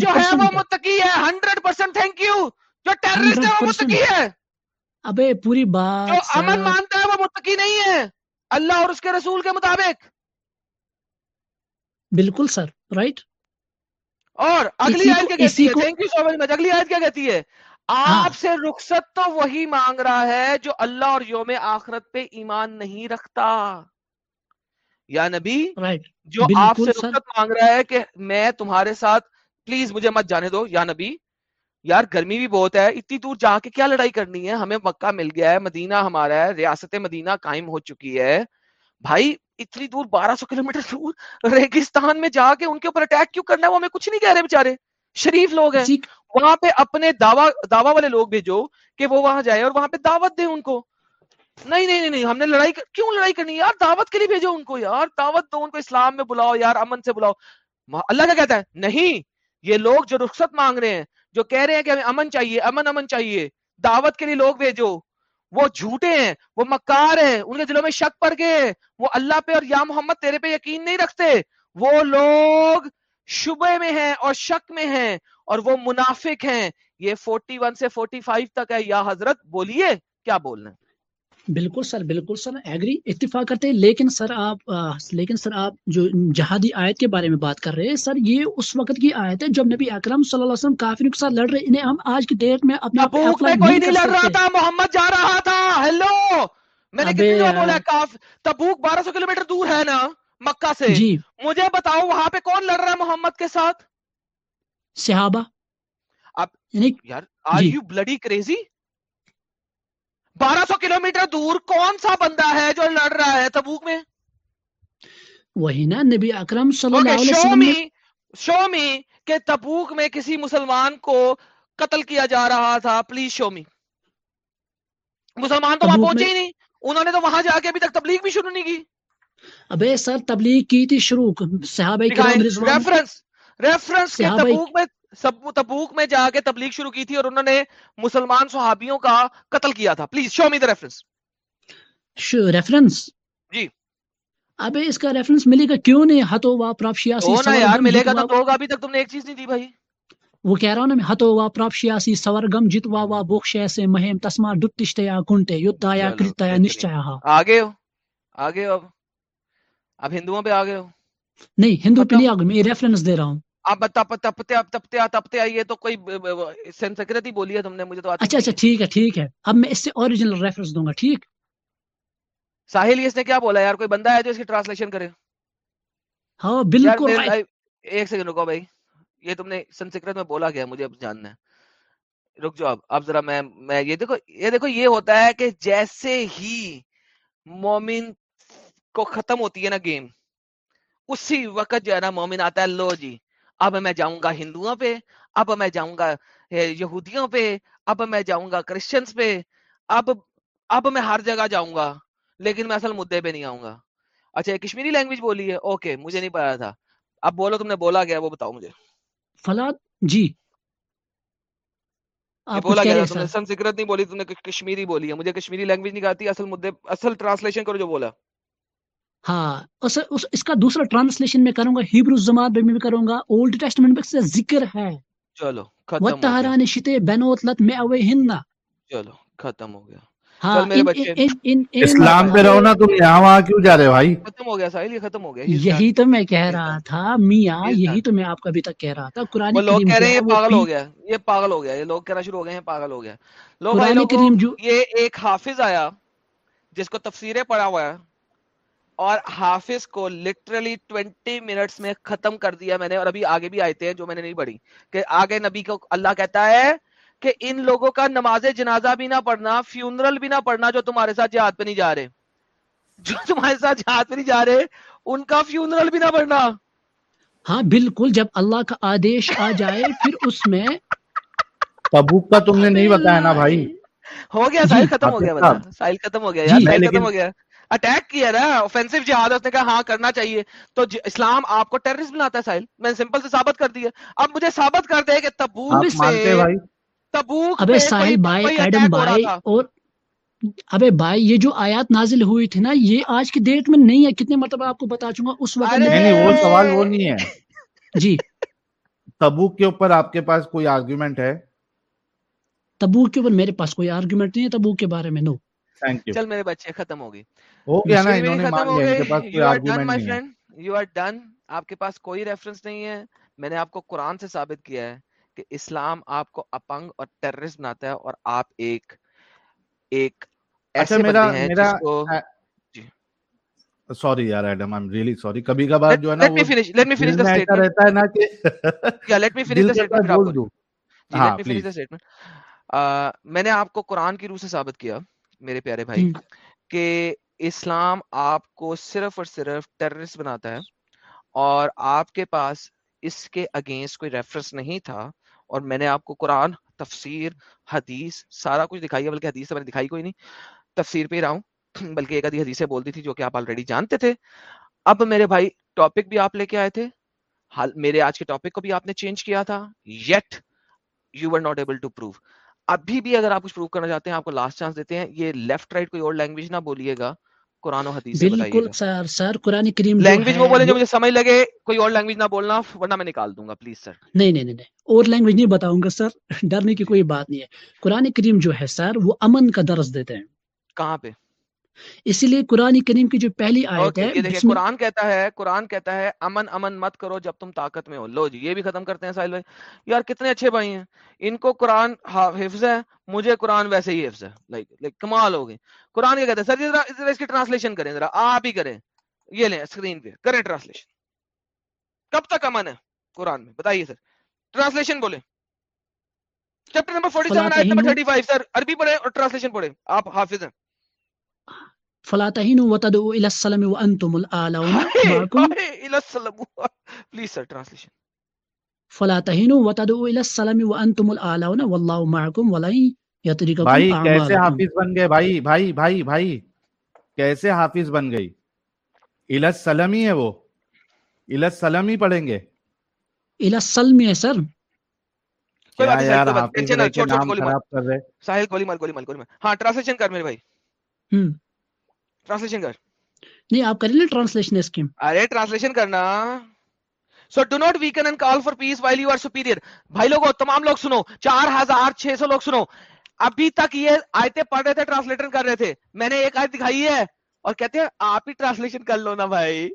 جو ہے وہ متقی ہے۔ ہنڈریڈ پرسینٹ تھینک یو جو ٹیررسٹ ہے وہ 100% متقی ہے۔ ابے پوری جو بات امن سر مانتا ہے وہ متقی نہیں ہے۔ اللہ اور اس کے رسول کے مطابق۔ بالکل سر رائٹ اور اگلی آیت کیا کہتی ہے؟ تھینک یو سو مچ مچ اگلی آیت کیا کہتی ہے؟ آپ سے رخصت تو وہی مانگ رہا ہے جو اللہ اور یوم آخرت پہ ایمان نہیں رکھتا۔ یا نبی جو آپ سے رخصت مانگ رہا ہے کہ میں تمہارے ساتھ پلیز مجھے مت جانے دو یا نبی۔ یار گرمی بھی بہت ہے اتنی دور جا کے کیا لڑائی کرنی ہے؟ ہمیں مکہ مل گیا ہے مدینہ ہمارا ہے ریاست مدینہ قائم ہو چکی ہے۔ بھائی اتنی دور بارہ سو کلو میٹر دور ریگستان میں جا کے ان کے اوپر اٹیک کیوں کرنا ہے؟ وہ ہمیں کچھ نہیں کہہ رہے بےچارے شریف لوگ ہیں۔ جی۔ وہاں پہ اپنے دعوی دعوی والے لوگ بھیجو کہ وہ وہاں جائے اور وہاں پہ دعوت دیں ان کو۔ نہیں نہیں نہیں ہم نے لڑائی. کیوں لڑائی کرنی یار دعوت کے لیے بھیجو ان کو یار۔ دعوت دو ان کو اسلام میں بلاؤ یار امن سے بلاؤ۔ اللہ کیا کہتا ہے؟ نہیں یہ لوگ جو رخصت مانگ رہے ہیں جو کہہ رہے ہیں کہ ہمیں امن چاہیے، امن امن چاہیے، دعوت کے لیے لوگ بھیجو، وہ جھوٹے ہیں، وہ مکار ہیں، ان کے دلوں میں شک پڑ گئے ہیں، وہ اللہ پہ اور یا محمد تیرے پہ یقین نہیں رکھتے، وہ لوگ شبے میں ہیں اور شک میں ہیں اور وہ منافق ہیں، یہ 41 سے 45 تک ہے، یا حضرت بولیے کیا بولنا ہے؟ بالکل سر بالکل سر ایگری اتفاق کرتے ہیں۔ لیکن سر آپ لیکن سر آپ جو جہادی آیت کے بارے میں بات کر رہے ہیں سر یہ اس وقت کی آیت ہے جب نبی اکرم صلی اللہ علیہ وسلم کافروں کے ساتھ لڑ رہے انہیں ہم آج کی ڈیٹ میں apply کوئی نہیں لڑ رہا تھا محمد جا رہا تھا۔ ہیلو میں نے کتنی دفعہ۔ بولا کاف تبوک بارہ سو کلو میٹر دور ہے نا مکہ سے۔ جی۔ مجھے بتاؤ وہاں پہ کون لڑ رہا ہے محمد کے ساتھ؟ صحابہ۔ اب- یعنی یار آر۔ یو بلڈی کریزی بارہ سو کلو میٹر دور کون سا بندہ ہے جو لڑ رہا ہے تبوک میں؟ وہی نا نبی اکرم صلی اللہ علیہ وسلم شو می کہ تبوک میں کسی مسلمان کو قتل کیا جا رہا تھا پلیز شو می مسلمان تو وہاں پہنچے ہی نہیں انہوں نے تو وہاں جا کے ابھی تک تبلیغ بھی شروع نہیں کی۔ ابے سر تبلیغ کی تھی شروع صحابہ کرام رضوان ریفرنس ریفرنس کے تبوک میں سب تبوک میں جا کے تبلیغ شروع کی تھی اور انہوں نے مسلمان صحابیوں کا قتل کیا تھا۔ Please show me the reference reference جی۔ ابے اس کا ریفرنس ملے گا کیوں نہیں؟ ہتو وا پراپشیاسی تو نا یار؟ ملے گا تو دو گا ابھی تک تم نے ایک چیز نہیں دی بھائی۔ وہ کہہ رہا ہوں نا میں ہتو وا پراپشیاسی سورگم جتوا وا بوکشے سے مہم تسما ڈتشتیا کنٹے یدایا کرتایا ہا۔ آگے ہو آگے ہو۔ اب اب ہندوؤں پہ آگے ہو۔ نہیں ہندو پہ۔ نہیں آگے میں ریفرنس دے رہا ہوں۔ اب تپ تپتے تپتے تپتے آئیے تو کوئی سنسکرت ہی بولی ہے تم نے مجھے تو اچھا اچھا ٹھیک ہے ٹھیک ہے۔ اب میں اس سے اوریجنل ریفرنس دوں گا ٹھیک۔ ساحل اس نے کیا بولا یار؟ کوئی بندہ ہے جو اس کی ٹرانسلیشن کرے؟ ہاں بالکل ایک سیکنڈ رکو بھائی۔ یہ تم نے سنسکرت میں بولا گیا مجھے اب جاننا ہے۔ رک جاؤ اب۔ اب ذرا میں میں یہ دیکھو یہ دیکھو یہ ہوتا ہے کہ جیسے ہی مومن کو ختم ہوتی ہے نا گیم اسی وقت جو ہے نا مومن آتا ہے لو جی۔ اب میں جاؤں گا ہندوؤں پہ اب میں جاؤں گا یہودیوں پہ اب میں جاؤں گا کرسچنس پہ اب اب میں ہر جگہ جاؤں گا لیکن میں اصل مدعے پہ نہیں آؤں گا۔ اچھا کشمیری لینگویج بولی ہے؟ اوکے مجھے نہیں پتا تھا۔ اب بولو تم نے بولا گیا وہ بتاؤ مجھے۔ فلاد جی۔ بولا گیا تم نے؟ سنسکرت نہیں بولی تم نے کش- کشمیری بولی ہے۔ مجھے کشمیری لینگویج نہیں آتی اصل مدعے اصل ٹرانسلیشن کرو جو بولا۔ ہاں اس, اس, اس کا دوسرا ٹرانسلیشن میں کروں گا ہیبرو زبان میں بھی کروں گا اولڈ ٹیسٹمنٹ میں ذکر ہے چلو ختم ہو گیا وتہران شتے بنوت لت میں اوے ہننا چلو ختم ہو گیا ہاں چل میرے ان بچے ان ان ان اسلام پہ رہو نا تم یہاں وہاں کیوں جا رہے ہو بھائی ختم ہو گیا ساحل یہ ختم ہو گیا یہی. تو میں کہہ رہا. تھا میاں یہی. تو میں آپ کو ابھی تک کہہ رہا تھا قرآن لوگ کہہ رہے ہیں پاگل ہو گیا یہ پاگل ہو گیا یہ لوگ کہنا شروع ہو گئے ہیں پاگل ہو گیا لو بھائی قرآن لوگوں کریم جو یہ ایک حافظ آیا جس کو تفسیریں پڑھا ہوا ہے اور حافظ کو لٹرلی 20 منٹس میں ختم کر دیا میں نے اور ابھی آگے بھی آئے تھے جو میں نے نہیں پڑھی کہ آگے نبی کو اللہ کہتا ہے کہ ان لوگوں کا نماز جنازہ بھی نہ پڑھنا فیونرل بھی نہ پڑھنا جو تمہارے ساتھ جہاد پہ نہیں جا رہے۔ جو تمہارے ساتھ جہاد پہ نہیں جا رہے ان کا فیونرل بھی نہ پڑھنا۔ ہاں بالکل جب اللہ کا آدیش آ جائے پھر اس میں تبوک کا تم نے نہیں بتایا نا بھائی؟ ہو گیا جی، ساحل ختم ہو گیا۔ ساحل ختم ہو گیا جی، یار ساحل ختم ہو گیا۔ اٹیک کیا نا اوفینسو جہاد ہے، اس نے کہا ہاں کرنا چاہیے۔ تو ج- اسلام آپ کو ٹیررسٹ بناتا ہے ساحل۔ میں نے سمپل سے ثابت کر دیا۔ اب مجھے ثابت کر دے کہ تبوک سے بھائی؟ تبوک ابے ساحل بھائی ایڈم بھائی اور ابے بھائی یہ جو آیات نازل ہوئی تھی نا یہ آج کی ڈیٹ میں نہیں ہے۔ کتنے مرتبہ آپ کو بتا چوں گا اس وقت! نہیں وہ سوال وہ نہیں ہے۔ [laughs] جی۔ تبوک کے اوپر آپ کے پاس کوئی آرگیومنٹ ہے؟ تبوک کے اوپر میرے پاس کوئی آرگومنٹ نہیں ہے تبوک کے بارے میں نو چل میرے بچے ختم ہو گئی۔ ہو گیا نا انہوں نے مان لیا ان کے پاس کوئی you are done argument my نہیں ہے فرینڈ یو آر ڈن آپ کے پاس کوئی ریفرنس نہیں ہے میں نے آپ کو قرآن سے ثابت کیا ہے کہ اسلام آپ کو اپنگ اور ٹیررسٹ بناتا ہے اور آپ ایک ایک ایسے میرا میرا سوری یار Adam I am really sorry کبھی کبھار جو ہے نا let me finish let me finish the statement رہتا ہے نا کہ یا let me finish the statement بول جی ہاں let me finish the please statement میں نے آپ کو قرآن کی روح سے ثابت کیا میرے پیارے بھائی کہ اسلام آپ کو صرف اور صرف ٹیررسٹ بناتا ہے اور آپ کے پاس اس کے اگینسٹ کوئی ریفرنس نہیں تھا اور میں نے آپ کو قرآن، تفسیر، حدیث سارا کچھ دکھائی ہے، بلکہ حدیث میں نے دکھائی کوئی نہیں، تفسیر پہ ہی رہا ہوں، [clears throat] بلکہ ایک آدھی حدیثیں بولتی تھی جو کہ آپ آلریڈی جانتے تھے۔ اب میرے بھائی ٹاپک بھی آپ لے کے آئے تھے۔ حال میرے آج کے ٹاپک کو بھی آپ نے چینج کیا تھا۔ Yet you were not able to prove ابھی بھی اگر آپ کچھ پروو کرنا چاہتے ہیں، آپ کو لاسٹ چانس دیتے ہیں، یہ لیفٹ رائٹ کوئی اور لینگویج نہ بولیے گا۔ قرآن و حدیث بالکل سر سر قرآن کریم لینگویج وہ بولے جو مجھے سمجھ لگے کوئی اور لینگویج نہ بولنا ورنہ میں نکال دوں گا پلیز سر نہیں نہیں نہیں نہیں اور لینگویج نہیں بتاؤں گا سر [laughs] ڈرنے کی کوئی بات نہیں ہے۔ قرآن کریم جو ہے سر وہ امن کا درس دیتے ہیں۔ کہاں پہ؟ اسی لیے قرآن کریم کی جو پہلی آیت ہے قرآن کہتا ہے قرآن کہتا ہے امن امن مت کرو جب تم طاقت میں ہو۔ لو جی یہ بھی ختم کرتے ہیں ساحل بھائی۔ یار کتنے اچھے بھائی ہیں۔ ان کو قرآن حفظ ہے مجھے قرآن ویسے ہی حفظ ہے۔ لائک لائک کمال ہو گئی۔ قرآن کیا کہتا ہے؟ سر ذرا ذرا اس کی ٹرانسلیشن کریں ذرا آپ ہی کریں۔ یہ لیں اسکرین پہ کریں ٹرانسلیشن کب تک امن ہے قرآن میں؟ بتائیے سر۔ ٹرانسلیشن بولیں۔ چیپٹر نمبر 47 فلا آیت نمبر تہنوا 35 سر عربی پڑھیں اور ٹرانسلیشن پڑھیں۔ آپ حافظ ہیں۔ فلا تہینوا وتدعوا الى السلام وانتم الاعلون [laughs] معكم پلیز سر ٹرانسلیشن فلا تہینوا وتدعوا الى السلام وانتم الاعلون والله معكم ولن يترككم بھائی کیسے حافظ بن گئے؟ بھائی بھائی بھائی بھائی کیسے حافظ بن گئی؟ الس سلم ہی ہے وہ۔ الس سلم ہی پڑھیں گے۔ الى السلم ہے سر۔ کوئی کیا بات نہیں یار ساحل مار ساحل گولی مار گولی مار گولی مار۔ ہاں ٹرانسلیشن کر میرے بھائی۔ ہم۔ ٹرانسلیشن کر نہیں آپ کریں نا ٹرانسلیشن اس کی۔ ارے ٹرانسلیشن کرنا۔ So do not weaken and call for peace while you are superior بھائی لوگوں تمام لوگ سنو۔ چار ہزار چھ سو لوگ سنو۔ ابھی تک یہ آیتیں پڑھ رہے تھے ٹرانسلیٹر کر رہے تھے۔ میں نے ایک آیت دکھائی ہے۔ اور کہتے ہیں آپ ہی ٹرانسلیشن کر لو نا بھائی۔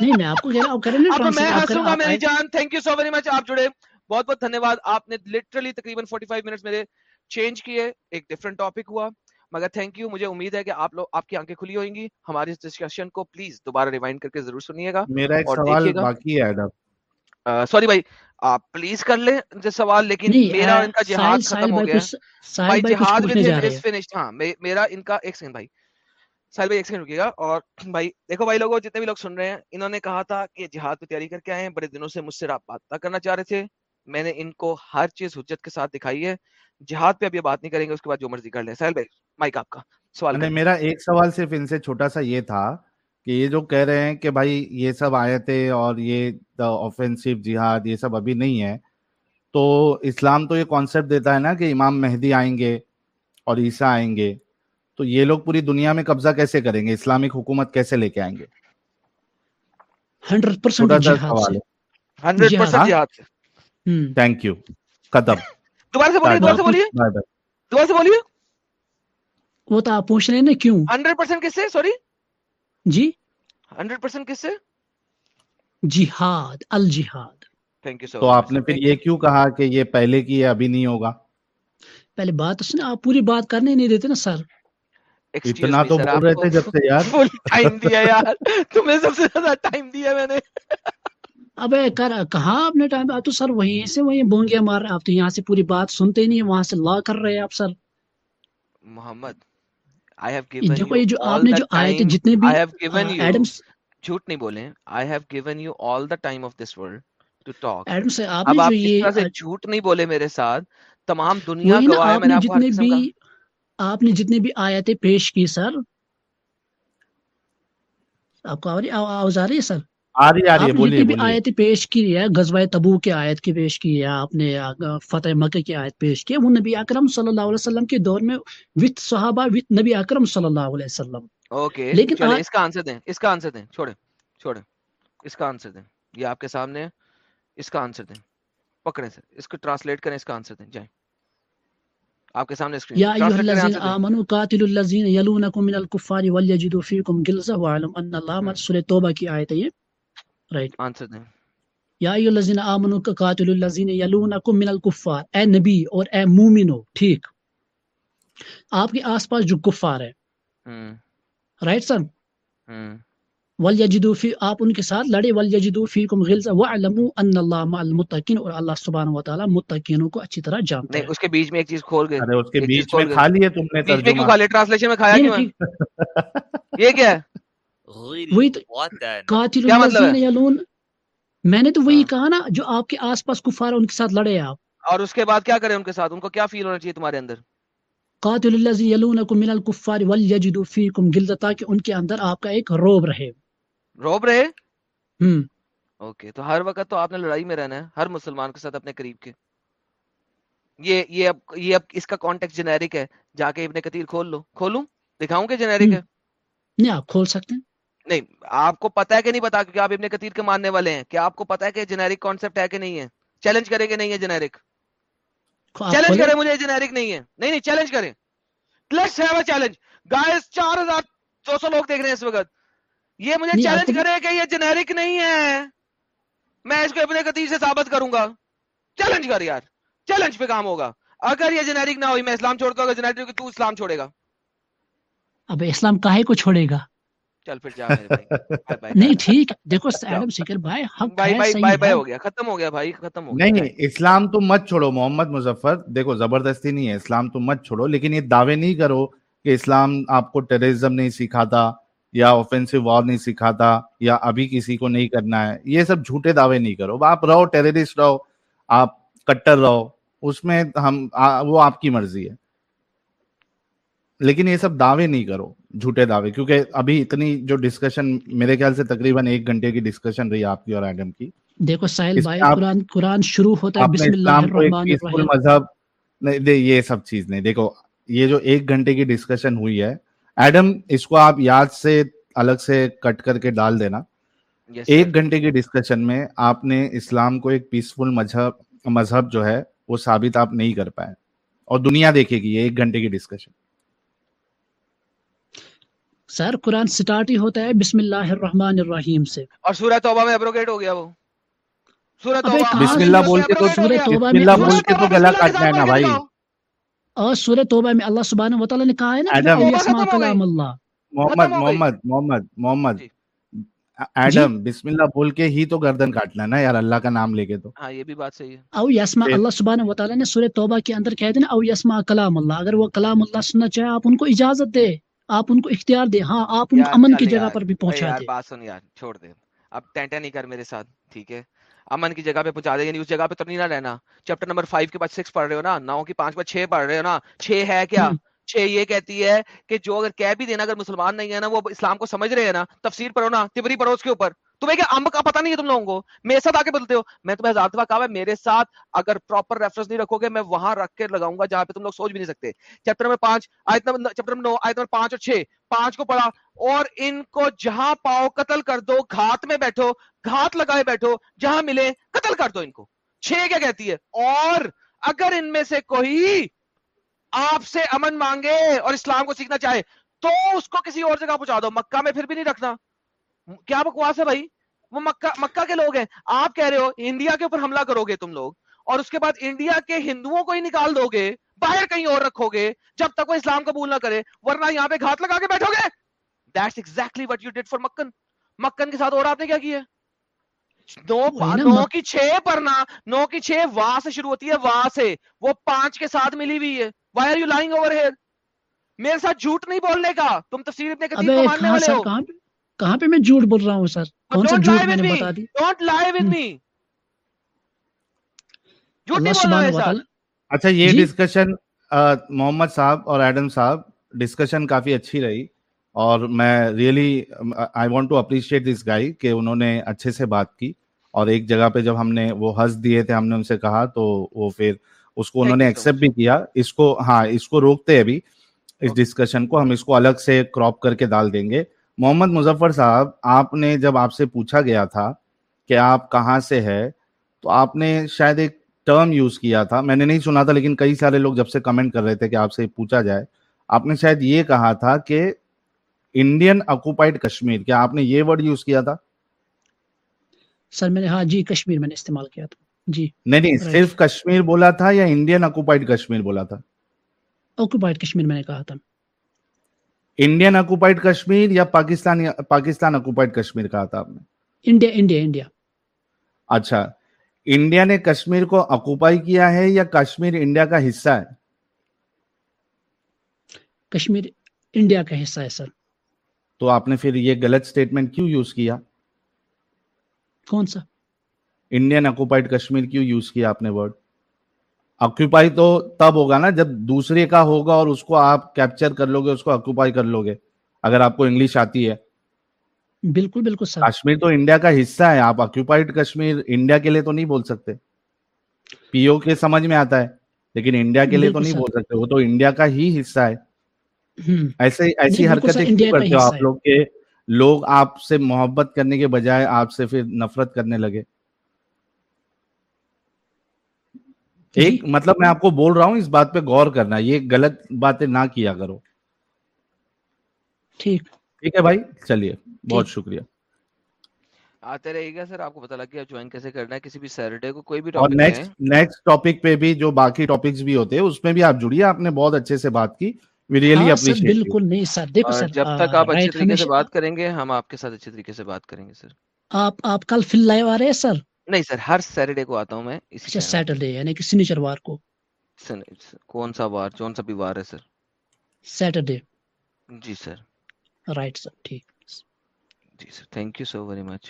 نہیں میں آپ کو کہہ رہا ہوں آپ کریں نا اب میں ٹرانسلیشن آپ کریں ہنسوں گا میری جان۔ Thank you so very much آپ جڑے۔ بہت بہت دھنیہ واد آپ نے لٹرلی تقریباً 45 منٹس میرے چینج کیے۔ ایک ڈفرنٹ ٹاپک ہوا۔ مگر تھینک یو مجھے امید ہے کہ آپ لوگ آپ کی آنکھیں کھلی ہوئیں گی۔ ہماری اس ڈسکشن کو پلیز دوبارہ ریوائنڈ کر کے ضرور سنیے گا۔ میرا ایک سوال باقی ہے سوری بھائی آپ پلیز کر لیں جو سوال لیکن نہیں میرا ان کا جہاد ختم ہو گیا بھائی جہاد فنشڈ ہاں میرا ان کا ایک سیکنڈ بھائی۔ ساحل بھائی ایک سیکنڈ رکیے گا۔ اور بھائی دیکھو بھائی لوگوں جتنے بھی لوگ سن رہے ہیں انہوں نے کہا تھا کہ جہاد کی تیاری کر کے آئے ہیں۔ بڑے دنوں سے مجھ سے آپ بات نہ کرنا چاہ رہے تھے۔ میں نے ان کو ہر چیز حجت کے ساتھ دکھائی ہے۔ جہاد پہ اب یہ بات نہیں کریں گے اس کے بعد جو مرضی کر لیں۔ ساحل بھائی مائک آپ کا سوال نہیں میرا ایک سوال صرف ان سے چھوٹا سا یہ تھا کہ یہ جو کہہ رہے ہیں کہ بھائی یہ سب آیتیں اور یہ آفینسو جہاد یہ سب ابھی نہیں ہے تو اسلام تو یہ کانسیپٹ دیتا ہے نا کہ امام مہدی آئیں گے اور عیسیٰ آئیں گے تو یہ لوگ پوری دنیا میں قبضہ کیسے کریں گے؟ اسلامک حکومت کیسے لے کے آئیں گے؟ ہنڈریڈ پرسینٹ تھینک یو ختم دوبارہ سے بولیے دوبارہ سے بولیے دوبارہ سے بولیے وہ تو آپ پوچھ رہے ہیں نا کیوں ہنڈریڈ پرسینٹ کس سے سوری جی ہنڈریڈ پرسینٹ کس سے جہاد الجہاد تھینک یو سو تو آپ نے پھر یہ کیوں کہا کہ یہ پہلے کی ہے ابھی نہیں ہوگا پہلے بات تو سنا آپ پوری بات کرنے نہیں دیتے نا سر اتنا تو بول رہے تھے جب سے یار فل ٹائم دیا یار تمہیں سب سے زیادہ ٹائم دیا میں نے ابے کر کہاں آپ نے ٹائم آپ تو سر وہیں سے وہیں بونگے مار رہے آپ تو یہاں سے پوری بات سنتے نہیں ہیں وہاں سے لا کر رہے آپ سر۔ محمد I have given دیکھو you یہ جو آپ نے جو آئے تھے جتنے بھی I have given you ایڈمس جھوٹ نہیں بولیں۔ I have given you all the time of this world to talk. Adam سے آپ اب نے جو یہ جھوٹ نہیں بولے میرے ساتھ؟ تمام دنیا گواہ ہے میں نے آپ کو ہر جتنے قسم کا بھی آپ نے جتنے بھی آیتیں پیش کی سر۔ آپ کو آواز آ رہی ہے سر؟ آ رہی آ رہی آپ ہے نے بولیے جتنی بھی بولیے۔ آیتیں پیش کی ہے غزوہ تبو کی آیت کی پیش کی ہے آپ نے فتح مکہ کی آیت پیش کی ہے وہ نبی اکرم صلی اللہ علیہ وسلم کے دور میں وتھ صحابہ وتھ نبی اکرم صلی اللہ علیہ وسلم۔ اوکے لیکن اس کا آنسر دیں اس کا آنسر دیں چھوڑیں چھوڑیں اس کا آنسر دیں۔ یہ آپ کے سامنے ہے اس کا آنسر دیں۔ پکڑیں سر اس کو ٹرانسلیٹ کریں اس کا آنسر دیں۔ جائیں۔ آپ کے سامنے اسکرین۔ یا ایھا الذین آمنوا قاتلوا الذین یلونکم من الکفار ولیجدوا فیکم غلظہ وعلم ان اللہ سورہ توبہ کی آیت ہے یہ رائٹ آنسر دیں یا الذین آمنوا قاتلوا الذین یلونکم من الکفار اے نبی اور اے مومنو ٹھیک آپ کے آس پاس جو کفار ہے ہم، رائٹ سر ہم، ولیجدوا فی آپ ان کے ساتھ لڑے ولیجدوا فیکم غلظہ وعلموا ان اللہ مع المتقین اور اللہ سبحانہ و تعالی متقینوں کو اچھی طرح جانتا نہیں ہے۔ اس کے بیچ میں ایک چیز کھول گئے۔ ارے اس کے بیچ میں کھا لیے تم نے بیچ میں کیوں ترجمہ۔ کھا لے ٹرانسلیشن میں کھایا نہیں کیوں ہے؟ یہ کیا ہے؟ وہی قاتل کیا مطلب الذین ہے؟ یلون میں نے تو وہی ہاں. کہا نا جو آپ کے آس پاس کفار ہیں ان کے ساتھ لڑے آپ۔ اور اس کے بعد کیا کریں ان کے ساتھ؟ ان کو کیا فیل ہونا چاہیے تمہارے اندر؟ قاتل الذین یلونکم من الکفار ولیجدوا فیکم غلظہ تاکہ ان کے اندر آپ کا ایک روب رہے۔ روب رہے؟ ہم۔ اوکے تو ہر وقت تو آپ نے لڑائی میں رہنا ہے ہر مسلمان کے ساتھ اپنے قریب کے۔ یہ یہ اب یہ اب اس کا کانٹیکٹ جنیرک ہے جا کے ابن کثیر کھول لو۔ کھولوں؟ دکھاؤں کہ جنیرک ہے؟ نہیں آپ کھول سکتے ہیں۔ نہیں آپ کو پتا ہے کہ نہیں پتا کیونکہ آپ ابن کثیر کے ماننے والے ہیں کیا آپ کو پتا ہے کہ جنیرک کانسیپٹ ہے کہ نہیں ہے؟ چیلنج کرے کہ نہیں ہے جنیرک چیلنج کرے مجھے جنیرک نہیں ہے۔ نہیں نہیں چیلنج کریں۔ Let's have a challenge guys چار ہزار دو سو لوگ دیکھ رہے ہیں اس وقت۔ یہ مجھے چیلنج کرے کہ یہ جنیرک نہیں ہے۔ میں اس کو ابن کثیر سے ثابت کروں گا۔ چیلنج کر یار۔ چیلنج پہ کام ہوگا۔ اگر یہ جنیرک نہ ہوئی میں اسلام چھوڑتا ہوں جنیرک تو اسلام چھوڑے گا۔ اب اسلام کاہے کو چھوڑے گا؟ چل پھر جا میرے بھائی۔ بائے بائے نہیں ٹھیک۔ ہے دیکھو ایڈم سیکر بھائی حق بھائی بھائی بائے ہے ہو گیا ختم ہو گیا بھائی ختم ہو گیا۔ نہیں اسلام تو مت چھوڑو محمد مظفر۔ دیکھو زبردستی نہیں ہے اسلام تو مت چھوڑو لیکن یہ دعوے نہیں کرو کہ اسلام آپ کو ٹیررزم نہیں سکھاتا یا آفینسو وار نہیں سکھاتا یا ابھی کسی کو نہیں کرنا ہے۔ یہ سب جھوٹے دعوے نہیں کرو۔ آپ رہو ٹیررسٹ رہو آپ کٹر رہو اس میں ہم وہ آپ کی مرضی ہے۔ لیکن یہ سب دعوے نہیں کرو جھوٹے دعوے کیونکہ ابھی اتنی جو ڈسکشن میرے خیال سے تقریباً ایک گھنٹے کی ڈسکشن رہی آپ کی اور ایڈم کی۔ دیکھو ساحل اس بھائی قرآن قرآن شروع ہوتا ہے بسم اللہ اسلام کو ایک الرحمن الرحیم۔ مذہب یہ سب چیز نہیں۔ دیکھو یہ جو ایک گھنٹے کی ڈسکشن ہوئی ہے ایڈم اس کو آپ یاد سے الگ سے کٹ کر کے ڈال دینا۔ ایک گھنٹے کی ڈسکشن میں آپ نے اسلام کو ایک پیسفل مذہب مذہب جو ہے وہ ثابت آپ نہیں کر پائے۔ اور دنیا دیکھے گی یہ ایک گھنٹے کی ڈسکشن سر قرآن سٹارٹ ہی ہوتا ہے بسم اللہ الرحمن الرحیم سے۔ اور سورہ توبہ میں ابروگیٹ ہو گیا وہ۔ سورہ توبہ۔ بسم اللہ بول میں کے تو سورہ توبہ بسم میں اللہ بول کے تو گلا کاٹنا ہے نا بھائی۔ اور سورہ توبہ میں اللہ سبحانہ و تعالیٰ نے کہا ہے نا کلام اللہ۔ محمد محمد محمد محمد۔ جی۔ جی۔ ایڈم بسم اللہ بول کے ہی تو گردن کاٹنا ہے نا یار اللہ کا نام لے کے تو۔ ہاں یہ بھی بات صحیح ہے۔ او یسما اللہ سبحانہ و تعالیٰ نے سورہ توبہ کے اندر کہہ دیا نا او یسما کلام اللہ۔ اگر وہ کلام اللہ سننا چاہے آپ ان کو اجازت دے۔ آپ ان کو اختیار دے ہاں آپ ان کو امن کی جگہ پر بھی پہنچا دے بات سن یار چھوڑ دے۔ اب ٹینٹا نہیں کر میرے ساتھ ٹھیک ہے؟ امن کی جگہ پہ پہنچا دے یعنی اس جگہ پہ تو نہیں نہ رہنا۔ چیپٹر نمبر فائیو کے بعد سکس پڑھ رہے ہو نا نو کی پانچ بعد چھ پڑھ رہے ہو نا۔ چھ ہے کیا؟ چھ یہ کہتی ہے کہ جو اگر کہہ بھی دینا اگر مسلمان نہیں ہے نا وہ اسلام کو سمجھ رہے ہیں نا۔ تفسیر پڑھو نا تبری پڑھو اس کے اوپر۔ تمہیں کیا امب کا پتہ نہیں ہے تم لوگوں کو؟ میرے ساتھ آگے بولتے ہو۔ میں تمہیں ہزار دفعہ کہا ہے، میرے ساتھ اگر پراپر ریفرنس نہیں رکھو گے، میں وہاں رکھ کے لگاؤں گا جہاں پہ تم لوگ سوچ بھی نہیں سکتے۔ چیپٹر نمبر پانچ، آیت نمبر چیپٹر نمبر نو، آیت نمبر پانچ اور چھ۔ پانچ کو پڑھا۔ اور ان کو جہاں پاؤ قتل کر دو، گھات میں بیٹھو، گھات لگائے بیٹھو، جہاں ملے قتل کر دو ان کو۔ چھ کیا کہتی ہے؟ اور اگر ان میں سے کوئی آپ سے امن مانگے اور اسلام کو سیکھنا چاہے، تو اس کو کسی اور جگہ پہنچا دو۔ مکہ میں پھر بھی نہیں رکھنا۔ کیا بکواس ہے بھائی؟ وہ مکہ مکہ کے لوگ ہیں۔ آپ کہہ رہے ہو انڈیا کے اوپر حملہ کرو گے تم لوگ اور اس کے بعد انڈیا کے ہندوؤں کو ہی نکال دو گے باہر کہیں اور رکھو گے جب تک وہ اسلام قبول نہ کرے ورنہ یہاں پہ گھات لگا کے بیٹھو گے۔ That's exactly what you did for مکن مکن کے ساتھ اور آپ نے کیا کیا؟ نو نو کی چھ پڑھنا نو کی چھ وا سے شروع ہوتی ہے وا سے۔ وہ پانچ کے ساتھ ملی ہوئی ہے۔ Why are you lying over here میرے ساتھ جھوٹ نہیں بولنے کا۔ تم تفسیر ابن کثیر کو ماننے والے ہو۔ کہاں پہ میں جھوٹ بول رہا ہوں سر؟ کون سا جھوٹ میں نے بتا دی؟ ڈونٹ لائی ود می جھوٹ نہیں و ساتھ۔ تعالی۔ اچھا یہ جی؟ ڈسکشن محمد صاحب اور ایڈم صاحب ڈسکشن کافی اچھی رہی۔ اور میں really I want to appreciate this guy کہ انہوں نے اچھے سے بات کی۔ اور ایک جگہ پہ جب ہم نے وہ ہنس دیے تھے ہم نے ان سے کہا تو وہ پھر اس کو انہوں نے ایکسیپٹ مچ بھی کیا۔ اس کو ہاں اس کو روکتے ابھی۔ اس ڈسکشن کو ہم اس کو الگ سے کراپ کر کے ڈال دیں گے۔ محمد مظفر صاحب آپ نے جب آپ سے پوچھا گیا تھا کہ آپ کہاں سے ہے تو آپ نے شاید ایک ٹرم یوز کیا تھا۔ میں نے نہیں سنا تھا لیکن کئی سارے لوگ جب سے کمنٹ کر رہے تھے کہ آپ سے پوچھا جائے آپ نے شاید یہ کہا تھا کہ انڈین اکوپائڈ کشمیر کیا آپ نے یہ ورڈ یوز کیا تھا؟ سر میں نے ہاں جی کشمیر میں نے استعمال کیا تھا۔ جی۔ نہیں نہیں صرف کشمیر بولا تھا یا انڈین اکوپائڈ کشمیر بولا تھا؟ آکوپائڈ کشمیر میں نے کہا تھا۔ انڈین اکوپائڈ کشمیر یا پاکستان پاکستان اکوپائڈ کشمیر کہا تھا آپ نے؟ انڈیا انڈیا انڈیا اچھا انڈیا نے کشمیر کو اکوپائی کیا ہے یا کشمیر انڈیا کا حصہ ہے؟ کشمیر انڈیا کا حصہ ہے سر. تو آپ نے پھر یہ غلط سٹیٹمنٹ کیوں یوز کیا؟ کون سا؟ انڈین اکوپائڈ کشمیر کیوں یوز کیا آپ نے ورڈ آکوپائی تو تب ہوگا نا جب دوسرے کا ہوگا اور اس کو آپ کیپچر کر لو گے اس کو آکوپائی کر لو گے اگر آپ کو انگلش آتی ہے۔ بالکل بالکل سر۔ کشمیر تو انڈیا کا حصہ ہے آپ آکوپائڈ کشمیر انڈیا کے لیے تو نہیں بول سکتے۔ پی او کے سمجھ میں آتا ہے لیکن انڈیا کے لیے تو نہیں بول سکتے وہ تو انڈیا کا ہی حصہ ہے۔ ایسے ایسی سر حرکتیں کیوں کرتے ہو آپ لوگ کہ لوگ آپ سے محبت کرنے کے بجائے آپ سے پھر نفرت کرنے لگے جی ایک مطلب میں آپ کو بول رہا ہوں اس بات پہ غور کرنا یہ غلط باتیں نہ کیا کرو۔ ٹھیک۔ ٹھیک ہے بھائی؟ چلیے بہت ٹھیک شکریہ۔ آتے رہے گا سر آپ کو پتا لگ گیا جوائن کیسے کرنا ہے کسی بھی سیٹرڈے کو کوئی بھی اور نیکسٹ نیکسٹ ٹاپک پہ بھی جو باقی ٹاپکس بھی ہوتے ہیں اس میں بھی آپ جڑیے آپ نے بہت اچھے سے بات کی۔ وی ریئلی ہاں اپریشیٹ یو بالکل نہیں سر دیکھو سر جب تک آپ اچھے طریقے سے بات کریں گے ہم آپ کے ساتھ اچھے طریقے سے بات کریں گے سر۔ آپ آپ کل فل لائیو آ رہے ہیں سر؟ نہیں سر ہر سیٹرڈے کو آتا ہوں میں اسی اچھا سیٹرڈے یعنی کہ سنیچر وار کو۔ کون سا وار کون سا بھی وار ہے سر؟ سیٹرڈے جی سر۔ رائٹ سر ٹھیک۔ جی sir thank you so very much